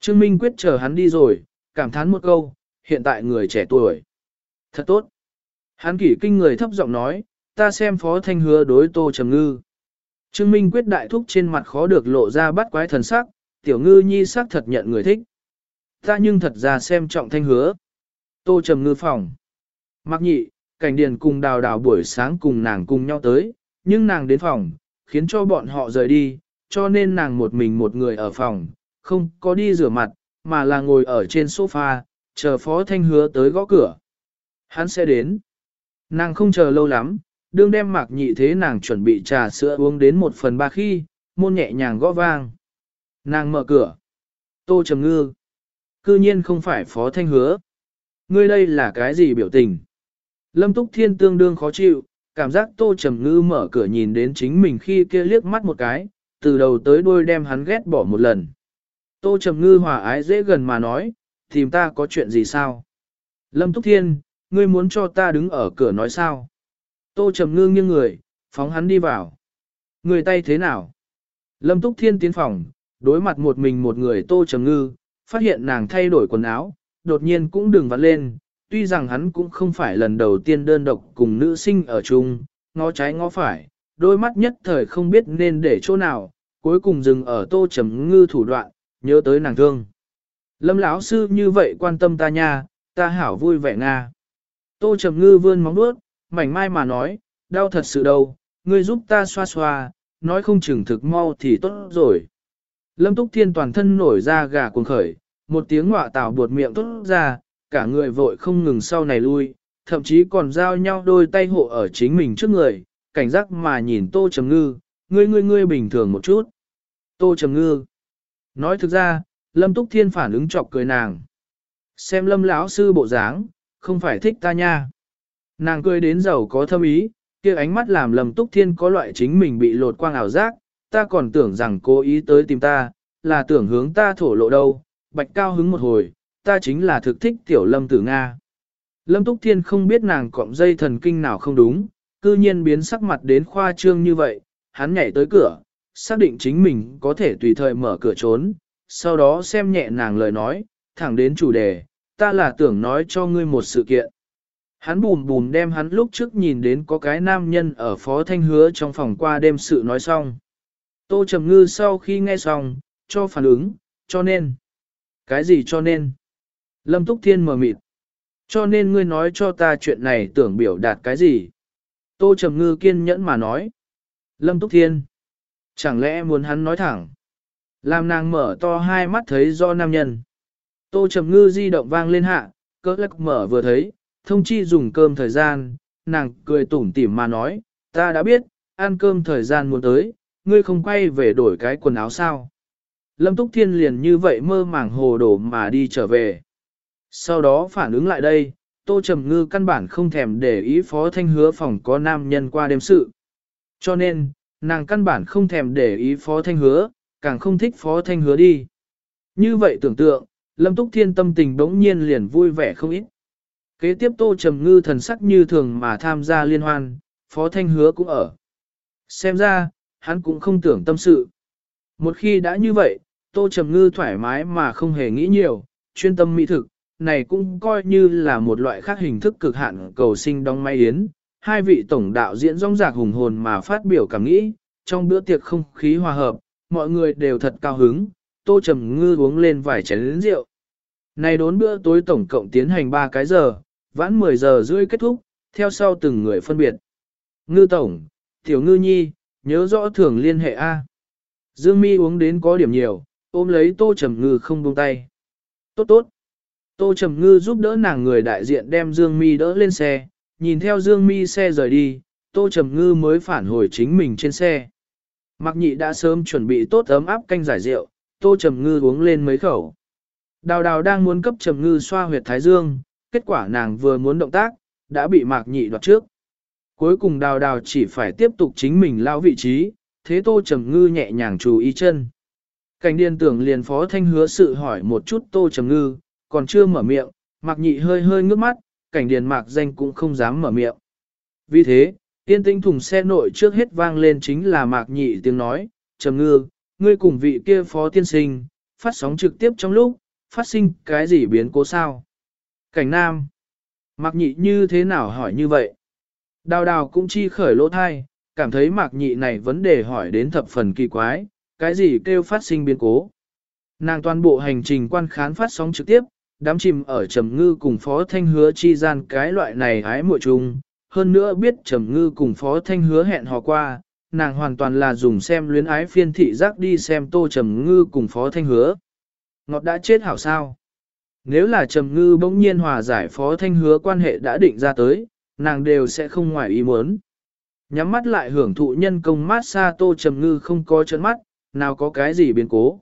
Trương Minh quyết chờ hắn đi rồi, cảm thán một câu, hiện tại người trẻ tuổi. Thật tốt. Hắn kỷ kinh người thấp giọng nói, ta xem phó thanh hứa đối tô trầm ngư. Trương Minh quyết đại thúc trên mặt khó được lộ ra bắt quái thần sắc, tiểu ngư nhi sắc thật nhận người thích. Ta nhưng thật ra xem trọng thanh hứa. Tô trầm ngư phòng. Mặc nhị, cảnh điền cùng đào đào buổi sáng cùng nàng cùng nhau tới, nhưng nàng đến phòng, khiến cho bọn họ rời đi, cho nên nàng một mình một người ở phòng, không có đi rửa mặt, mà là ngồi ở trên sofa, chờ Phó Thanh Hứa tới gõ cửa. Hắn sẽ đến. Nàng không chờ lâu lắm, đương đem mạc nhị thế nàng chuẩn bị trà sữa uống đến một phần ba khi, môn nhẹ nhàng gõ vang. Nàng mở cửa. Tô Trầm Ngư. Cư nhiên không phải Phó Thanh Hứa. Ngươi đây là cái gì biểu tình? Lâm Túc Thiên tương đương khó chịu, cảm giác Tô Trầm Ngư mở cửa nhìn đến chính mình khi kia liếc mắt một cái, từ đầu tới đuôi đem hắn ghét bỏ một lần. Tô Trầm Ngư hòa ái dễ gần mà nói, tìm ta có chuyện gì sao? Lâm Túc Thiên, ngươi muốn cho ta đứng ở cửa nói sao? Tô Trầm Ngư nghiêng người, phóng hắn đi vào. Người tay thế nào? Lâm Túc Thiên tiến phòng, đối mặt một mình một người Tô Trầm Ngư, phát hiện nàng thay đổi quần áo, đột nhiên cũng đừng vặn lên, tuy rằng hắn cũng không phải lần đầu tiên đơn độc cùng nữ sinh ở chung, ngó trái ngó phải, đôi mắt nhất thời không biết nên để chỗ nào, cuối cùng dừng ở tô trầm ngư thủ đoạn, nhớ tới nàng thương. Lâm lão sư như vậy quan tâm ta nha, ta hảo vui vẻ nga. Tô trầm ngư vươn móng bước, mảnh mai mà nói, đau thật sự đâu, ngươi giúp ta xoa xoa, nói không chừng thực mau thì tốt rồi. Lâm túc thiên toàn thân nổi ra gà cuồng khởi, một tiếng ngọa tạo buột miệng tốt ra, cả người vội không ngừng sau này lui, thậm chí còn giao nhau đôi tay hộ ở chính mình trước người, cảnh giác mà nhìn tô trầm ngư, ngươi ngươi ngươi bình thường một chút. Tô Trầm Ngư. Nói thực ra, Lâm Túc Thiên phản ứng chọc cười nàng. Xem Lâm lão sư bộ dáng, không phải thích ta nha. Nàng cười đến giàu có thâm ý, kia ánh mắt làm Lâm Túc Thiên có loại chính mình bị lột quang ảo giác, ta còn tưởng rằng cố ý tới tìm ta, là tưởng hướng ta thổ lộ đâu, bạch cao hứng một hồi, ta chính là thực thích tiểu Lâm tử Nga. Lâm Túc Thiên không biết nàng cọng dây thần kinh nào không đúng, cư nhiên biến sắc mặt đến khoa trương như vậy, hắn nhảy tới cửa, xác định chính mình có thể tùy thời mở cửa trốn, sau đó xem nhẹ nàng lời nói, thẳng đến chủ đề, ta là tưởng nói cho ngươi một sự kiện. Hắn bùm bùm đem hắn lúc trước nhìn đến có cái nam nhân ở phó thanh hứa trong phòng qua đêm sự nói xong. Tô Trầm Ngư sau khi nghe xong, cho phản ứng, cho nên. Cái gì cho nên? Lâm Túc Thiên mở mịt. Cho nên ngươi nói cho ta chuyện này tưởng biểu đạt cái gì? Tô Trầm Ngư kiên nhẫn mà nói. Lâm Túc Thiên. Chẳng lẽ muốn hắn nói thẳng? Làm nàng mở to hai mắt thấy do nam nhân. Tô Trầm Ngư di động vang lên hạ, cỡ lắc mở vừa thấy, thông chi dùng cơm thời gian, nàng cười tủm tỉm mà nói, ta đã biết, ăn cơm thời gian muốn tới, ngươi không quay về đổi cái quần áo sao. Lâm Túc Thiên liền như vậy mơ màng hồ đồ mà đi trở về. Sau đó phản ứng lại đây, Tô Trầm Ngư căn bản không thèm để ý Phó Thanh Hứa phòng có nam nhân qua đêm sự. Cho nên, nàng căn bản không thèm để ý Phó Thanh Hứa, càng không thích Phó Thanh Hứa đi. Như vậy tưởng tượng, Lâm Túc Thiên tâm tình bỗng nhiên liền vui vẻ không ít. Kế tiếp Tô Trầm Ngư thần sắc như thường mà tham gia liên hoan, Phó Thanh Hứa cũng ở. Xem ra, hắn cũng không tưởng tâm sự. Một khi đã như vậy, Tô Trầm Ngư thoải mái mà không hề nghĩ nhiều, chuyên tâm mỹ thực, này cũng coi như là một loại khác hình thức cực hạn cầu sinh đóng may yến. Hai vị tổng đạo diễn rong rạc hùng hồn mà phát biểu cảm nghĩ, trong bữa tiệc không khí hòa hợp, mọi người đều thật cao hứng, Tô Trầm Ngư uống lên vài chén rượu. Này đốn bữa tối tổng cộng tiến hành 3 cái giờ, vãn 10 giờ rưỡi kết thúc, theo sau từng người phân biệt. Ngư Tổng, Tiểu Ngư Nhi, nhớ rõ thường liên hệ A. Dương Mi uống đến có điểm nhiều, ôm lấy Tô Trầm Ngư không buông tay. Tốt tốt. Tô Trầm Ngư giúp đỡ nàng người đại diện đem Dương Mi đỡ lên xe, nhìn theo Dương Mi xe rời đi, Tô Trầm Ngư mới phản hồi chính mình trên xe. Mạc Nhị đã sớm chuẩn bị tốt ấm áp canh giải rượu, Tô Trầm Ngư uống lên mấy khẩu. Đào đào đang muốn cấp Trầm Ngư xoa huyệt thái dương, kết quả nàng vừa muốn động tác, đã bị Mạc Nhị đoạt trước. Cuối cùng đào đào chỉ phải tiếp tục chính mình lao vị trí, thế Tô Trầm Ngư nhẹ nhàng chú ý chân. Cảnh điên tưởng liền phó thanh hứa sự hỏi một chút Tô Trầm Ngư, còn chưa mở miệng, Mạc Nhị hơi hơi ngước mắt, cảnh điền Mạc danh cũng không dám mở miệng. Vì thế, tiên tinh thùng xe nội trước hết vang lên chính là Mạc Nhị tiếng nói, Trầm Ngư, ngươi cùng vị kia phó tiên sinh, phát sóng trực tiếp trong lúc, phát sinh cái gì biến cố sao? Cảnh Nam, Mạc Nhị như thế nào hỏi như vậy? Đào đào cũng chi khởi lỗ thai, cảm thấy Mạc Nhị này vấn đề hỏi đến thập phần kỳ quái, cái gì kêu phát sinh biến cố? Nàng toàn bộ hành trình quan khán phát sóng trực tiếp, đám chìm ở trầm ngư cùng phó thanh hứa chi gian cái loại này hái muội chung, hơn nữa biết trầm ngư cùng phó thanh hứa hẹn hò qua, nàng hoàn toàn là dùng xem luyến ái phiên thị giác đi xem tô trầm ngư cùng phó thanh hứa. Ngọt đã chết hảo sao? Nếu là trầm ngư bỗng nhiên hòa giải phó thanh hứa quan hệ đã định ra tới, nàng đều sẽ không ngoài ý muốn. Nhắm mắt lại hưởng thụ nhân công mát xa tô trầm ngư không có chân mắt, nào có cái gì biến cố.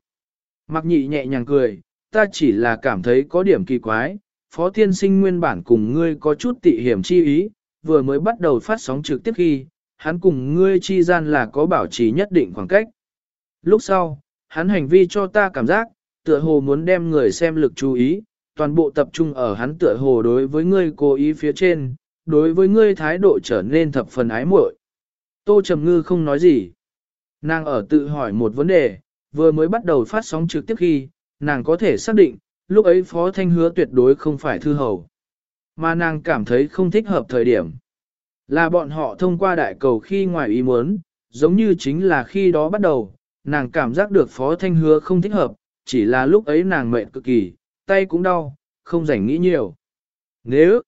Mặc nhị nhẹ nhàng cười, ta chỉ là cảm thấy có điểm kỳ quái, phó tiên sinh nguyên bản cùng ngươi có chút tị hiểm chi ý, vừa mới bắt đầu phát sóng trực tiếp khi, hắn cùng ngươi chi gian là có bảo trì nhất định khoảng cách. Lúc sau, hắn hành vi cho ta cảm giác, tựa hồ muốn đem người xem lực chú ý, toàn bộ tập trung ở hắn tựa hồ đối với ngươi cố ý phía trên, đối với ngươi thái độ trở nên thập phần ái muội. Tô Trầm Ngư không nói gì. Nàng ở tự hỏi một vấn đề, vừa mới bắt đầu phát sóng trực tiếp khi, nàng có thể xác định, lúc ấy Phó Thanh hứa tuyệt đối không phải thư hầu. Mà nàng cảm thấy không thích hợp thời điểm. Là bọn họ thông qua đại cầu khi ngoài ý muốn, giống như chính là khi đó bắt đầu, nàng cảm giác được Phó Thanh hứa không thích hợp, chỉ là lúc ấy nàng mệt cực kỳ, tay cũng đau, không rảnh nghĩ nhiều. Nếu,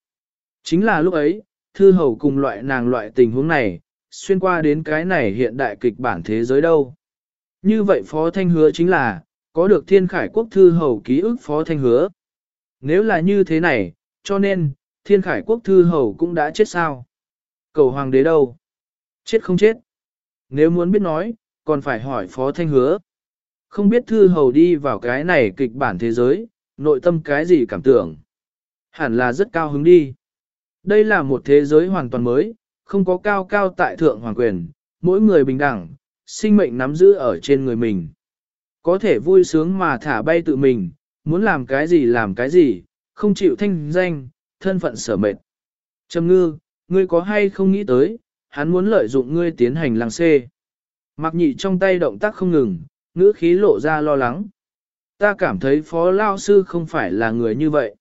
chính là lúc ấy, thư hầu cùng loại nàng loại tình huống này, xuyên qua đến cái này hiện đại kịch bản thế giới đâu. Như vậy Phó Thanh hứa chính là, có được thiên khải quốc thư hầu ký ức Phó Thanh hứa. Nếu là như thế này, cho nên, thiên khải quốc thư hầu cũng đã chết sao? Cầu hoàng đế đâu? Chết không chết? Nếu muốn biết nói, còn phải hỏi Phó Thanh hứa. Không biết thư hầu đi vào cái này kịch bản thế giới, nội tâm cái gì cảm tưởng. Hẳn là rất cao hứng đi. Đây là một thế giới hoàn toàn mới, không có cao cao tại thượng hoàng quyền, mỗi người bình đẳng, sinh mệnh nắm giữ ở trên người mình. Có thể vui sướng mà thả bay tự mình, muốn làm cái gì làm cái gì, không chịu thanh danh, thân phận sở mệt. Trầm ngư, ngươi có hay không nghĩ tới, hắn muốn lợi dụng ngươi tiến hành làng xê. Mặc nhị trong tay động tác không ngừng, ngữ khí lộ ra lo lắng. Ta cảm thấy phó lao sư không phải là người như vậy.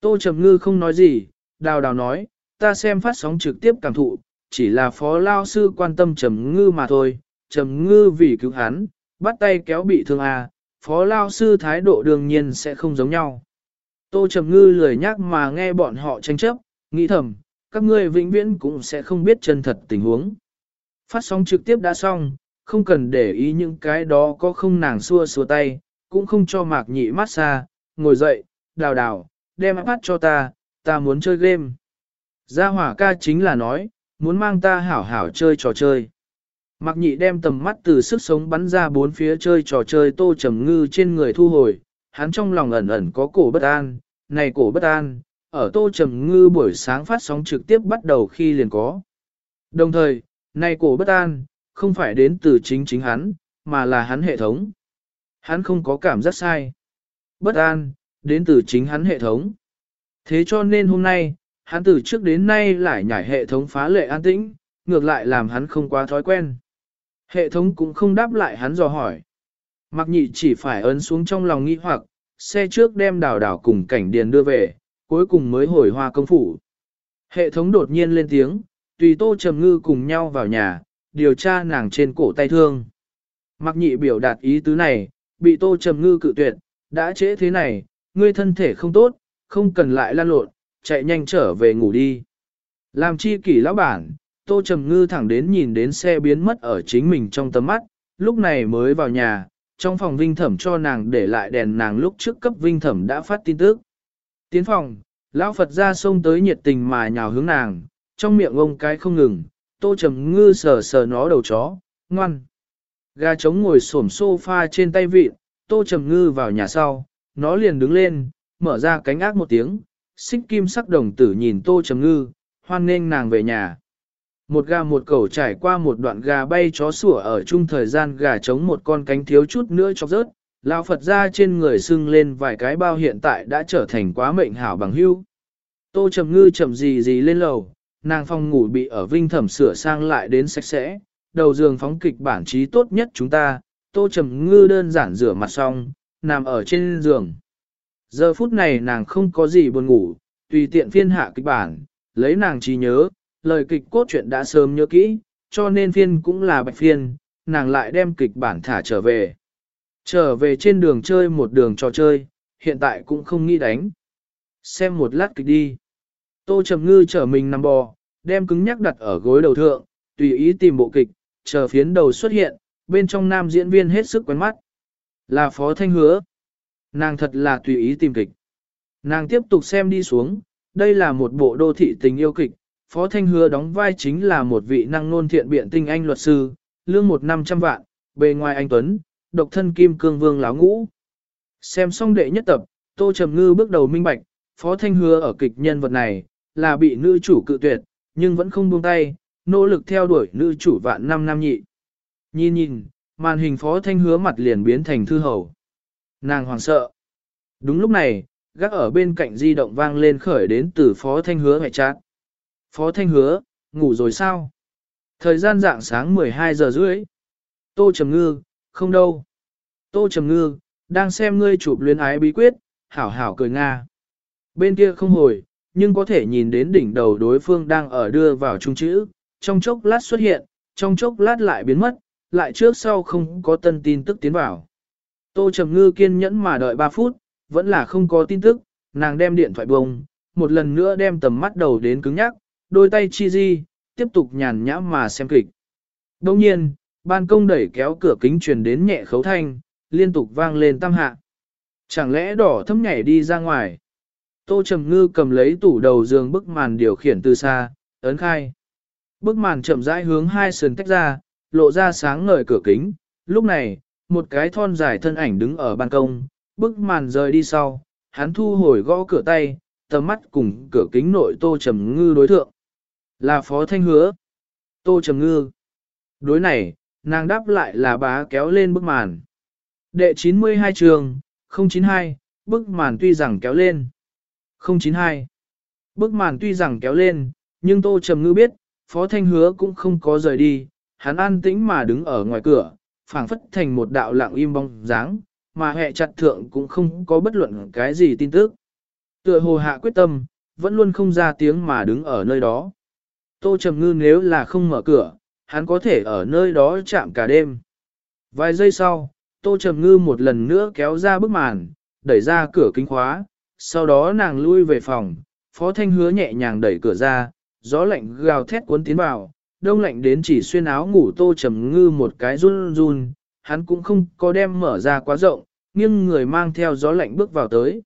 Tô Trầm Ngư không nói gì, đào đào nói, ta xem phát sóng trực tiếp cảm thụ, chỉ là phó lao sư quan tâm Trầm Ngư mà thôi, Trầm Ngư vì cứu hắn, bắt tay kéo bị thương à, phó lao sư thái độ đương nhiên sẽ không giống nhau. Tô Trầm Ngư lười nhắc mà nghe bọn họ tranh chấp, nghĩ thầm, các ngươi vĩnh viễn cũng sẽ không biết chân thật tình huống. Phát sóng trực tiếp đã xong, không cần để ý những cái đó có không nàng xua xua tay, cũng không cho mạc nhị mát xa, ngồi dậy, đào đào, đem áp cho ta, ta muốn chơi game. Gia hỏa ca chính là nói, muốn mang ta hảo hảo chơi trò chơi. Mặc nhị đem tầm mắt từ sức sống bắn ra bốn phía chơi trò chơi tô trầm ngư trên người thu hồi, hắn trong lòng ẩn ẩn có cổ bất an, này cổ bất an, ở tô trầm ngư buổi sáng phát sóng trực tiếp bắt đầu khi liền có. Đồng thời, này cổ bất an, không phải đến từ chính chính hắn, mà là hắn hệ thống. Hắn không có cảm giác sai. Bất an, đến từ chính hắn hệ thống. Thế cho nên hôm nay, hắn từ trước đến nay lại nhảy hệ thống phá lệ an tĩnh, ngược lại làm hắn không quá thói quen. Hệ thống cũng không đáp lại hắn dò hỏi. Mặc nhị chỉ phải ấn xuống trong lòng nghĩ hoặc, xe trước đem đào đào cùng cảnh điền đưa về, cuối cùng mới hồi hoa công phủ. Hệ thống đột nhiên lên tiếng, tùy tô trầm ngư cùng nhau vào nhà, điều tra nàng trên cổ tay thương. Mặc nhị biểu đạt ý tứ này, bị tô trầm ngư cự tuyệt, đã trễ thế này, ngươi thân thể không tốt, không cần lại lan lộn, chạy nhanh trở về ngủ đi. Làm chi kỷ lão bản, tô trầm ngư thẳng đến nhìn đến xe biến mất ở chính mình trong tầm mắt, lúc này mới vào nhà, trong phòng vinh thẩm cho nàng để lại đèn nàng lúc trước cấp vinh thẩm đã phát tin tức. Tiến phòng, lão Phật ra xông tới nhiệt tình mà nhào hướng nàng, trong miệng ông cái không ngừng, tô trầm ngư sờ sờ nó đầu chó, ngoan. Gà trống ngồi xổm sofa trên tay vịt, tô trầm ngư vào nhà sau, nó liền đứng lên, mở ra cánh ác một tiếng, xích kim sắc đồng tử nhìn tô trầm ngư, hoan nghênh nàng về nhà. Một gà một cẩu trải qua một đoạn gà bay chó sủa ở chung thời gian gà chống một con cánh thiếu chút nữa chọc rớt, lão Phật ra trên người sưng lên vài cái bao hiện tại đã trở thành quá mệnh hảo bằng hưu. Tô trầm ngư chậm gì gì lên lầu, nàng phòng ngủ bị ở vinh thẩm sửa sang lại đến sạch sẽ, đầu giường phóng kịch bản trí tốt nhất chúng ta, tô trầm ngư đơn giản rửa mặt xong, nằm ở trên giường. Giờ phút này nàng không có gì buồn ngủ, tùy tiện phiên hạ kịch bản, lấy nàng trí nhớ, lời kịch cốt truyện đã sớm nhớ kỹ, cho nên phiên cũng là bạch phiên, nàng lại đem kịch bản thả trở về. Trở về trên đường chơi một đường trò chơi, hiện tại cũng không nghĩ đánh. Xem một lát kịch đi. Tô Trầm Ngư trở mình nằm bò, đem cứng nhắc đặt ở gối đầu thượng, tùy ý tìm bộ kịch, chờ phiến đầu xuất hiện, bên trong nam diễn viên hết sức quen mắt. Là Phó Thanh Hứa. Nàng thật là tùy ý tìm kịch. Nàng tiếp tục xem đi xuống, đây là một bộ đô thị tình yêu kịch, Phó Thanh Hứa đóng vai chính là một vị năng nôn thiện biện tinh anh luật sư, lương một năm trăm vạn, bề ngoài anh Tuấn, độc thân kim cương vương láo ngũ. Xem xong đệ nhất tập, Tô Trầm Ngư bước đầu minh bạch, Phó Thanh Hứa ở kịch nhân vật này, là bị nữ chủ cự tuyệt, nhưng vẫn không buông tay, nỗ lực theo đuổi nữ chủ vạn năm năm nhị. Nhìn nhìn, màn hình Phó Thanh Hứa mặt liền biến thành thư hầu. Nàng hoàng sợ. Đúng lúc này, gác ở bên cạnh di động vang lên khởi đến từ Phó Thanh Hứa mẹ chát. Phó Thanh Hứa, ngủ rồi sao? Thời gian dạng sáng 12 giờ rưỡi. Tô Trầm Ngư, không đâu. Tô Trầm Ngư, đang xem ngươi chụp luyến ái bí quyết, hảo hảo cười Nga. Bên kia không hồi, nhưng có thể nhìn đến đỉnh đầu đối phương đang ở đưa vào trung chữ, trong chốc lát xuất hiện, trong chốc lát lại biến mất, lại trước sau không có tân tin tức tiến vào. Tô Trầm Ngư kiên nhẫn mà đợi 3 phút, vẫn là không có tin tức, nàng đem điện thoại bông, một lần nữa đem tầm mắt đầu đến cứng nhắc, đôi tay chi di, tiếp tục nhàn nhã mà xem kịch. Đồng nhiên, ban công đẩy kéo cửa kính truyền đến nhẹ khấu thanh, liên tục vang lên tam hạ. Chẳng lẽ đỏ thâm nhảy đi ra ngoài? Tô Trầm Ngư cầm lấy tủ đầu giường bức màn điều khiển từ xa, ấn khai. Bức màn chậm rãi hướng hai sườn tách ra, lộ ra sáng ngời cửa kính. Lúc này, một cái thon dài thân ảnh đứng ở ban công, bức màn rời đi sau, hắn thu hồi gõ cửa tay, tầm mắt cùng cửa kính nội Tô Trầm Ngư đối thượng. Là Phó Thanh Hứa. Tô Trầm Ngư. Đối này, nàng đáp lại là bá kéo lên bức màn. Đệ 92 trường, 092, bức màn tuy rằng kéo lên. 092. Bức màn tuy rằng kéo lên, nhưng Tô Trầm Ngư biết, Phó Thanh Hứa cũng không có rời đi, hắn an tĩnh mà đứng ở ngoài cửa, phảng phất thành một đạo lặng im bóng dáng, mà hệ chặt thượng cũng không có bất luận cái gì tin tức. Tựa hồ hạ quyết tâm, vẫn luôn không ra tiếng mà đứng ở nơi đó. Tô Trầm Ngư nếu là không mở cửa, hắn có thể ở nơi đó chạm cả đêm. Vài giây sau, Tô Trầm Ngư một lần nữa kéo ra bức màn, đẩy ra cửa kính khóa, sau đó nàng lui về phòng, Phó Thanh hứa nhẹ nhàng đẩy cửa ra, gió lạnh gào thét cuốn tiến vào, đông lạnh đến chỉ xuyên áo ngủ Tô Trầm Ngư một cái run run, hắn cũng không có đem mở ra quá rộng, nhưng người mang theo gió lạnh bước vào tới.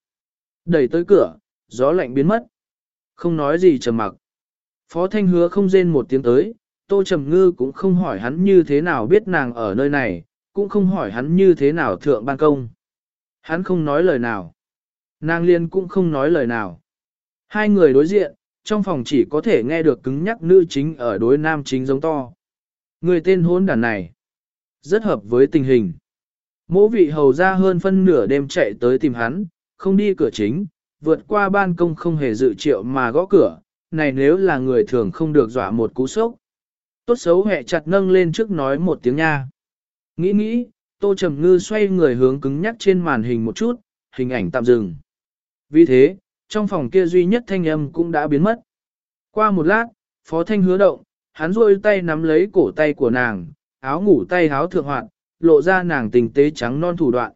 Đẩy tới cửa, gió lạnh biến mất. Không nói gì trầm mặc. Phó Thanh hứa không rên một tiếng tới, Tô Trầm Ngư cũng không hỏi hắn như thế nào biết nàng ở nơi này, cũng không hỏi hắn như thế nào thượng ban công. Hắn không nói lời nào. Nàng liên cũng không nói lời nào. Hai người đối diện, trong phòng chỉ có thể nghe được cứng nhắc nữ chính ở đối nam chính giống to. Người tên hôn đàn này, rất hợp với tình hình. Mỗ vị hầu ra hơn phân nửa đêm chạy tới tìm hắn, không đi cửa chính, vượt qua ban công không hề dự triệu mà gõ cửa, này nếu là người thường không được dọa một cú sốc. Tốt xấu hẹ chặt nâng lên trước nói một tiếng nha. Nghĩ nghĩ, Tô Trầm Ngư xoay người hướng cứng nhắc trên màn hình một chút, hình ảnh tạm dừng. Vì thế, trong phòng kia duy nhất thanh âm cũng đã biến mất. Qua một lát, Phó Thanh hứa động, hắn rôi tay nắm lấy cổ tay của nàng, áo ngủ tay áo thượng hoạn, lộ ra nàng tình tế trắng non thủ đoạn.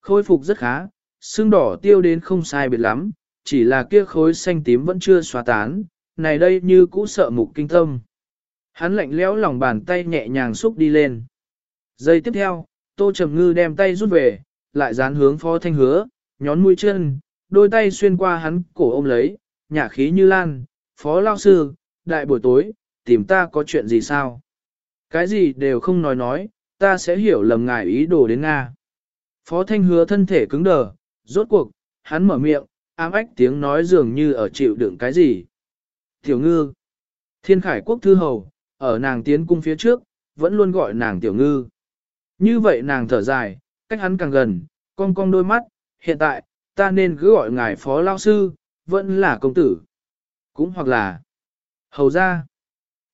Khôi phục rất khá, xương đỏ tiêu đến không sai biệt lắm, chỉ là kia khối xanh tím vẫn chưa xóa tán, này đây như cũ sợ mục kinh tâm. Hắn lạnh lẽo lòng bàn tay nhẹ nhàng xúc đi lên. Giây tiếp theo, Tô Trầm Ngư đem tay rút về, lại dán hướng Phó Thanh Hứa, nhón mũi chân, đôi tay xuyên qua hắn cổ ôm lấy, nhả khí như lan, Phó Lao Sư, đại buổi tối, tìm ta có chuyện gì sao? Cái gì đều không nói nói, ta sẽ hiểu lầm ngài ý đồ đến Nga. Phó Thanh Hứa thân thể cứng đờ, rốt cuộc, hắn mở miệng, ám ách tiếng nói dường như ở chịu đựng cái gì. Tiểu ngư, thiên khải quốc thư hầu, ở nàng tiến cung phía trước, vẫn luôn gọi nàng tiểu ngư. Như vậy nàng thở dài, cách hắn càng gần, cong cong đôi mắt, hiện tại, ta nên cứ gọi ngài phó lao sư, vẫn là công tử. Cũng hoặc là hầu ra.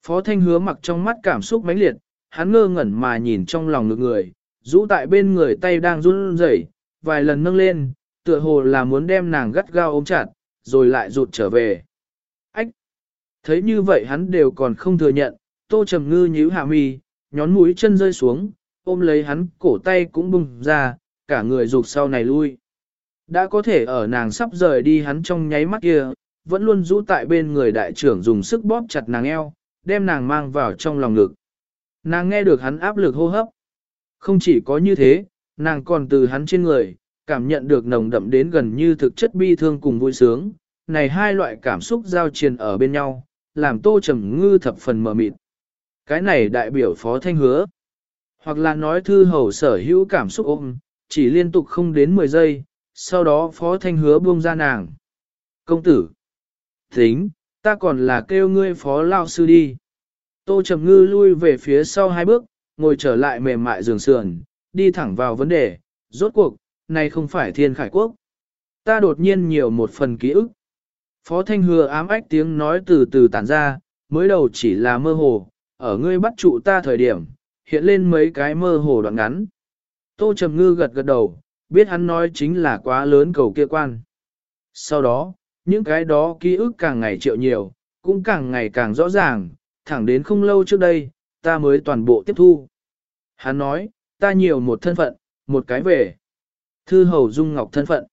Phó thanh hứa mặc trong mắt cảm xúc mãnh liệt, hắn ngơ ngẩn mà nhìn trong lòng ngực người, rũ tại bên người tay đang run rẩy, vài lần nâng lên, tựa hồ là muốn đem nàng gắt gao ôm chặt, rồi lại rụt trở về. Ách! Thấy như vậy hắn đều còn không thừa nhận, tô trầm ngư nhíu hạ mi, nhón mũi chân rơi xuống, ôm lấy hắn cổ tay cũng bung ra, cả người rụt sau này lui. Đã có thể ở nàng sắp rời đi hắn trong nháy mắt kia, vẫn luôn rũ tại bên người đại trưởng dùng sức bóp chặt nàng eo, đem nàng mang vào trong lòng ngực. Nàng nghe được hắn áp lực hô hấp. Không chỉ có như thế, nàng còn từ hắn trên người, cảm nhận được nồng đậm đến gần như thực chất bi thương cùng vui sướng. Này hai loại cảm xúc giao triền ở bên nhau, làm tô trầm ngư thập phần mờ mịt. Cái này đại biểu phó thanh hứa. Hoặc là nói thư hầu sở hữu cảm xúc ôm, chỉ liên tục không đến 10 giây, sau đó phó thanh hứa buông ra nàng. Công tử! Tính, ta còn là kêu ngươi phó lao sư đi. Tô Trầm Ngư lui về phía sau hai bước, ngồi trở lại mềm mại giường sườn, đi thẳng vào vấn đề, rốt cuộc, này không phải thiên khải quốc. Ta đột nhiên nhiều một phần ký ức. Phó Thanh Hừa ám ách tiếng nói từ từ tản ra, mới đầu chỉ là mơ hồ, ở ngươi bắt trụ ta thời điểm, hiện lên mấy cái mơ hồ đoạn ngắn. Tô Trầm Ngư gật gật đầu, biết hắn nói chính là quá lớn cầu kia quan. Sau đó, những cái đó ký ức càng ngày triệu nhiều, cũng càng ngày càng rõ ràng, thẳng đến không lâu trước đây, ta mới toàn bộ tiếp thu. Hắn nói, ta nhiều một thân phận, một cái về. Thư hầu dung ngọc thân phận.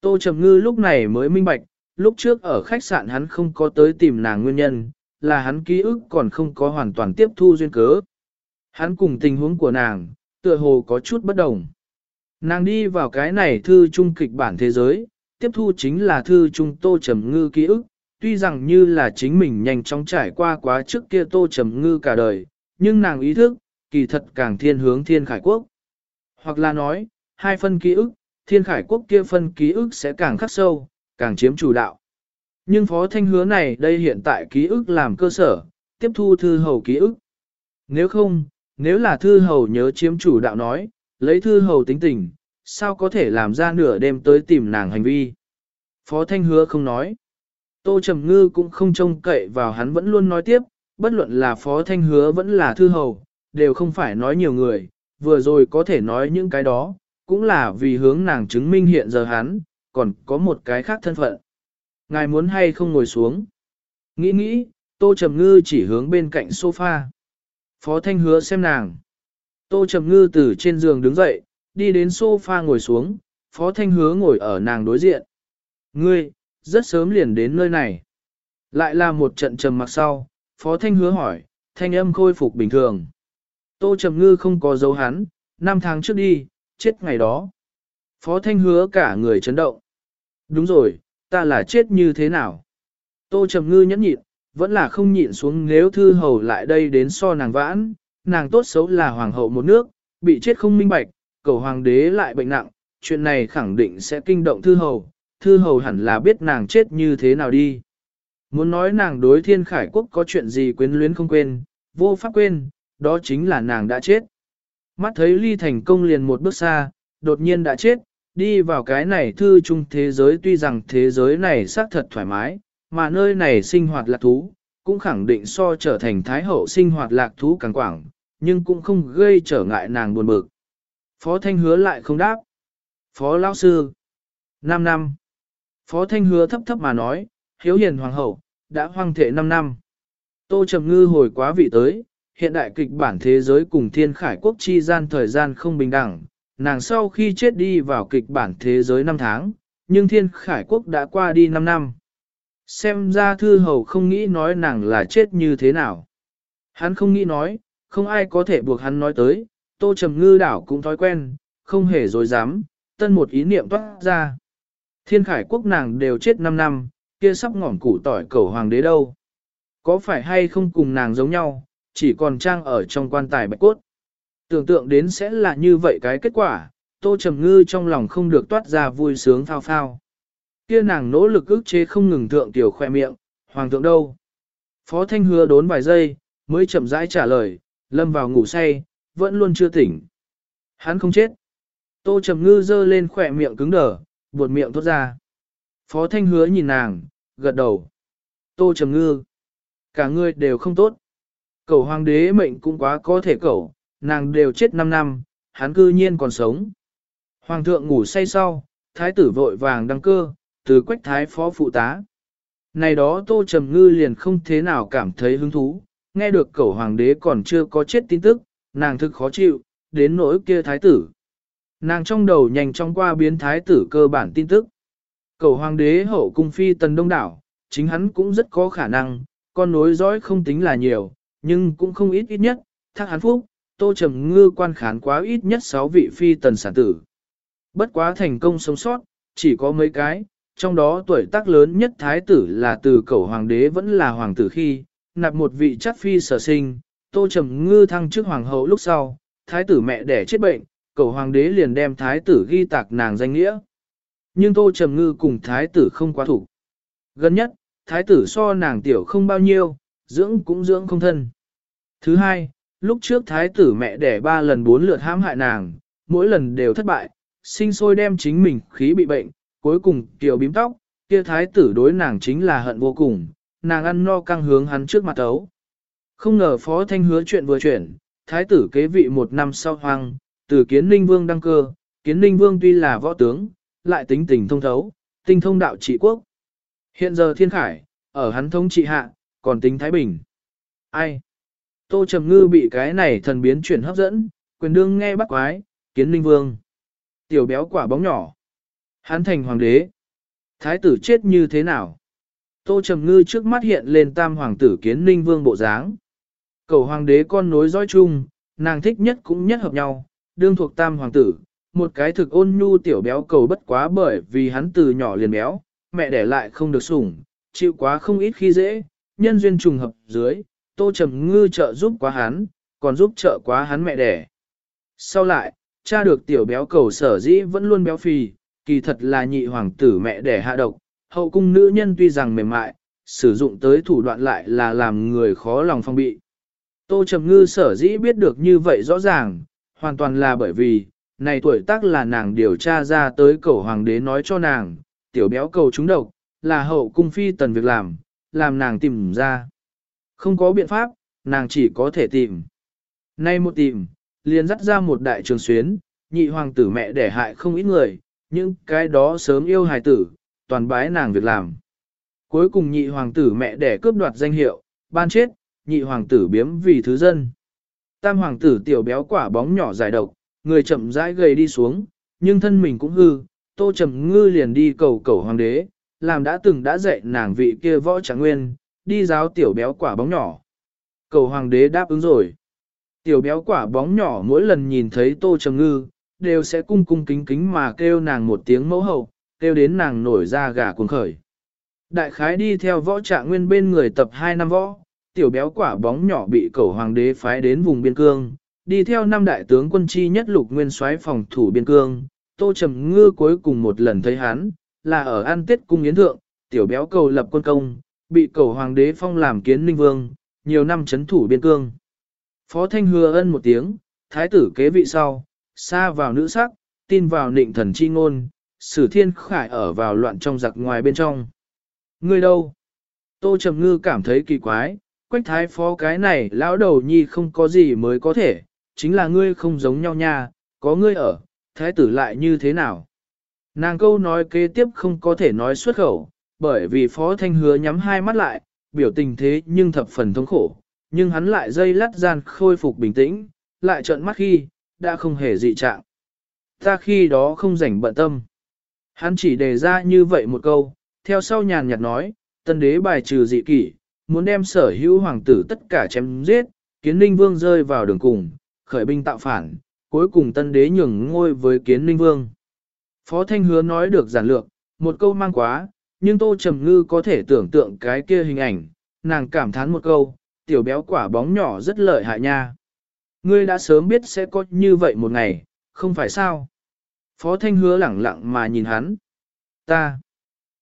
Tô Trầm Ngư lúc này mới minh bạch, lúc trước ở khách sạn hắn không có tới tìm nàng nguyên nhân, là hắn ký ức còn không có hoàn toàn tiếp thu duyên cớ. Hắn cùng tình huống của nàng, tựa hồ có chút bất đồng. Nàng đi vào cái này thư trung kịch bản thế giới, tiếp thu chính là thư trung Tô Trầm Ngư ký ức, tuy rằng như là chính mình nhanh chóng trải qua quá trước kia Tô Trầm Ngư cả đời, nhưng nàng ý thức, kỳ thật càng thiên hướng thiên khải quốc. Hoặc là nói, hai phân ký ức, thiên khải quốc kia phân ký ức sẽ càng khắc sâu, càng chiếm chủ đạo. Nhưng phó thanh hứa này đây hiện tại ký ức làm cơ sở, tiếp thu thư hầu ký ức. Nếu không, nếu là thư hầu nhớ chiếm chủ đạo nói, lấy thư hầu tính tình, sao có thể làm ra nửa đêm tới tìm nàng hành vi. Phó thanh hứa không nói. Tô Trầm Ngư cũng không trông cậy vào hắn vẫn luôn nói tiếp, bất luận là phó thanh hứa vẫn là thư hầu, đều không phải nói nhiều người, vừa rồi có thể nói những cái đó, cũng là vì hướng nàng chứng minh hiện giờ hắn, còn có một cái khác thân phận. Ngài muốn hay không ngồi xuống? Nghĩ nghĩ, Tô Trầm Ngư chỉ hướng bên cạnh sofa. Phó Thanh hứa xem nàng. Tô Trầm Ngư từ trên giường đứng dậy, đi đến sofa ngồi xuống, Phó Thanh hứa ngồi ở nàng đối diện. Ngươi, rất sớm liền đến nơi này. Lại là một trận trầm mặc sau, Phó Thanh hứa hỏi, thanh âm khôi phục bình thường. Tô Trầm Ngư không có dấu hắn, năm tháng trước đi, chết ngày đó. Phó Thanh hứa cả người chấn động. Đúng rồi, ta là chết như thế nào? Tô Trầm Ngư nhẫn nhịn, vẫn là không nhịn xuống nếu thư hầu lại đây đến so nàng vãn, nàng tốt xấu là hoàng hậu một nước, bị chết không minh bạch, cầu hoàng đế lại bệnh nặng, chuyện này khẳng định sẽ kinh động thư hầu, thư hầu hẳn là biết nàng chết như thế nào đi. Muốn nói nàng đối thiên khải quốc có chuyện gì quyến luyến không quên, vô pháp quên, đó chính là nàng đã chết. Mắt thấy ly thành công liền một bước xa, đột nhiên đã chết, đi vào cái này thư chung thế giới tuy rằng thế giới này xác thật thoải mái, mà nơi này sinh hoạt lạc thú, cũng khẳng định so trở thành thái hậu sinh hoạt lạc thú càng quảng, nhưng cũng không gây trở ngại nàng buồn bực. Phó Thanh hứa lại không đáp. Phó Lão Sư. 5 năm. Phó Thanh hứa thấp thấp mà nói, hiếu hiền hoàng hậu, đã hoang thể 5 năm. Tô Trầm Ngư hồi quá vị tới, hiện đại kịch bản thế giới cùng thiên khải quốc chi gian thời gian không bình đẳng, nàng sau khi chết đi vào kịch bản thế giới 5 tháng, nhưng thiên khải quốc đã qua đi 5 năm. Xem ra thư hầu không nghĩ nói nàng là chết như thế nào. Hắn không nghĩ nói, không ai có thể buộc hắn nói tới, tô trầm ngư đảo cũng thói quen, không hề dối dám, tân một ý niệm toát ra. Thiên khải quốc nàng đều chết 5 năm, kia sắp ngỏm củ tỏi cầu hoàng đế đâu. Có phải hay không cùng nàng giống nhau, chỉ còn trang ở trong quan tài bạch cốt. Tưởng tượng đến sẽ là như vậy cái kết quả, tô trầm ngư trong lòng không được toát ra vui sướng phao phao. Kia nàng nỗ lực ức chế không ngừng thượng tiểu khoe miệng, hoàng thượng đâu. Phó Thanh hứa đốn vài giây, mới chậm rãi trả lời, lâm vào ngủ say, vẫn luôn chưa tỉnh. Hắn không chết. Tô Trầm Ngư dơ lên khỏe miệng cứng đờ, buột miệng thốt ra. Phó Thanh hứa nhìn nàng, gật đầu. Tô Trầm Ngư. Cả ngươi đều không tốt. Cầu hoàng đế mệnh cũng quá có thể cầu, nàng đều chết 5 năm, hắn cư nhiên còn sống. Hoàng thượng ngủ say sau, thái tử vội vàng đăng cơ, từ quách thái phó phụ tá. Này đó Tô Trầm Ngư liền không thế nào cảm thấy hứng thú, nghe được cẩu hoàng đế còn chưa có chết tin tức, nàng thực khó chịu, đến nỗi kia thái tử. Nàng trong đầu nhanh chóng qua biến thái tử cơ bản tin tức. Cẩu hoàng đế hậu cung phi tần đông đảo, chính hắn cũng rất có khả năng, con nối dõi không tính là nhiều, nhưng cũng không ít ít nhất, thác hắn phúc, tô trầm ngư quan khán quá ít nhất 6 vị phi tần sản tử. Bất quá thành công sống sót, chỉ có mấy cái, trong đó tuổi tác lớn nhất thái tử là từ cẩu hoàng đế vẫn là hoàng tử khi, nạp một vị chắc phi sở sinh, tô trầm ngư thăng trước hoàng hậu lúc sau, thái tử mẹ đẻ chết bệnh, cầu hoàng đế liền đem thái tử ghi tạc nàng danh nghĩa. Nhưng tô trầm ngư cùng thái tử không quá thủ. Gần nhất, thái tử so nàng tiểu không bao nhiêu, dưỡng cũng dưỡng không thân. Thứ hai, lúc trước thái tử mẹ đẻ ba lần bốn lượt hãm hại nàng, mỗi lần đều thất bại, sinh sôi đem chính mình khí bị bệnh, cuối cùng tiểu bím tóc, kia thái tử đối nàng chính là hận vô cùng, nàng ăn no căng hướng hắn trước mặt ấu. Không ngờ phó thanh hứa chuyện vừa chuyển, thái tử kế vị một năm sau hoang, từ kiến ninh vương đăng cơ, kiến ninh vương tuy là võ tướng, lại tính tình thông thấu, tinh thông đạo trị quốc. Hiện giờ thiên khải, ở hắn thông trị hạ, còn tính thái bình. Ai? Tô Trầm Ngư bị cái này thần biến chuyển hấp dẫn, quyền đương nghe bắt quái, kiến ninh vương. Tiểu béo quả bóng nhỏ. Hắn thành hoàng đế. Thái tử chết như thế nào? Tô Trầm Ngư trước mắt hiện lên tam hoàng tử kiến ninh vương bộ dáng. Cầu hoàng đế con nối dõi chung, nàng thích nhất cũng nhất hợp nhau, đương thuộc tam hoàng tử, một cái thực ôn nhu tiểu béo cầu bất quá bởi vì hắn từ nhỏ liền béo, mẹ đẻ lại không được sủng, chịu quá không ít khi dễ, nhân duyên trùng hợp dưới, Tô Trầm Ngư trợ giúp quá hắn, còn giúp trợ quá hắn mẹ đẻ. Sau lại, cha được tiểu béo cầu sở dĩ vẫn luôn béo phì, kỳ thật là nhị hoàng tử mẹ đẻ hạ độc, hậu cung nữ nhân tuy rằng mềm mại, sử dụng tới thủ đoạn lại là làm người khó lòng phong bị. Tô Trầm Ngư sở dĩ biết được như vậy rõ ràng, hoàn toàn là bởi vì, này tuổi tác là nàng điều tra ra tới cầu hoàng đế nói cho nàng, tiểu béo cầu trúng độc, là hậu cung phi tần việc làm, làm nàng tìm ra. Không có biện pháp, nàng chỉ có thể tìm. Nay một tìm, liền dắt ra một đại trường xuyến, nhị hoàng tử mẹ để hại không ít người, những cái đó sớm yêu hài tử, toàn bái nàng việc làm. Cuối cùng nhị hoàng tử mẹ đẻ cướp đoạt danh hiệu, ban chết, nhị hoàng tử biếm vì thứ dân. Tam hoàng tử tiểu béo quả bóng nhỏ dài độc, người chậm rãi gầy đi xuống, nhưng thân mình cũng hư, tô trầm ngư liền đi cầu cầu hoàng đế, làm đã từng đã dạy nàng vị kia võ tráng nguyên, đi giáo tiểu béo quả bóng nhỏ. Cầu hoàng đế đáp ứng rồi. Tiểu béo quả bóng nhỏ mỗi lần nhìn thấy tô trầm ngư, đều sẽ cung cung kính kính mà kêu nàng một tiếng mẫu hậu, kêu đến nàng nổi ra gà cuồng khởi. Đại khái đi theo võ trạng nguyên bên người tập 2 năm võ, tiểu béo quả bóng nhỏ bị cầu hoàng đế phái đến vùng biên cương, đi theo năm đại tướng quân chi nhất lục nguyên soái phòng thủ biên cương, tô trầm ngư cuối cùng một lần thấy hắn, là ở an tết cung yến thượng, tiểu béo cầu lập quân công, bị cầu hoàng đế phong làm kiến ninh vương, nhiều năm chấn thủ biên cương. Phó Thanh hứa ân một tiếng, thái tử kế vị sau, xa vào nữ sắc, tin vào nịnh thần chi ngôn, sử thiên khải ở vào loạn trong giặc ngoài bên trong. Ngươi đâu? Tô Trầm Ngư cảm thấy kỳ quái, quách thái phó cái này lão đầu nhi không có gì mới có thể, chính là ngươi không giống nhau nha, có ngươi ở, thái tử lại như thế nào? Nàng câu nói kế tiếp không có thể nói xuất khẩu, bởi vì phó thanh hứa nhắm hai mắt lại, biểu tình thế nhưng thập phần thống khổ, nhưng hắn lại dây lắt gian khôi phục bình tĩnh, lại trợn mắt khi, đã không hề dị trạng. Ta khi đó không rảnh bận tâm. Hắn chỉ đề ra như vậy một câu, theo sau nhàn nhạt nói, tân đế bài trừ dị kỷ, muốn đem sở hữu hoàng tử tất cả chém giết, kiến ninh vương rơi vào đường cùng, khởi binh tạo phản, cuối cùng tân đế nhường ngôi với kiến ninh vương. Phó Thanh Hứa nói được giản lược, một câu mang quá, nhưng Tô Trầm Ngư có thể tưởng tượng cái kia hình ảnh, nàng cảm thán một câu, tiểu béo quả bóng nhỏ rất lợi hại nha. Ngươi đã sớm biết sẽ có như vậy một ngày, không phải sao? Phó Thanh Hứa lẳng lặng mà nhìn hắn. Ta.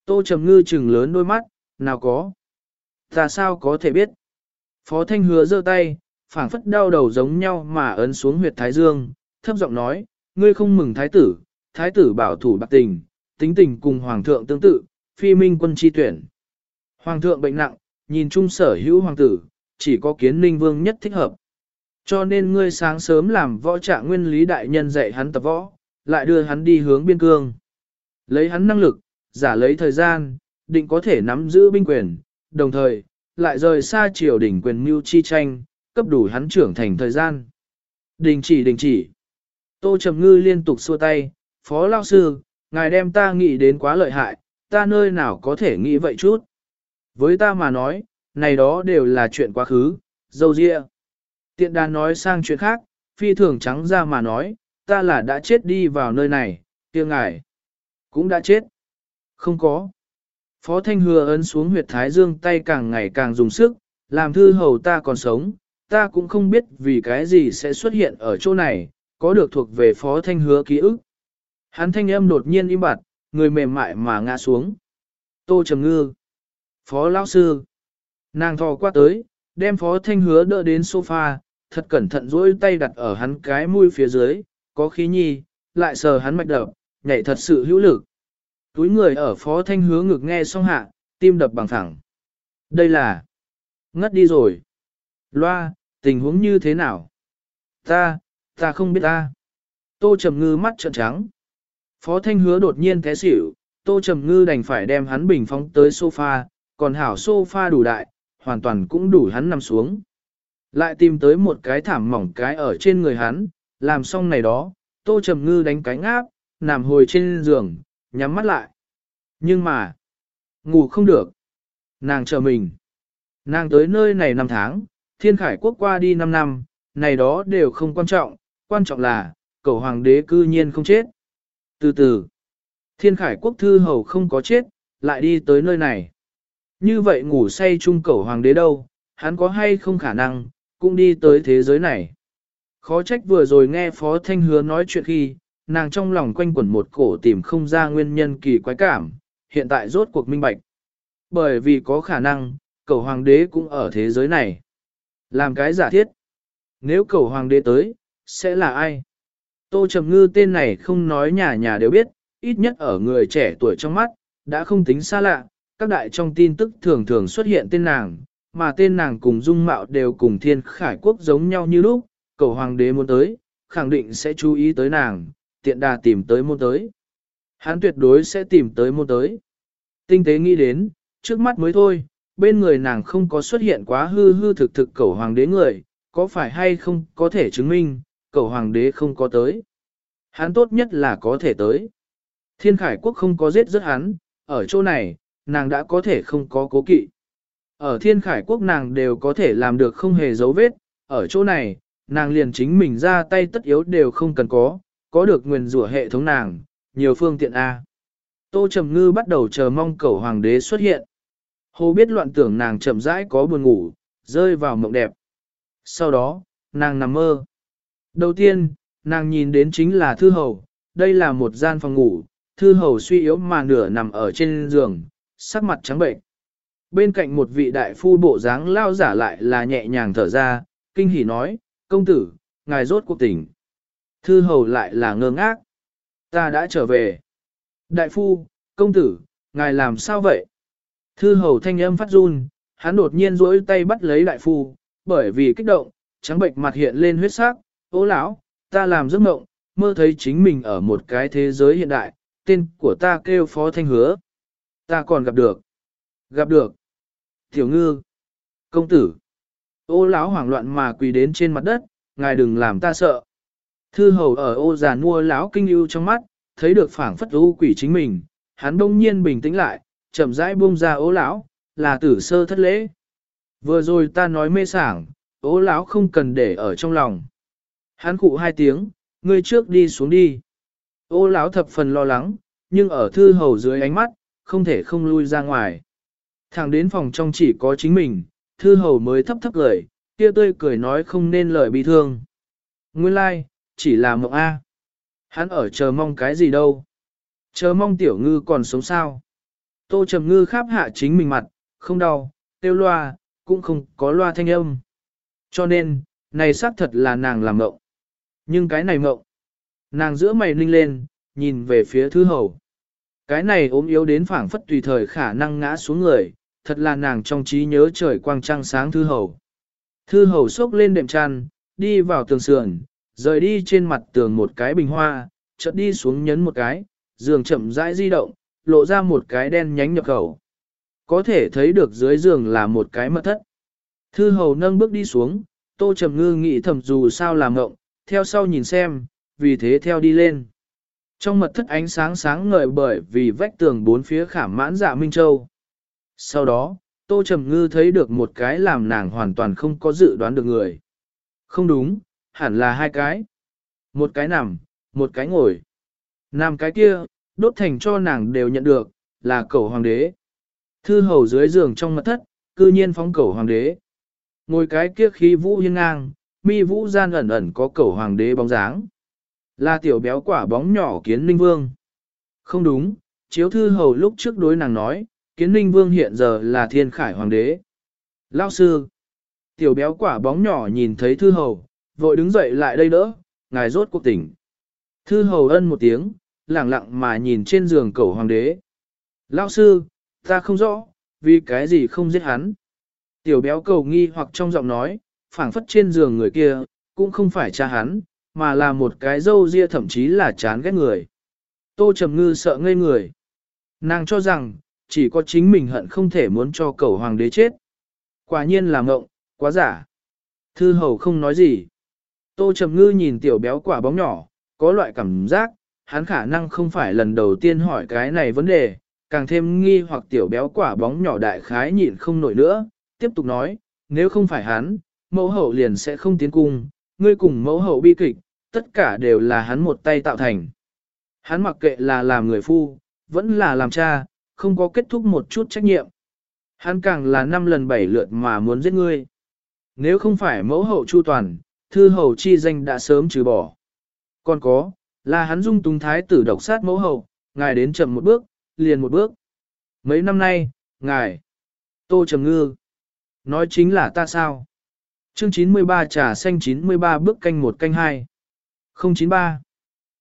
Tô Trầm Ngư chừng lớn đôi mắt, nào có. Ta sao có thể biết? Phó Thanh Hứa giơ tay, phảng phất đau đầu giống nhau mà ấn xuống huyệt Thái Dương, thấp giọng nói, ngươi không mừng Thái tử, Thái tử bảo thủ bạc tình, tính tình cùng Hoàng thượng tương tự, phi minh quân chi tuyển. Hoàng thượng bệnh nặng, nhìn chung sở hữu hoàng tử, chỉ có kiến ninh vương nhất thích hợp. Cho nên ngươi sáng sớm làm võ trạng nguyên lý đại nhân dạy hắn tập võ, lại đưa hắn đi hướng biên cương. Lấy hắn năng lực, giả lấy thời gian, định có thể nắm giữ binh quyền, đồng thời, lại rời xa triều đỉnh quyền mưu chi tranh, cấp đủ hắn trưởng thành thời gian. Đình chỉ đình chỉ. Tô Trầm Ngư liên tục xua tay, Phó Lao Sư, ngài đem ta nghĩ đến quá lợi hại, ta nơi nào có thể nghĩ vậy chút. Với ta mà nói, này đó đều là chuyện quá khứ, dâu dịa. Tiện đàn nói sang chuyện khác, phi thường trắng ra mà nói, ta là đã chết đi vào nơi này, kia ngài. Cũng đã chết. Không có. Phó Thanh Hừa ấn xuống huyệt thái dương tay càng ngày càng dùng sức, làm thư hầu ta còn sống, ta cũng không biết vì cái gì sẽ xuất hiện ở chỗ này, có được thuộc về Phó Thanh Hứa ký ức. Hắn thanh âm đột nhiên im bặt, người mềm mại mà ngã xuống. Tô Trầm Ngư. Phó Lão Sư. Nàng thò qua tới, đem Phó Thanh Hứa đỡ đến sofa, thật cẩn thận duỗi tay đặt ở hắn cái mũi phía dưới, có khí nhi, lại sờ hắn mạch đập, nhảy thật sự hữu lực. Túi người ở Phó Thanh Hứa ngực nghe xong hạ, tim đập bằng thẳng. Đây là... Ngất đi rồi. Loa, tình huống như thế nào? Ta, ta không biết ta. Tô Trầm Ngư mắt trợn trắng. Phó Thanh Hứa đột nhiên té xỉu, Tô Trầm Ngư đành phải đem hắn bình phóng tới sofa, còn hảo sofa đủ đại, hoàn toàn cũng đủ hắn nằm xuống. Lại tìm tới một cái thảm mỏng cái ở trên người hắn, làm xong này đó, Tô Trầm Ngư đánh cánh áp, nằm hồi trên giường, nhắm mắt lại. Nhưng mà, ngủ không được. Nàng chờ mình. Nàng tới nơi này năm tháng, thiên khải quốc qua đi 5 năm, này đó đều không quan trọng, quan trọng là, cậu hoàng đế cư nhiên không chết. Từ từ, thiên khải quốc thư hầu không có chết, lại đi tới nơi này. Như vậy ngủ say chung cậu hoàng đế đâu, hắn có hay không khả năng, cũng đi tới thế giới này. Khó trách vừa rồi nghe Phó Thanh Hứa nói chuyện khi, nàng trong lòng quanh quẩn một cổ tìm không ra nguyên nhân kỳ quái cảm, hiện tại rốt cuộc minh bạch. Bởi vì có khả năng, cầu hoàng đế cũng ở thế giới này. Làm cái giả thiết. Nếu cầu hoàng đế tới, sẽ là ai? Tô Trầm Ngư tên này không nói nhà nhà đều biết, ít nhất ở người trẻ tuổi trong mắt, đã không tính xa lạ, các đại trong tin tức thường thường xuất hiện tên nàng, mà tên nàng cùng dung mạo đều cùng thiên khải quốc giống nhau như lúc, cầu hoàng đế muốn tới, khẳng định sẽ chú ý tới nàng, tiện đà tìm tới môn tới. Hắn tuyệt đối sẽ tìm tới môn tới. Tinh tế nghĩ đến, trước mắt mới thôi, bên người nàng không có xuất hiện quá hư hư thực thực cầu hoàng đế người, có phải hay không có thể chứng minh, cầu hoàng đế không có tới. Hắn tốt nhất là có thể tới. Thiên khải quốc không có giết rất hắn, ở chỗ này, nàng đã có thể không có cố kỵ. Ở thiên khải quốc nàng đều có thể làm được không hề dấu vết, ở chỗ này, nàng liền chính mình ra tay tất yếu đều không cần có, có được nguyền rủa hệ thống nàng, nhiều phương tiện A. Tô Trầm Ngư bắt đầu chờ mong cầu hoàng đế xuất hiện. Hồ biết loạn tưởng nàng chậm rãi có buồn ngủ, rơi vào mộng đẹp. Sau đó, nàng nằm mơ. Đầu tiên, nàng nhìn đến chính là thư hầu, đây là một gian phòng ngủ, thư hầu suy yếu mà nửa nằm ở trên giường, sắc mặt trắng bệnh. Bên cạnh một vị đại phu bộ dáng lao giả lại là nhẹ nhàng thở ra, kinh hỉ nói, công tử, ngài rốt cuộc tỉnh. Thư hầu lại là ngơ ngác. Ta đã trở về. Đại phu, công tử, ngài làm sao vậy? Thư hầu thanh âm phát run, hắn đột nhiên duỗi tay bắt lấy đại phu, bởi vì kích động, trắng bệnh mặt hiện lên huyết sắc, ô lão, ta làm giấc mộng, mơ thấy chính mình ở một cái thế giới hiện đại, tên của ta kêu phó thanh hứa. Ta còn gặp được. Gặp được. Tiểu ngư. Công tử. Ô lão hoảng loạn mà quỳ đến trên mặt đất, ngài đừng làm ta sợ. Thư hầu ở ô già nua lão kinh ưu trong mắt, thấy được phảng phất u quỷ chính mình, hắn đông nhiên bình tĩnh lại, chậm rãi buông ra ô lão, là tử sơ thất lễ. Vừa rồi ta nói mê sảng, ô lão không cần để ở trong lòng. Hắn cụ hai tiếng, ngươi trước đi xuống đi. Ô lão thập phần lo lắng, nhưng ở thư hầu dưới ánh mắt, không thể không lui ra ngoài. Thẳng đến phòng trong chỉ có chính mình, thư hầu mới thấp thấp cười, kia tươi cười nói không nên lời bi thương. Nguyên lai, like, chỉ là mộng A. Hắn ở chờ mong cái gì đâu. Chờ mong tiểu ngư còn sống sao. Tô trầm ngư kháp hạ chính mình mặt, không đau, tiêu loa, cũng không có loa thanh âm. Cho nên, này xác thật là nàng làm mộng. Nhưng cái này mộng, nàng giữa mày ninh lên, nhìn về phía thư hầu. Cái này ốm yếu đến phảng phất tùy thời khả năng ngã xuống người, thật là nàng trong trí nhớ trời quang trăng sáng thư hầu. Thư hầu xốc lên đệm chăn, đi vào tường sườn, rời đi trên mặt tường một cái bình hoa, chợt đi xuống nhấn một cái, giường chậm rãi di động, lộ ra một cái đen nhánh nhập khẩu. Có thể thấy được dưới giường là một cái mật thất. Thư hầu nâng bước đi xuống, tô trầm ngư nghĩ thầm dù sao làm ngộng, theo sau nhìn xem, vì thế theo đi lên. Trong mật thất ánh sáng sáng ngời bởi vì vách tường bốn phía khảm mãn dạ Minh Châu. Sau đó, Tô Trầm Ngư thấy được một cái làm nàng hoàn toàn không có dự đoán được người. Không đúng, hẳn là hai cái. Một cái nằm, một cái ngồi. Nằm cái kia, đốt thành cho nàng đều nhận được, là cẩu hoàng đế. Thư hầu dưới giường trong mật thất, cư nhiên phóng cẩu hoàng đế. Ngồi cái kia khí vũ hiên ngang, mi vũ gian ẩn ẩn có cẩu hoàng đế bóng dáng. Là tiểu béo quả bóng nhỏ kiến ninh vương. Không đúng, chiếu thư hầu lúc trước đối nàng nói, kiến ninh vương hiện giờ là thiên khải hoàng đế. Lao sư, tiểu béo quả bóng nhỏ nhìn thấy thư hầu, vội đứng dậy lại đây đỡ, ngài rốt cuộc tỉnh. Thư hầu ân một tiếng, lặng lặng mà nhìn trên giường cầu hoàng đế. Lao sư, ta không rõ, vì cái gì không giết hắn. Tiểu béo cầu nghi hoặc trong giọng nói, phảng phất trên giường người kia, cũng không phải cha hắn, mà là một cái dâu ria thậm chí là chán ghét người. Tô Trầm Ngư sợ ngây người. Nàng cho rằng, chỉ có chính mình hận không thể muốn cho cầu hoàng đế chết. Quả nhiên là ngộng, quá giả. Thư hầu không nói gì. Tô Trầm Ngư nhìn tiểu béo quả bóng nhỏ, có loại cảm giác, hắn khả năng không phải lần đầu tiên hỏi cái này vấn đề, càng thêm nghi hoặc tiểu béo quả bóng nhỏ đại khái nhịn không nổi nữa, tiếp tục nói, nếu không phải hắn, mẫu hậu liền sẽ không tiến cung, ngươi cùng mẫu hậu bi kịch, tất cả đều là hắn một tay tạo thành. Hắn mặc kệ là làm người phu, vẫn là làm cha, không có kết thúc một chút trách nhiệm. Hắn càng là năm lần bảy lượt mà muốn giết ngươi. Nếu không phải mẫu hậu chu toàn, thư hầu chi danh đã sớm trừ bỏ. Còn có, là hắn dung túng thái tử độc sát mẫu hậu, ngài đến chậm một bước, liền một bước. Mấy năm nay, ngài, tô trầm ngư, nói chính là ta sao? Chương 93 trà xanh 93 bước canh một canh hai. 093.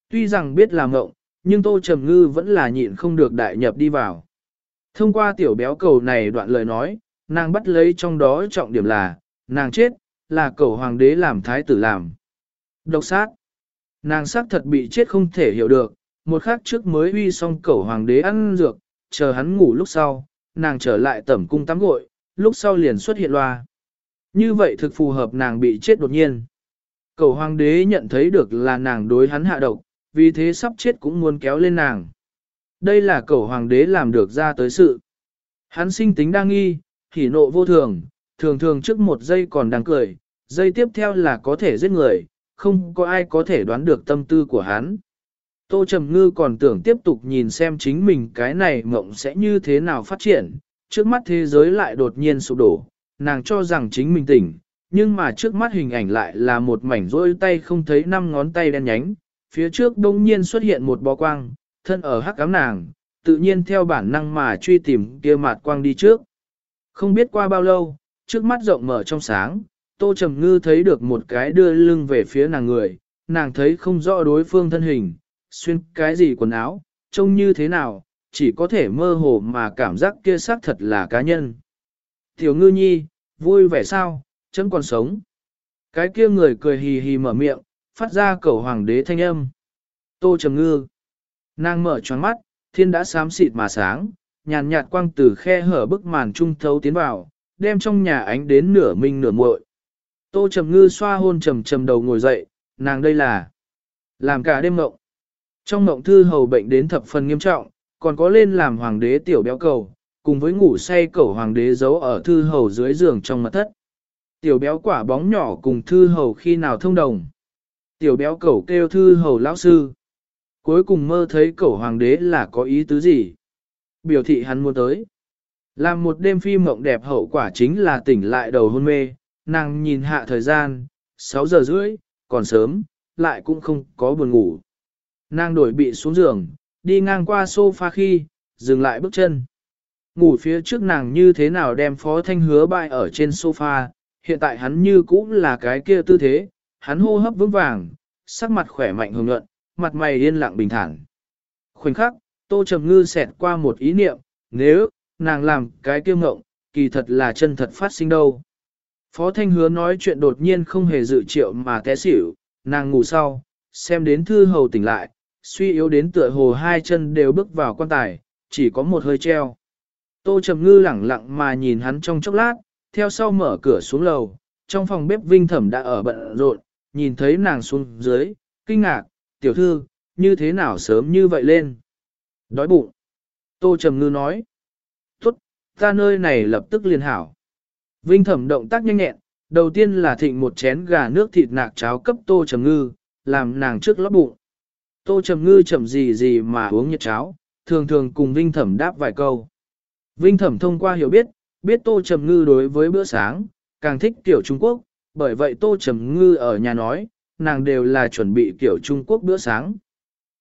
Tuy rằng biết là ngộng, nhưng Tô Trầm Ngư vẫn là nhịn không được đại nhập đi vào. Thông qua tiểu béo cầu này đoạn lời nói, nàng bắt lấy trong đó trọng điểm là, nàng chết, là cầu hoàng đế làm thái tử làm. Độc sát. Nàng xác thật bị chết không thể hiểu được, một khắc trước mới uy xong cầu hoàng đế ăn dược, chờ hắn ngủ lúc sau, nàng trở lại tẩm cung tắm gội, lúc sau liền xuất hiện loa. Như vậy thực phù hợp nàng bị chết đột nhiên. Cầu hoàng đế nhận thấy được là nàng đối hắn hạ độc, vì thế sắp chết cũng muốn kéo lên nàng. Đây là cầu hoàng đế làm được ra tới sự. Hắn sinh tính đa nghi, hỉ nộ vô thường, thường thường trước một giây còn đang cười, giây tiếp theo là có thể giết người, không có ai có thể đoán được tâm tư của hắn. Tô Trầm Ngư còn tưởng tiếp tục nhìn xem chính mình cái này mộng sẽ như thế nào phát triển, trước mắt thế giới lại đột nhiên sụp đổ, nàng cho rằng chính mình tỉnh, nhưng mà trước mắt hình ảnh lại là một mảnh rôi tay không thấy năm ngón tay đen nhánh, phía trước đông nhiên xuất hiện một bó quang, thân ở hắc cám nàng, tự nhiên theo bản năng mà truy tìm kia mạt quang đi trước. Không biết qua bao lâu, trước mắt rộng mở trong sáng, Tô Trầm Ngư thấy được một cái đưa lưng về phía nàng người, nàng thấy không rõ đối phương thân hình, xuyên cái gì quần áo, trông như thế nào, chỉ có thể mơ hồ mà cảm giác kia xác thật là cá nhân. Tiểu ngư nhi, vui vẻ sao, chấm còn sống. Cái kia người cười hì hì mở miệng, phát ra cầu hoàng đế thanh âm. Tô trầm ngư. Nàng mở choáng mắt, thiên đã xám xịt mà sáng, nhàn nhạt quang từ khe hở bức màn trung thấu tiến vào, đem trong nhà ánh đến nửa minh nửa muội. Tô trầm ngư xoa hôn trầm trầm đầu ngồi dậy, nàng đây là làm cả đêm mộng. Trong mộng thư hầu bệnh đến thập phần nghiêm trọng, còn có lên làm hoàng đế tiểu béo cầu, cùng với ngủ say cẩu hoàng đế giấu ở thư hầu dưới giường trong mật thất. Tiểu béo quả bóng nhỏ cùng thư hầu khi nào thông đồng. Tiểu béo cẩu kêu thư hầu lão sư. Cuối cùng mơ thấy cẩu hoàng đế là có ý tứ gì. Biểu thị hắn muốn tới. Làm một đêm phim mộng đẹp hậu quả chính là tỉnh lại đầu hôn mê, nàng nhìn hạ thời gian, 6 giờ rưỡi, còn sớm, lại cũng không có buồn ngủ. Nàng đổi bị xuống giường, đi ngang qua sofa khi, dừng lại bước chân. Ngủ phía trước nàng như thế nào đem phó thanh hứa bại ở trên sofa, hiện tại hắn như cũng là cái kia tư thế, hắn hô hấp vững vàng, sắc mặt khỏe mạnh hồng nhuận, mặt mày yên lặng bình thản. Khoảnh khắc, tô trầm ngư xẹt qua một ý niệm, nếu, nàng làm cái kiêu ngộng, kỳ thật là chân thật phát sinh đâu. Phó Thanh Hứa nói chuyện đột nhiên không hề dự triệu mà té xỉu, nàng ngủ sau, xem đến thư hầu tỉnh lại, suy yếu đến tựa hồ hai chân đều bước vào quan tài, chỉ có một hơi treo. Tô Trầm Ngư lẳng lặng mà nhìn hắn trong chốc lát, theo sau mở cửa xuống lầu, trong phòng bếp Vinh Thẩm đã ở bận rộn, nhìn thấy nàng xuống dưới, kinh ngạc, tiểu thư, như thế nào sớm như vậy lên. Đói bụng. Tô Trầm Ngư nói. Tốt, ta nơi này lập tức liền hảo. Vinh Thẩm động tác nhanh nhẹn, đầu tiên là thịnh một chén gà nước thịt nạc cháo cấp Tô Trầm Ngư, làm nàng trước lót bụng. Tô Trầm Ngư chậm gì gì mà uống nhiệt cháo, thường thường cùng Vinh Thẩm đáp vài câu. Vinh Thẩm thông qua hiểu biết, biết Tô Trầm Ngư đối với bữa sáng, càng thích kiểu Trung Quốc, bởi vậy Tô Trầm Ngư ở nhà nói, nàng đều là chuẩn bị kiểu Trung Quốc bữa sáng.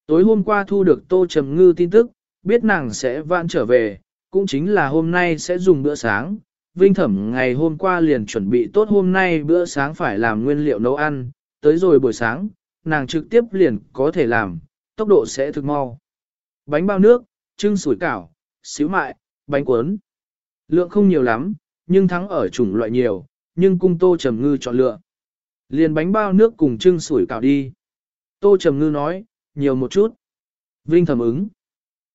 Tối hôm qua thu được Tô Trầm Ngư tin tức, biết nàng sẽ vãn trở về, cũng chính là hôm nay sẽ dùng bữa sáng. Vinh Thẩm ngày hôm qua liền chuẩn bị tốt hôm nay bữa sáng phải làm nguyên liệu nấu ăn, tới rồi buổi sáng, nàng trực tiếp liền có thể làm, tốc độ sẽ thực mau. Bánh bao nước, trưng sủi cảo, xíu mại, bánh cuốn. Lượng không nhiều lắm, nhưng thắng ở chủng loại nhiều, nhưng cung tô trầm ngư chọn lựa. Liền bánh bao nước cùng trưng sủi cảo đi. Tô trầm ngư nói, nhiều một chút. Vinh thầm ứng.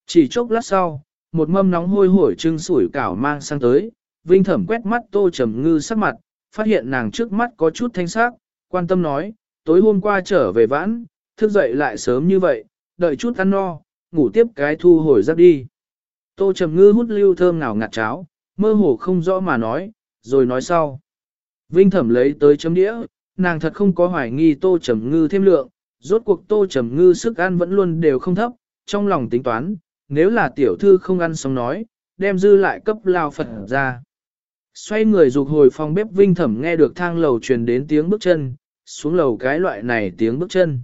Chỉ chốc lát sau, một mâm nóng hôi hổi trưng sủi cảo mang sang tới. Vinh thẩm quét mắt tô trầm ngư sắc mặt, phát hiện nàng trước mắt có chút thanh sắc, quan tâm nói, tối hôm qua trở về vãn, thức dậy lại sớm như vậy, đợi chút ăn no, ngủ tiếp cái thu hồi giấc đi. Tô Trầm Ngư hút lưu thơm nào ngạt cháo, mơ hồ không rõ mà nói, rồi nói sau. Vinh Thẩm lấy tới chấm đĩa, nàng thật không có hoài nghi Tô Trầm Ngư thêm lượng, rốt cuộc Tô Trầm Ngư sức ăn vẫn luôn đều không thấp, trong lòng tính toán, nếu là tiểu thư không ăn xong nói, đem dư lại cấp lao Phật ra. Xoay người dục hồi phòng bếp Vinh Thẩm nghe được thang lầu truyền đến tiếng bước chân, xuống lầu cái loại này tiếng bước chân.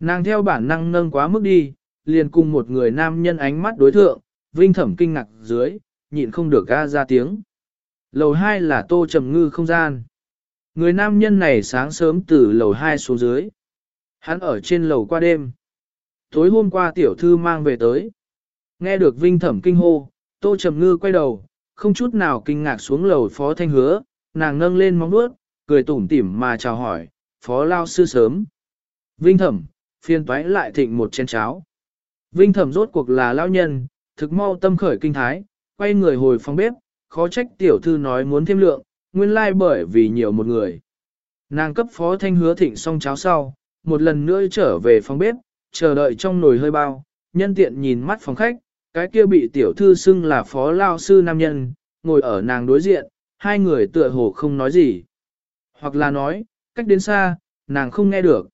Nàng theo bản năng nâng quá mức đi, liền cùng một người nam nhân ánh mắt đối thượng, vinh thẩm kinh ngạc dưới, nhịn không được ga ra tiếng. Lầu 2 là tô trầm ngư không gian. Người nam nhân này sáng sớm từ lầu 2 xuống dưới. Hắn ở trên lầu qua đêm. Tối hôm qua tiểu thư mang về tới. Nghe được vinh thẩm kinh hô, tô trầm ngư quay đầu, không chút nào kinh ngạc xuống lầu phó thanh hứa, nàng nâng lên móng nuốt, cười tủm tỉm mà chào hỏi, phó lao sư sớm. Vinh thẩm, phiên toái lại thịnh một chén cháo. Vinh thẩm rốt cuộc là lao nhân, thực mau tâm khởi kinh thái, quay người hồi phòng bếp, khó trách tiểu thư nói muốn thêm lượng, nguyên lai like bởi vì nhiều một người. Nàng cấp phó thanh hứa thịnh xong cháo sau, một lần nữa trở về phòng bếp, chờ đợi trong nồi hơi bao, nhân tiện nhìn mắt phòng khách, cái kia bị tiểu thư xưng là phó lao sư nam nhân, ngồi ở nàng đối diện, hai người tựa hồ không nói gì. Hoặc là nói, cách đến xa, nàng không nghe được.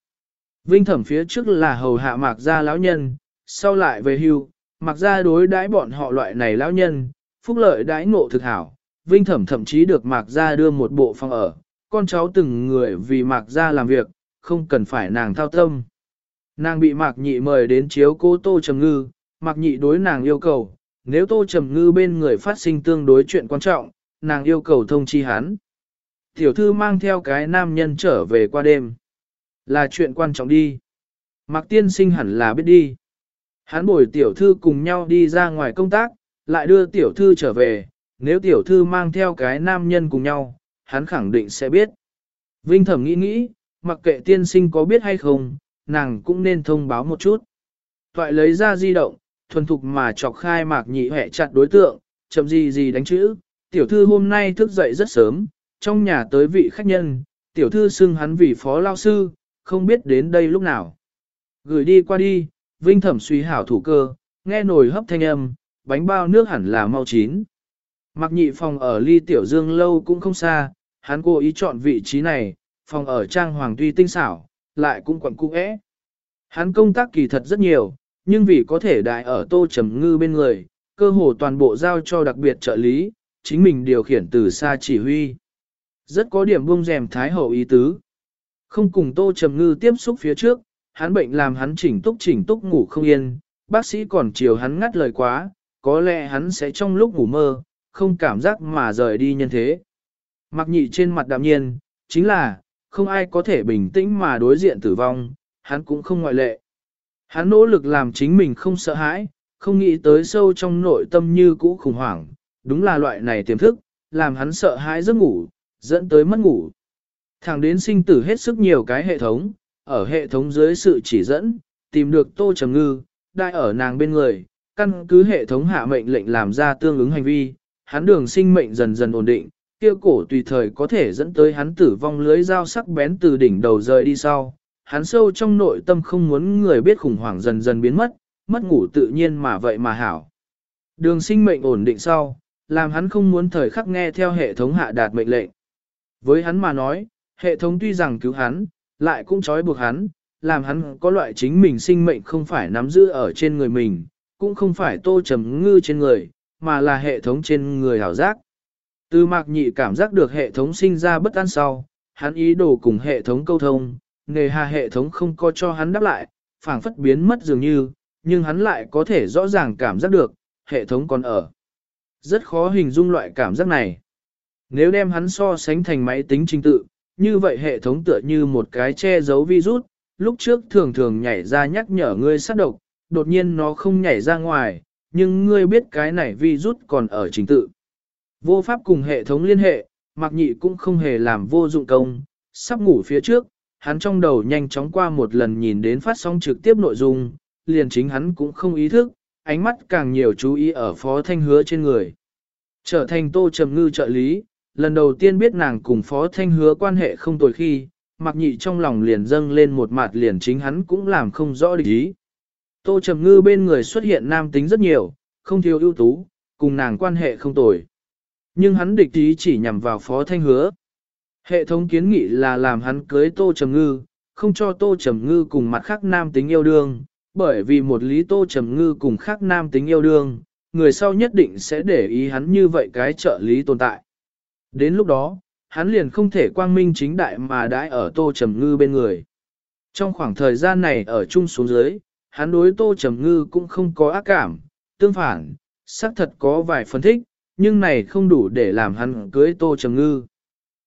Vinh thẩm phía trước là hầu hạ mạc gia lão nhân, sau lại về hưu, mặc ra đối đãi bọn họ loại này lão nhân, phúc lợi đãi ngộ thực hảo, Vinh Thẩm thậm chí được Mạc Gia đưa một bộ phòng ở, con cháu từng người vì Mạc Gia làm việc, không cần phải nàng thao tâm. Nàng bị Mạc Nhị mời đến chiếu cô Tô Trầm Ngư, Mạc Nhị đối nàng yêu cầu, nếu Tô Trầm Ngư bên người phát sinh tương đối chuyện quan trọng, nàng yêu cầu thông chi hắn. Tiểu thư mang theo cái nam nhân trở về qua đêm. Là chuyện quan trọng đi. Mạc Tiên sinh hẳn là biết đi. Hắn bồi tiểu thư cùng nhau đi ra ngoài công tác, lại đưa tiểu thư trở về, nếu tiểu thư mang theo cái nam nhân cùng nhau, hắn khẳng định sẽ biết. Vinh thẩm nghĩ nghĩ, mặc kệ tiên sinh có biết hay không, nàng cũng nên thông báo một chút. Toại lấy ra di động, thuần thục mà chọc khai mạc nhị hẹ chặt đối tượng, chậm gì gì đánh chữ. Tiểu thư hôm nay thức dậy rất sớm, trong nhà tới vị khách nhân, tiểu thư xưng hắn vì phó lao sư, không biết đến đây lúc nào. Gửi đi qua đi, vinh thẩm suy hảo thủ cơ, nghe nồi hấp thanh âm, bánh bao nước hẳn là mau chín. Mặc nhị phòng ở ly tiểu dương lâu cũng không xa, hắn cố ý chọn vị trí này, phòng ở trang hoàng tuy tinh xảo, lại cũng quẩn cung ế. Hắn công tác kỳ thật rất nhiều, nhưng vì có thể đại ở tô trầm ngư bên người, cơ hồ toàn bộ giao cho đặc biệt trợ lý, chính mình điều khiển từ xa chỉ huy. Rất có điểm buông rèm thái hậu ý tứ. Không cùng tô trầm ngư tiếp xúc phía trước, hắn bệnh làm hắn chỉnh túc chỉnh túc ngủ không yên, bác sĩ còn chiều hắn ngắt lời quá, có lẽ hắn sẽ trong lúc ngủ mơ, không cảm giác mà rời đi nhân thế. Mặc nhị trên mặt đạm nhiên, chính là, không ai có thể bình tĩnh mà đối diện tử vong, hắn cũng không ngoại lệ. Hắn nỗ lực làm chính mình không sợ hãi, không nghĩ tới sâu trong nội tâm như cũ khủng hoảng, đúng là loại này tiềm thức, làm hắn sợ hãi giấc ngủ, dẫn tới mất ngủ. Thẳng đến sinh tử hết sức nhiều cái hệ thống, ở hệ thống dưới sự chỉ dẫn, tìm được tô trầm ngư, đại ở nàng bên người, căn cứ hệ thống hạ mệnh lệnh làm ra tương ứng hành vi, hắn đường sinh mệnh dần dần ổn định, kia cổ tùy thời có thể dẫn tới hắn tử vong lưới dao sắc bén từ đỉnh đầu rời đi sau. Hắn sâu trong nội tâm không muốn người biết khủng hoảng dần dần biến mất, mất ngủ tự nhiên mà vậy mà hảo. Đường sinh mệnh ổn định sau, làm hắn không muốn thời khắc nghe theo hệ thống hạ đạt mệnh lệnh. Với hắn mà nói, hệ thống tuy rằng cứu hắn, lại cũng trói buộc hắn, làm hắn có loại chính mình sinh mệnh không phải nắm giữ ở trên người mình, cũng không phải tô trầm ngư trên người, mà là hệ thống trên người hảo giác. Từ mạc nhị cảm giác được hệ thống sinh ra bất an sau, hắn ý đồ cùng hệ thống câu thông, nề hà hệ thống không có cho hắn đáp lại, phảng phất biến mất dường như, nhưng hắn lại có thể rõ ràng cảm giác được, hệ thống còn ở. Rất khó hình dung loại cảm giác này. Nếu đem hắn so sánh thành máy tính trình tự, như vậy hệ thống tựa như một cái che giấu virus, lúc trước thường thường nhảy ra nhắc nhở ngươi sát độc, đột nhiên nó không nhảy ra ngoài, nhưng ngươi biết cái này virus còn ở trình tự. Vô pháp cùng hệ thống liên hệ, mặc nhị cũng không hề làm vô dụng công, sắp ngủ phía trước, hắn trong đầu nhanh chóng qua một lần nhìn đến phát sóng trực tiếp nội dung, liền chính hắn cũng không ý thức, ánh mắt càng nhiều chú ý ở phó thanh hứa trên người. Trở thành tô trầm ngư trợ lý, lần đầu tiên biết nàng cùng phó thanh hứa quan hệ không tồi khi, mặc nhị trong lòng liền dâng lên một mặt liền chính hắn cũng làm không rõ địch ý. Tô trầm ngư bên người xuất hiện nam tính rất nhiều, không thiếu ưu tú, cùng nàng quan hệ không tồi. Nhưng hắn địch ý chỉ nhằm vào phó thanh hứa. Hệ thống kiến nghị là làm hắn cưới tô trầm ngư, không cho tô trầm ngư cùng mặt khác nam tính yêu đương, bởi vì một lý tô trầm ngư cùng khác nam tính yêu đương, người sau nhất định sẽ để ý hắn như vậy cái trợ lý tồn tại. Đến lúc đó, hắn liền không thể quang minh chính đại mà đãi ở tô trầm ngư bên người. Trong khoảng thời gian này ở chung xuống dưới, hắn đối tô trầm ngư cũng không có ác cảm, tương phản, xác thật có vài phân thích, nhưng này không đủ để làm hắn cưới tô trầm ngư.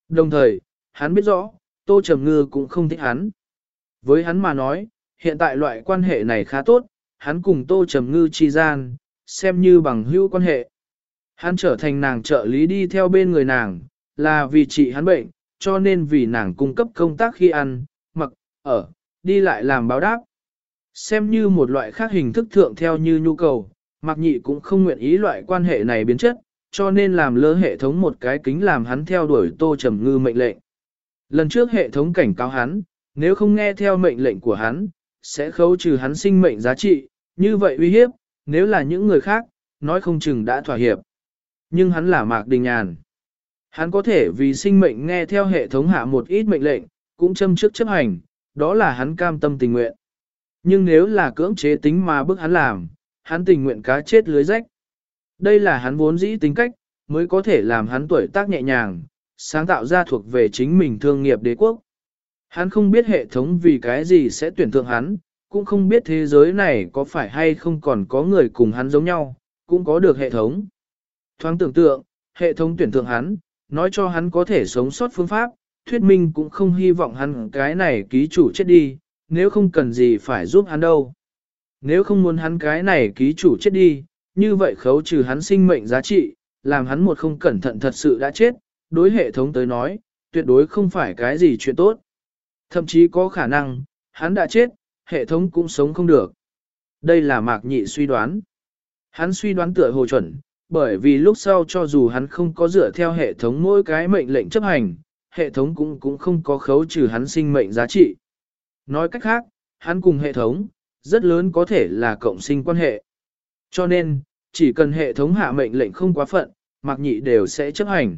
Đồng thời, hắn biết rõ, tô trầm ngư cũng không thích hắn. Với hắn mà nói, hiện tại loại quan hệ này khá tốt, hắn cùng tô trầm ngư chi gian, xem như bằng hữu quan hệ. Hắn trở thành nàng trợ lý đi theo bên người nàng, là vì trị hắn bệnh, cho nên vì nàng cung cấp công tác khi ăn, mặc, ở, đi lại làm báo đáp. Xem như một loại khác hình thức thượng theo như nhu cầu, Mạc Nhị cũng không nguyện ý loại quan hệ này biến chất, cho nên làm lơ hệ thống một cái kính làm hắn theo đuổi Tô Trầm Ngư mệnh lệnh. Lần trước hệ thống cảnh cáo hắn, nếu không nghe theo mệnh lệnh của hắn, sẽ khấu trừ hắn sinh mệnh giá trị, như vậy uy hiếp, nếu là những người khác, nói không chừng đã thỏa hiệp. Nhưng hắn là Mạc Đình Nhàn. Hắn có thể vì sinh mệnh nghe theo hệ thống hạ một ít mệnh lệnh, cũng châm trước chấp hành, đó là hắn cam tâm tình nguyện. Nhưng nếu là cưỡng chế tính mà bức hắn làm, hắn tình nguyện cá chết lưới rách. Đây là hắn vốn dĩ tính cách, mới có thể làm hắn tuổi tác nhẹ nhàng, sáng tạo ra thuộc về chính mình thương nghiệp đế quốc. Hắn không biết hệ thống vì cái gì sẽ tuyển thượng hắn, cũng không biết thế giới này có phải hay không còn có người cùng hắn giống nhau, cũng có được hệ thống. Thoáng tưởng tượng, hệ thống tuyển thượng hắn, nói cho hắn có thể sống sót phương pháp, thuyết minh cũng không hy vọng hắn cái này ký chủ chết đi, nếu không cần gì phải giúp hắn đâu. Nếu không muốn hắn cái này ký chủ chết đi, như vậy khấu trừ hắn sinh mệnh giá trị, làm hắn một không cẩn thận thật sự đã chết, đối hệ thống tới nói, tuyệt đối không phải cái gì chuyện tốt. Thậm chí có khả năng, hắn đã chết, hệ thống cũng sống không được. Đây là mạc nhị suy đoán. Hắn suy đoán tựa hồ chuẩn, bởi vì lúc sau cho dù hắn không có dựa theo hệ thống mỗi cái mệnh lệnh chấp hành, hệ thống cũng cũng không có khấu trừ hắn sinh mệnh giá trị. Nói cách khác, hắn cùng hệ thống, rất lớn có thể là cộng sinh quan hệ. Cho nên, chỉ cần hệ thống hạ mệnh lệnh không quá phận, Mạc Nhị đều sẽ chấp hành.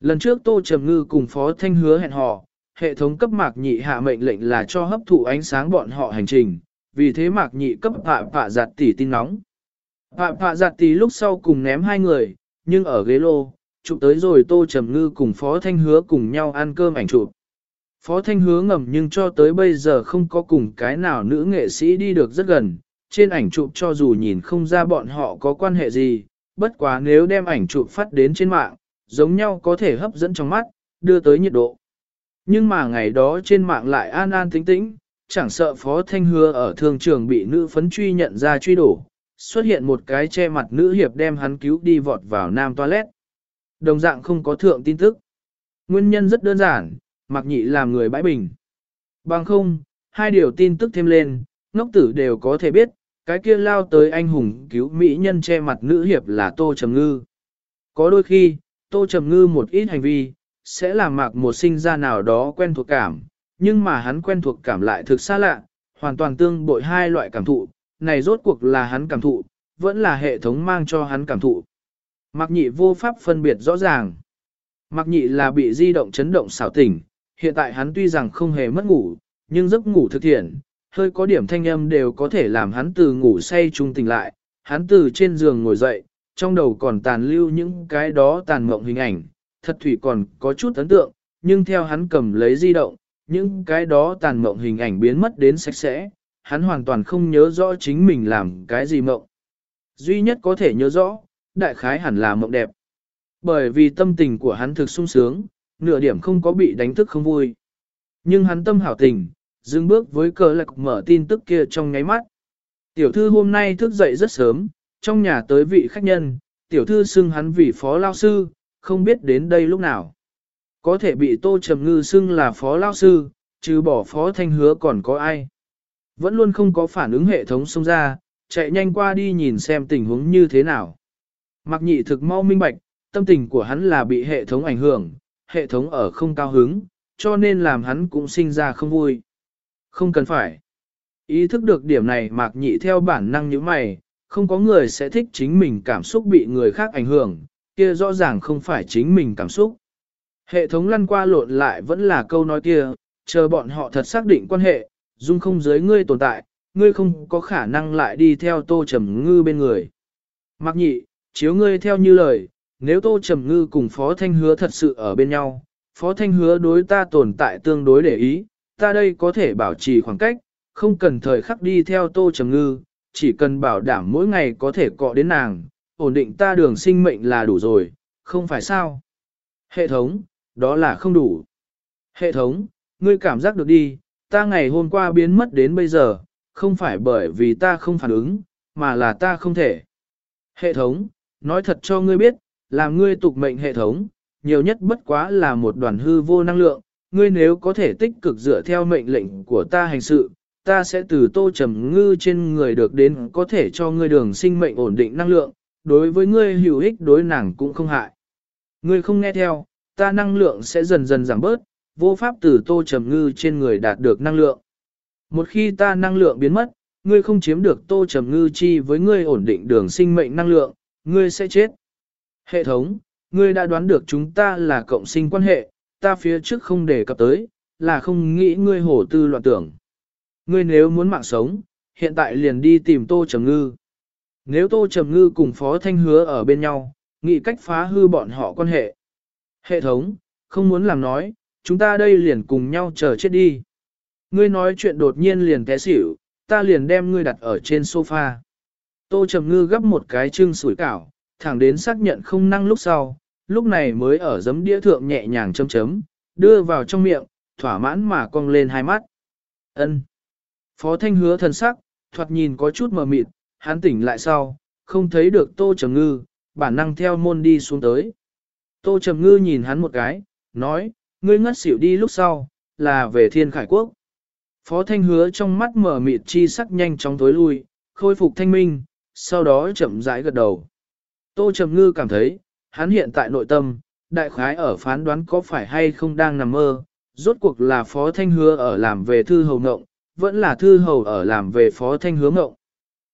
Lần trước Tô Trầm Ngư cùng Phó Thanh hứa hẹn hò, hệ thống cấp Mạc Nhị hạ mệnh lệnh là cho hấp thụ ánh sáng bọn họ hành trình, vì thế Mạc Nhị cấp hạ phạ giặt tỷ tin nóng. Hạ phạ giặt tỷ lúc sau cùng ném hai người, nhưng ở ghế lô, chụp tới rồi Tô Trầm Ngư cùng Phó Thanh hứa cùng nhau ăn cơm ảnh chụp. Phó Thanh hứa ngầm nhưng cho tới bây giờ không có cùng cái nào nữ nghệ sĩ đi được rất gần, trên ảnh chụp cho dù nhìn không ra bọn họ có quan hệ gì, bất quá nếu đem ảnh chụp phát đến trên mạng, giống nhau có thể hấp dẫn trong mắt, đưa tới nhiệt độ. Nhưng mà ngày đó trên mạng lại an an tĩnh tĩnh, chẳng sợ Phó Thanh hứa ở thương trường bị nữ phấn truy nhận ra truy đổ, xuất hiện một cái che mặt nữ hiệp đem hắn cứu đi vọt vào nam toilet. Đồng dạng không có thượng tin tức. Nguyên nhân rất đơn giản, mặc nhị làm người bãi bình. Bằng không, hai điều tin tức thêm lên, ngốc tử đều có thể biết, cái kia lao tới anh hùng cứu mỹ nhân che mặt nữ hiệp là Tô Trầm Ngư. Có đôi khi, Tô Trầm Ngư một ít hành vi, sẽ làm mạc một sinh ra nào đó quen thuộc cảm, nhưng mà hắn quen thuộc cảm lại thực xa lạ, hoàn toàn tương bội hai loại cảm thụ, này rốt cuộc là hắn cảm thụ, vẫn là hệ thống mang cho hắn cảm thụ. Mạc nhị vô pháp phân biệt rõ ràng. Mạc nhị là bị di động chấn động xảo tỉnh, hiện tại hắn tuy rằng không hề mất ngủ, nhưng giấc ngủ thực thiện, hơi có điểm thanh âm đều có thể làm hắn từ ngủ say trung tỉnh lại, hắn từ trên giường ngồi dậy, trong đầu còn tàn lưu những cái đó tàn mộng hình ảnh, thật thủy còn có chút ấn tượng, nhưng theo hắn cầm lấy di động, những cái đó tàn mộng hình ảnh biến mất đến sạch sẽ, hắn hoàn toàn không nhớ rõ chính mình làm cái gì mộng. Duy nhất có thể nhớ rõ, đại khái hẳn là mộng đẹp. Bởi vì tâm tình của hắn thực sung sướng, nửa điểm không có bị đánh thức không vui. Nhưng hắn tâm hảo tình, dừng bước với cờ lạc mở tin tức kia trong nháy mắt. Tiểu thư hôm nay thức dậy rất sớm, trong nhà tới vị khách nhân, tiểu thư xưng hắn vì phó lao sư, không biết đến đây lúc nào. Có thể bị tô trầm ngư xưng là phó lao sư, trừ bỏ phó thanh hứa còn có ai. Vẫn luôn không có phản ứng hệ thống xông ra, chạy nhanh qua đi nhìn xem tình huống như thế nào. Mặc nhị thực mau minh bạch, tâm tình của hắn là bị hệ thống ảnh hưởng, hệ thống ở không cao hứng, cho nên làm hắn cũng sinh ra không vui. Không cần phải. Ý thức được điểm này mạc nhị theo bản năng như mày, không có người sẽ thích chính mình cảm xúc bị người khác ảnh hưởng, kia rõ ràng không phải chính mình cảm xúc. Hệ thống lăn qua lộn lại vẫn là câu nói kia, chờ bọn họ thật xác định quan hệ, dung không giới ngươi tồn tại, ngươi không có khả năng lại đi theo tô trầm ngư bên người. Mạc nhị, chiếu ngươi theo như lời, nếu tô trầm ngư cùng phó thanh hứa thật sự ở bên nhau, phó thanh hứa đối ta tồn tại tương đối để ý, ta đây có thể bảo trì khoảng cách, không cần thời khắc đi theo tô trầm ngư, chỉ cần bảo đảm mỗi ngày có thể cọ đến nàng, ổn định ta đường sinh mệnh là đủ rồi, không phải sao. Hệ thống, đó là không đủ. Hệ thống, ngươi cảm giác được đi, ta ngày hôm qua biến mất đến bây giờ, không phải bởi vì ta không phản ứng, mà là ta không thể. Hệ thống, nói thật cho ngươi biết, làm ngươi tục mệnh hệ thống, nhiều nhất bất quá là một đoàn hư vô năng lượng, ngươi nếu có thể tích cực dựa theo mệnh lệnh của ta hành sự, ta sẽ từ tô trầm ngư trên người được đến có thể cho ngươi đường sinh mệnh ổn định năng lượng, đối với ngươi hữu ích đối nàng cũng không hại. Ngươi không nghe theo, ta năng lượng sẽ dần dần giảm bớt, vô pháp từ tô trầm ngư trên người đạt được năng lượng. Một khi ta năng lượng biến mất, ngươi không chiếm được tô trầm ngư chi với ngươi ổn định đường sinh mệnh năng lượng, ngươi sẽ chết. Hệ thống, ngươi đã đoán được chúng ta là cộng sinh quan hệ, ta phía trước không đề cập tới, là không nghĩ ngươi hổ tư loạn tưởng. Ngươi nếu muốn mạng sống, hiện tại liền đi tìm tô trầm ngư. Nếu Tô Trầm Ngư cùng Phó Thanh Hứa ở bên nhau, nghĩ cách phá hư bọn họ quan hệ. Hệ thống, không muốn làm nói, chúng ta đây liền cùng nhau chờ chết đi. Ngươi nói chuyện đột nhiên liền té xỉu, ta liền đem ngươi đặt ở trên sofa. Tô Trầm Ngư gấp một cái chưng sủi cảo, thẳng đến xác nhận không năng lúc sau, lúc này mới ở giấm đĩa thượng nhẹ nhàng chấm chấm, đưa vào trong miệng, thỏa mãn mà cong lên hai mắt. Ân. Phó Thanh hứa thần sắc, thoạt nhìn có chút mờ mịt, hắn tỉnh lại sau, không thấy được Tô Trầm Ngư, bản năng theo môn đi xuống tới. Tô Trầm Ngư nhìn hắn một cái, nói, ngươi ngất xỉu đi lúc sau, là về thiên khải quốc. Phó Thanh hứa trong mắt mở mịt chi sắc nhanh chóng tối lui, khôi phục thanh minh, sau đó chậm rãi gật đầu. Tô Trầm Ngư cảm thấy, hắn hiện tại nội tâm, đại khái ở phán đoán có phải hay không đang nằm mơ, rốt cuộc là Phó Thanh hứa ở làm về thư hầu ngộng, vẫn là thư hầu ở làm về Phó Thanh hứa ngộng.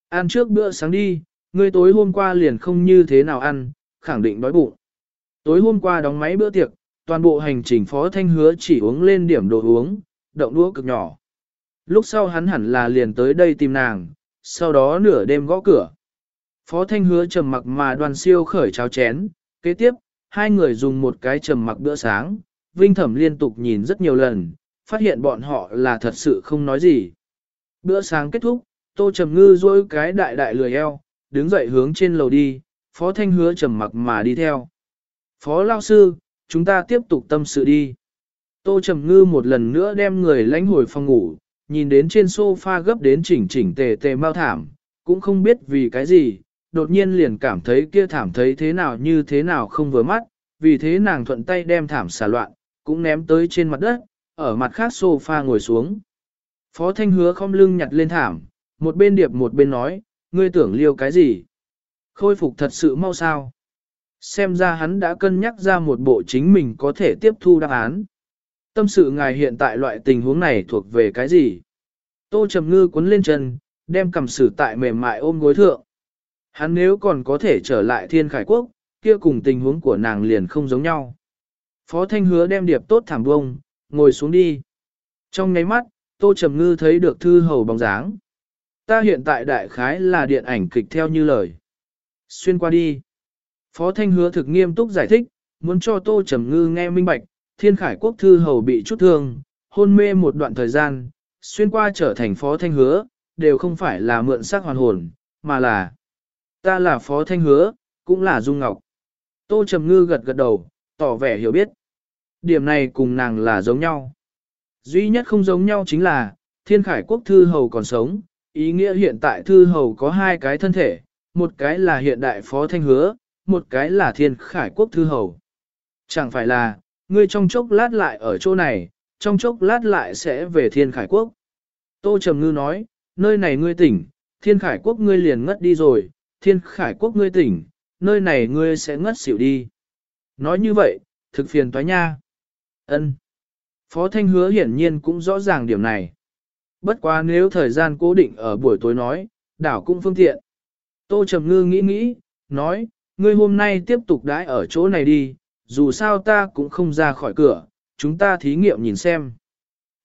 Ăn trước bữa sáng đi, ngươi tối hôm qua liền không như thế nào ăn, khẳng định đói bụng. Tối hôm qua đóng máy bữa tiệc, toàn bộ hành trình Phó Thanh hứa chỉ uống lên điểm đồ uống, động đũa cực nhỏ. Lúc sau hắn hẳn là liền tới đây tìm nàng, sau đó nửa đêm gõ cửa. Phó Thanh hứa trầm mặc mà đoàn siêu khởi cháo chén, kế tiếp, hai người dùng một cái trầm mặc bữa sáng, Vinh Thẩm liên tục nhìn rất nhiều lần, phát hiện bọn họ là thật sự không nói gì. Bữa sáng kết thúc, Tô Trầm Ngư dối cái đại đại lười eo, đứng dậy hướng trên lầu đi, Phó Thanh hứa trầm mặc mà đi theo. Phó Lao Sư, chúng ta tiếp tục tâm sự đi. Tô Trầm Ngư một lần nữa đem người lánh hồi phòng ngủ, nhìn đến trên sofa gấp đến chỉnh chỉnh tề tề mau thảm, cũng không biết vì cái gì, đột nhiên liền cảm thấy kia thảm thấy thế nào như thế nào không vừa mắt, vì thế nàng thuận tay đem thảm xả loạn, cũng ném tới trên mặt đất, ở mặt khác sofa ngồi xuống. Phó Thanh hứa không lưng nhặt lên thảm, một bên điệp một bên nói, ngươi tưởng liêu cái gì? Khôi phục thật sự mau sao? Xem ra hắn đã cân nhắc ra một bộ chính mình có thể tiếp thu đáp án. Tâm sự ngài hiện tại loại tình huống này thuộc về cái gì? Tô Trầm Ngư cuốn lên chân, đem cầm sử tại mềm mại ôm gối thượng. Hắn nếu còn có thể trở lại thiên khải quốc, kia cùng tình huống của nàng liền không giống nhau. Phó Thanh hứa đem điệp tốt thảm bông, ngồi xuống đi. Trong ngáy mắt, Tô Trầm Ngư thấy được thư hầu bóng dáng. Ta hiện tại đại khái là điện ảnh kịch theo như lời. Xuyên qua đi. Phó Thanh hứa thực nghiêm túc giải thích, muốn cho Tô Trầm Ngư nghe minh bạch, thiên khải quốc thư hầu bị chút thương, hôn mê một đoạn thời gian, xuyên qua trở thành Phó Thanh hứa, đều không phải là mượn xác hoàn hồn, mà là ta là Phó Thanh hứa, cũng là Dung Ngọc. Tô Trầm Ngư gật gật đầu, tỏ vẻ hiểu biết. Điểm này cùng nàng là giống nhau. Duy nhất không giống nhau chính là, thiên khải quốc thư hầu còn sống, ý nghĩa hiện tại thư hầu có hai cái thân thể, một cái là hiện đại phó thanh hứa, một cái là thiên khải quốc thư hầu. Chẳng phải là, ngươi trong chốc lát lại ở chỗ này, trong chốc lát lại sẽ về thiên khải quốc. Tô Trầm Ngư nói, nơi này ngươi tỉnh, thiên khải quốc ngươi liền ngất đi rồi, thiên khải quốc ngươi tỉnh, nơi này ngươi sẽ ngất xỉu đi. Nói như vậy, thực phiền toái nha. Ân. Phó Thanh hứa hiển nhiên cũng rõ ràng điểm này. Bất quá nếu thời gian cố định ở buổi tối nói, đảo cũng phương tiện. Tô Trầm Ngư nghĩ nghĩ, nói, ngươi hôm nay tiếp tục đãi ở chỗ này đi, dù sao ta cũng không ra khỏi cửa, chúng ta thí nghiệm nhìn xem.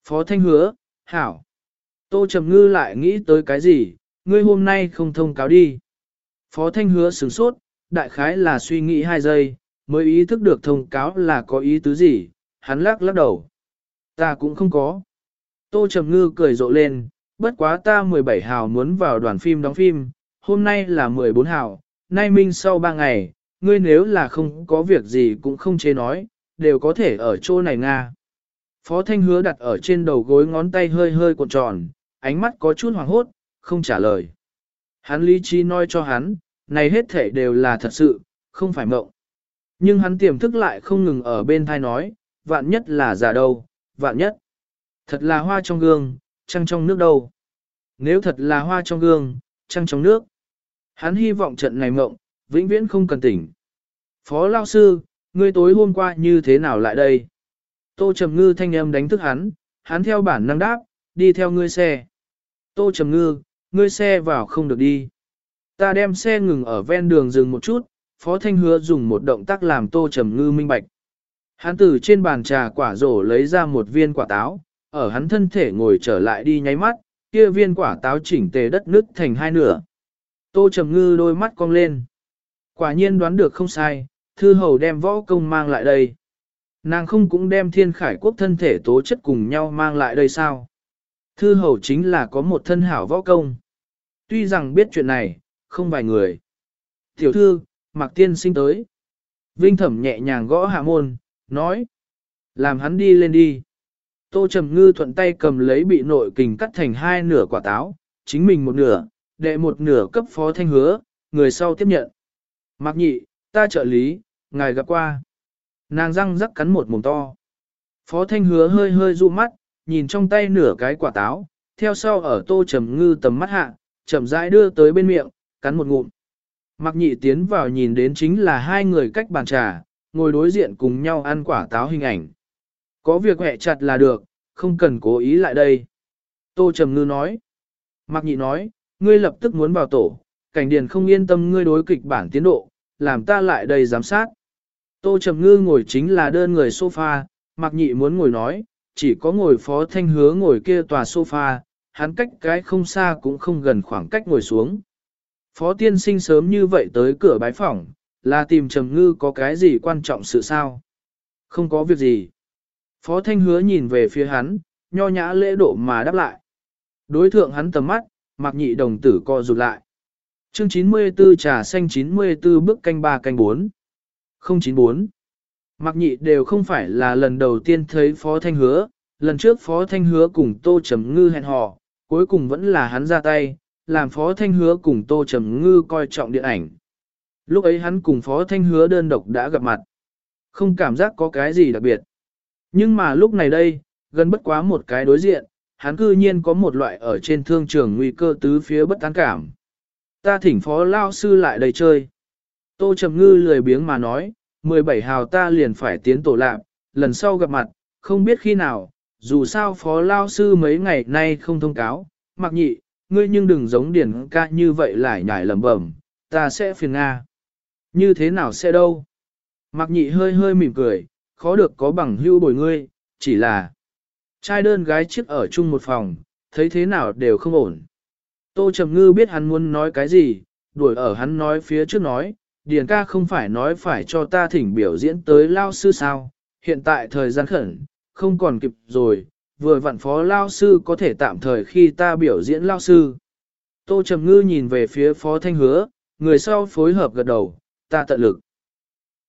Phó Thanh hứa, hảo. Tô Trầm Ngư lại nghĩ tới cái gì, ngươi hôm nay không thông cáo đi. Phó Thanh hứa sửng sốt, đại khái là suy nghĩ hai giây, mới ý thức được thông cáo là có ý tứ gì, hắn lắc lắc đầu. Ta cũng không có. Tô Trầm Ngư cười rộ lên, bất quá ta 17 hào muốn vào đoàn phim đóng phim, hôm nay là 14 hào, nay minh sau 3 ngày, ngươi nếu là không có việc gì cũng không chế nói, đều có thể ở chỗ này Nga. Phó Thanh hứa đặt ở trên đầu gối ngón tay hơi hơi cuộn tròn, ánh mắt có chút hoàng hốt, không trả lời. Hắn lý trí nói cho hắn, này hết thể đều là thật sự, không phải mộng. Nhưng hắn tiềm thức lại không ngừng ở bên thai nói, vạn nhất là giả đâu, vạn nhất. Thật là hoa trong gương, trăng trong nước đâu. Nếu thật là hoa trong gương, trăng trong nước. Hắn hy vọng trận này mộng, vĩnh viễn không cần tỉnh. Phó Lao Sư, ngươi tối hôm qua như thế nào lại đây? Tô Trầm Ngư thanh âm đánh thức hắn, hắn theo bản năng đáp, đi theo ngươi xe. Tô Trầm Ngư, ngươi xe vào không được đi. Ta đem xe ngừng ở ven đường dừng một chút, Phó Thanh Hứa dùng một động tác làm Tô Trầm Ngư minh bạch. Hắn từ trên bàn trà quả rổ lấy ra một viên quả táo, ở hắn thân thể ngồi trở lại đi nháy mắt, kia viên quả táo chỉnh tề đất nứt thành hai nửa. Tô Trầm Ngư đôi mắt cong lên. Quả nhiên đoán được không sai, thư hầu đem võ công mang lại đây. Nàng không cũng đem thiên khải quốc thân thể tố chất cùng nhau mang lại đây sao? Thư hầu chính là có một thân hảo võ công. Tuy rằng biết chuyện này, không vài người. Tiểu thư, Mạc Tiên sinh tới. Vinh Thẩm nhẹ nhàng gõ hạ môn, nói. Làm hắn đi lên đi. Tô Trầm Ngư thuận tay cầm lấy bị nội kình cắt thành hai nửa quả táo, chính mình một nửa, đệ một nửa cấp phó thanh hứa, người sau tiếp nhận. Mạc nhị, ta trợ lý, ngài gặp qua. Nàng răng rắc cắn một mồm to. Phó thanh hứa hơi hơi dụ mắt, nhìn trong tay nửa cái quả táo, theo sau ở tô trầm ngư tầm mắt hạ, chậm rãi đưa tới bên miệng, cắn một ngụm. Mặc nhị tiến vào nhìn đến chính là hai người cách bàn trà, ngồi đối diện cùng nhau ăn quả táo hình ảnh. Có việc hẹ chặt là được, không cần cố ý lại đây. Tô Trầm Ngư nói. Mặc nhị nói, ngươi lập tức muốn vào tổ, cảnh điền không yên tâm ngươi đối kịch bản tiến độ, làm ta lại đây giám sát. Tô Trầm Ngư ngồi chính là đơn người sofa, mặc nhị muốn ngồi nói, chỉ có ngồi phó thanh hứa ngồi kia tòa sofa, hắn cách cái không xa cũng không gần khoảng cách ngồi xuống. Phó tiên sinh sớm như vậy tới cửa bái phỏng, là tìm Trầm Ngư có cái gì quan trọng sự sao? Không có việc gì. Phó thanh hứa nhìn về phía hắn, nho nhã lễ độ mà đáp lại. Đối thượng hắn tầm mắt, mặc nhị đồng tử co rụt lại. Chương 94 trà xanh 94 bước canh 3 canh 4. 094. Mặc nhị đều không phải là lần đầu tiên thấy Phó Thanh Hứa, lần trước Phó Thanh Hứa cùng Tô Trầm Ngư hẹn hò, cuối cùng vẫn là hắn ra tay, làm Phó Thanh Hứa cùng Tô Trầm Ngư coi trọng điện ảnh. Lúc ấy hắn cùng Phó Thanh Hứa đơn độc đã gặp mặt. Không cảm giác có cái gì đặc biệt. Nhưng mà lúc này đây, gần bất quá một cái đối diện, hắn cư nhiên có một loại ở trên thương trường nguy cơ tứ phía bất tán cảm. Ta thỉnh phó lao sư lại đây chơi. Tô Trầm Ngư lười biếng mà nói, 17 hào ta liền phải tiến tổ lạc, lần sau gặp mặt, không biết khi nào, dù sao phó lao sư mấy ngày nay không thông cáo, mặc nhị, ngươi nhưng đừng giống điển ca như vậy lại nhảy lầm bẩm, ta sẽ phiền Nga. Như thế nào sẽ đâu? Mặc nhị hơi hơi mỉm cười, khó được có bằng hưu bồi ngươi, chỉ là trai đơn gái chiếc ở chung một phòng, thấy thế nào đều không ổn. Tô Trầm Ngư biết hắn muốn nói cái gì, đuổi ở hắn nói phía trước nói, Điền ca không phải nói phải cho ta thỉnh biểu diễn tới lao sư sao, hiện tại thời gian khẩn, không còn kịp rồi, vừa vặn phó lao sư có thể tạm thời khi ta biểu diễn lao sư. Tô Trầm Ngư nhìn về phía phó thanh hứa, người sau phối hợp gật đầu, ta tận lực.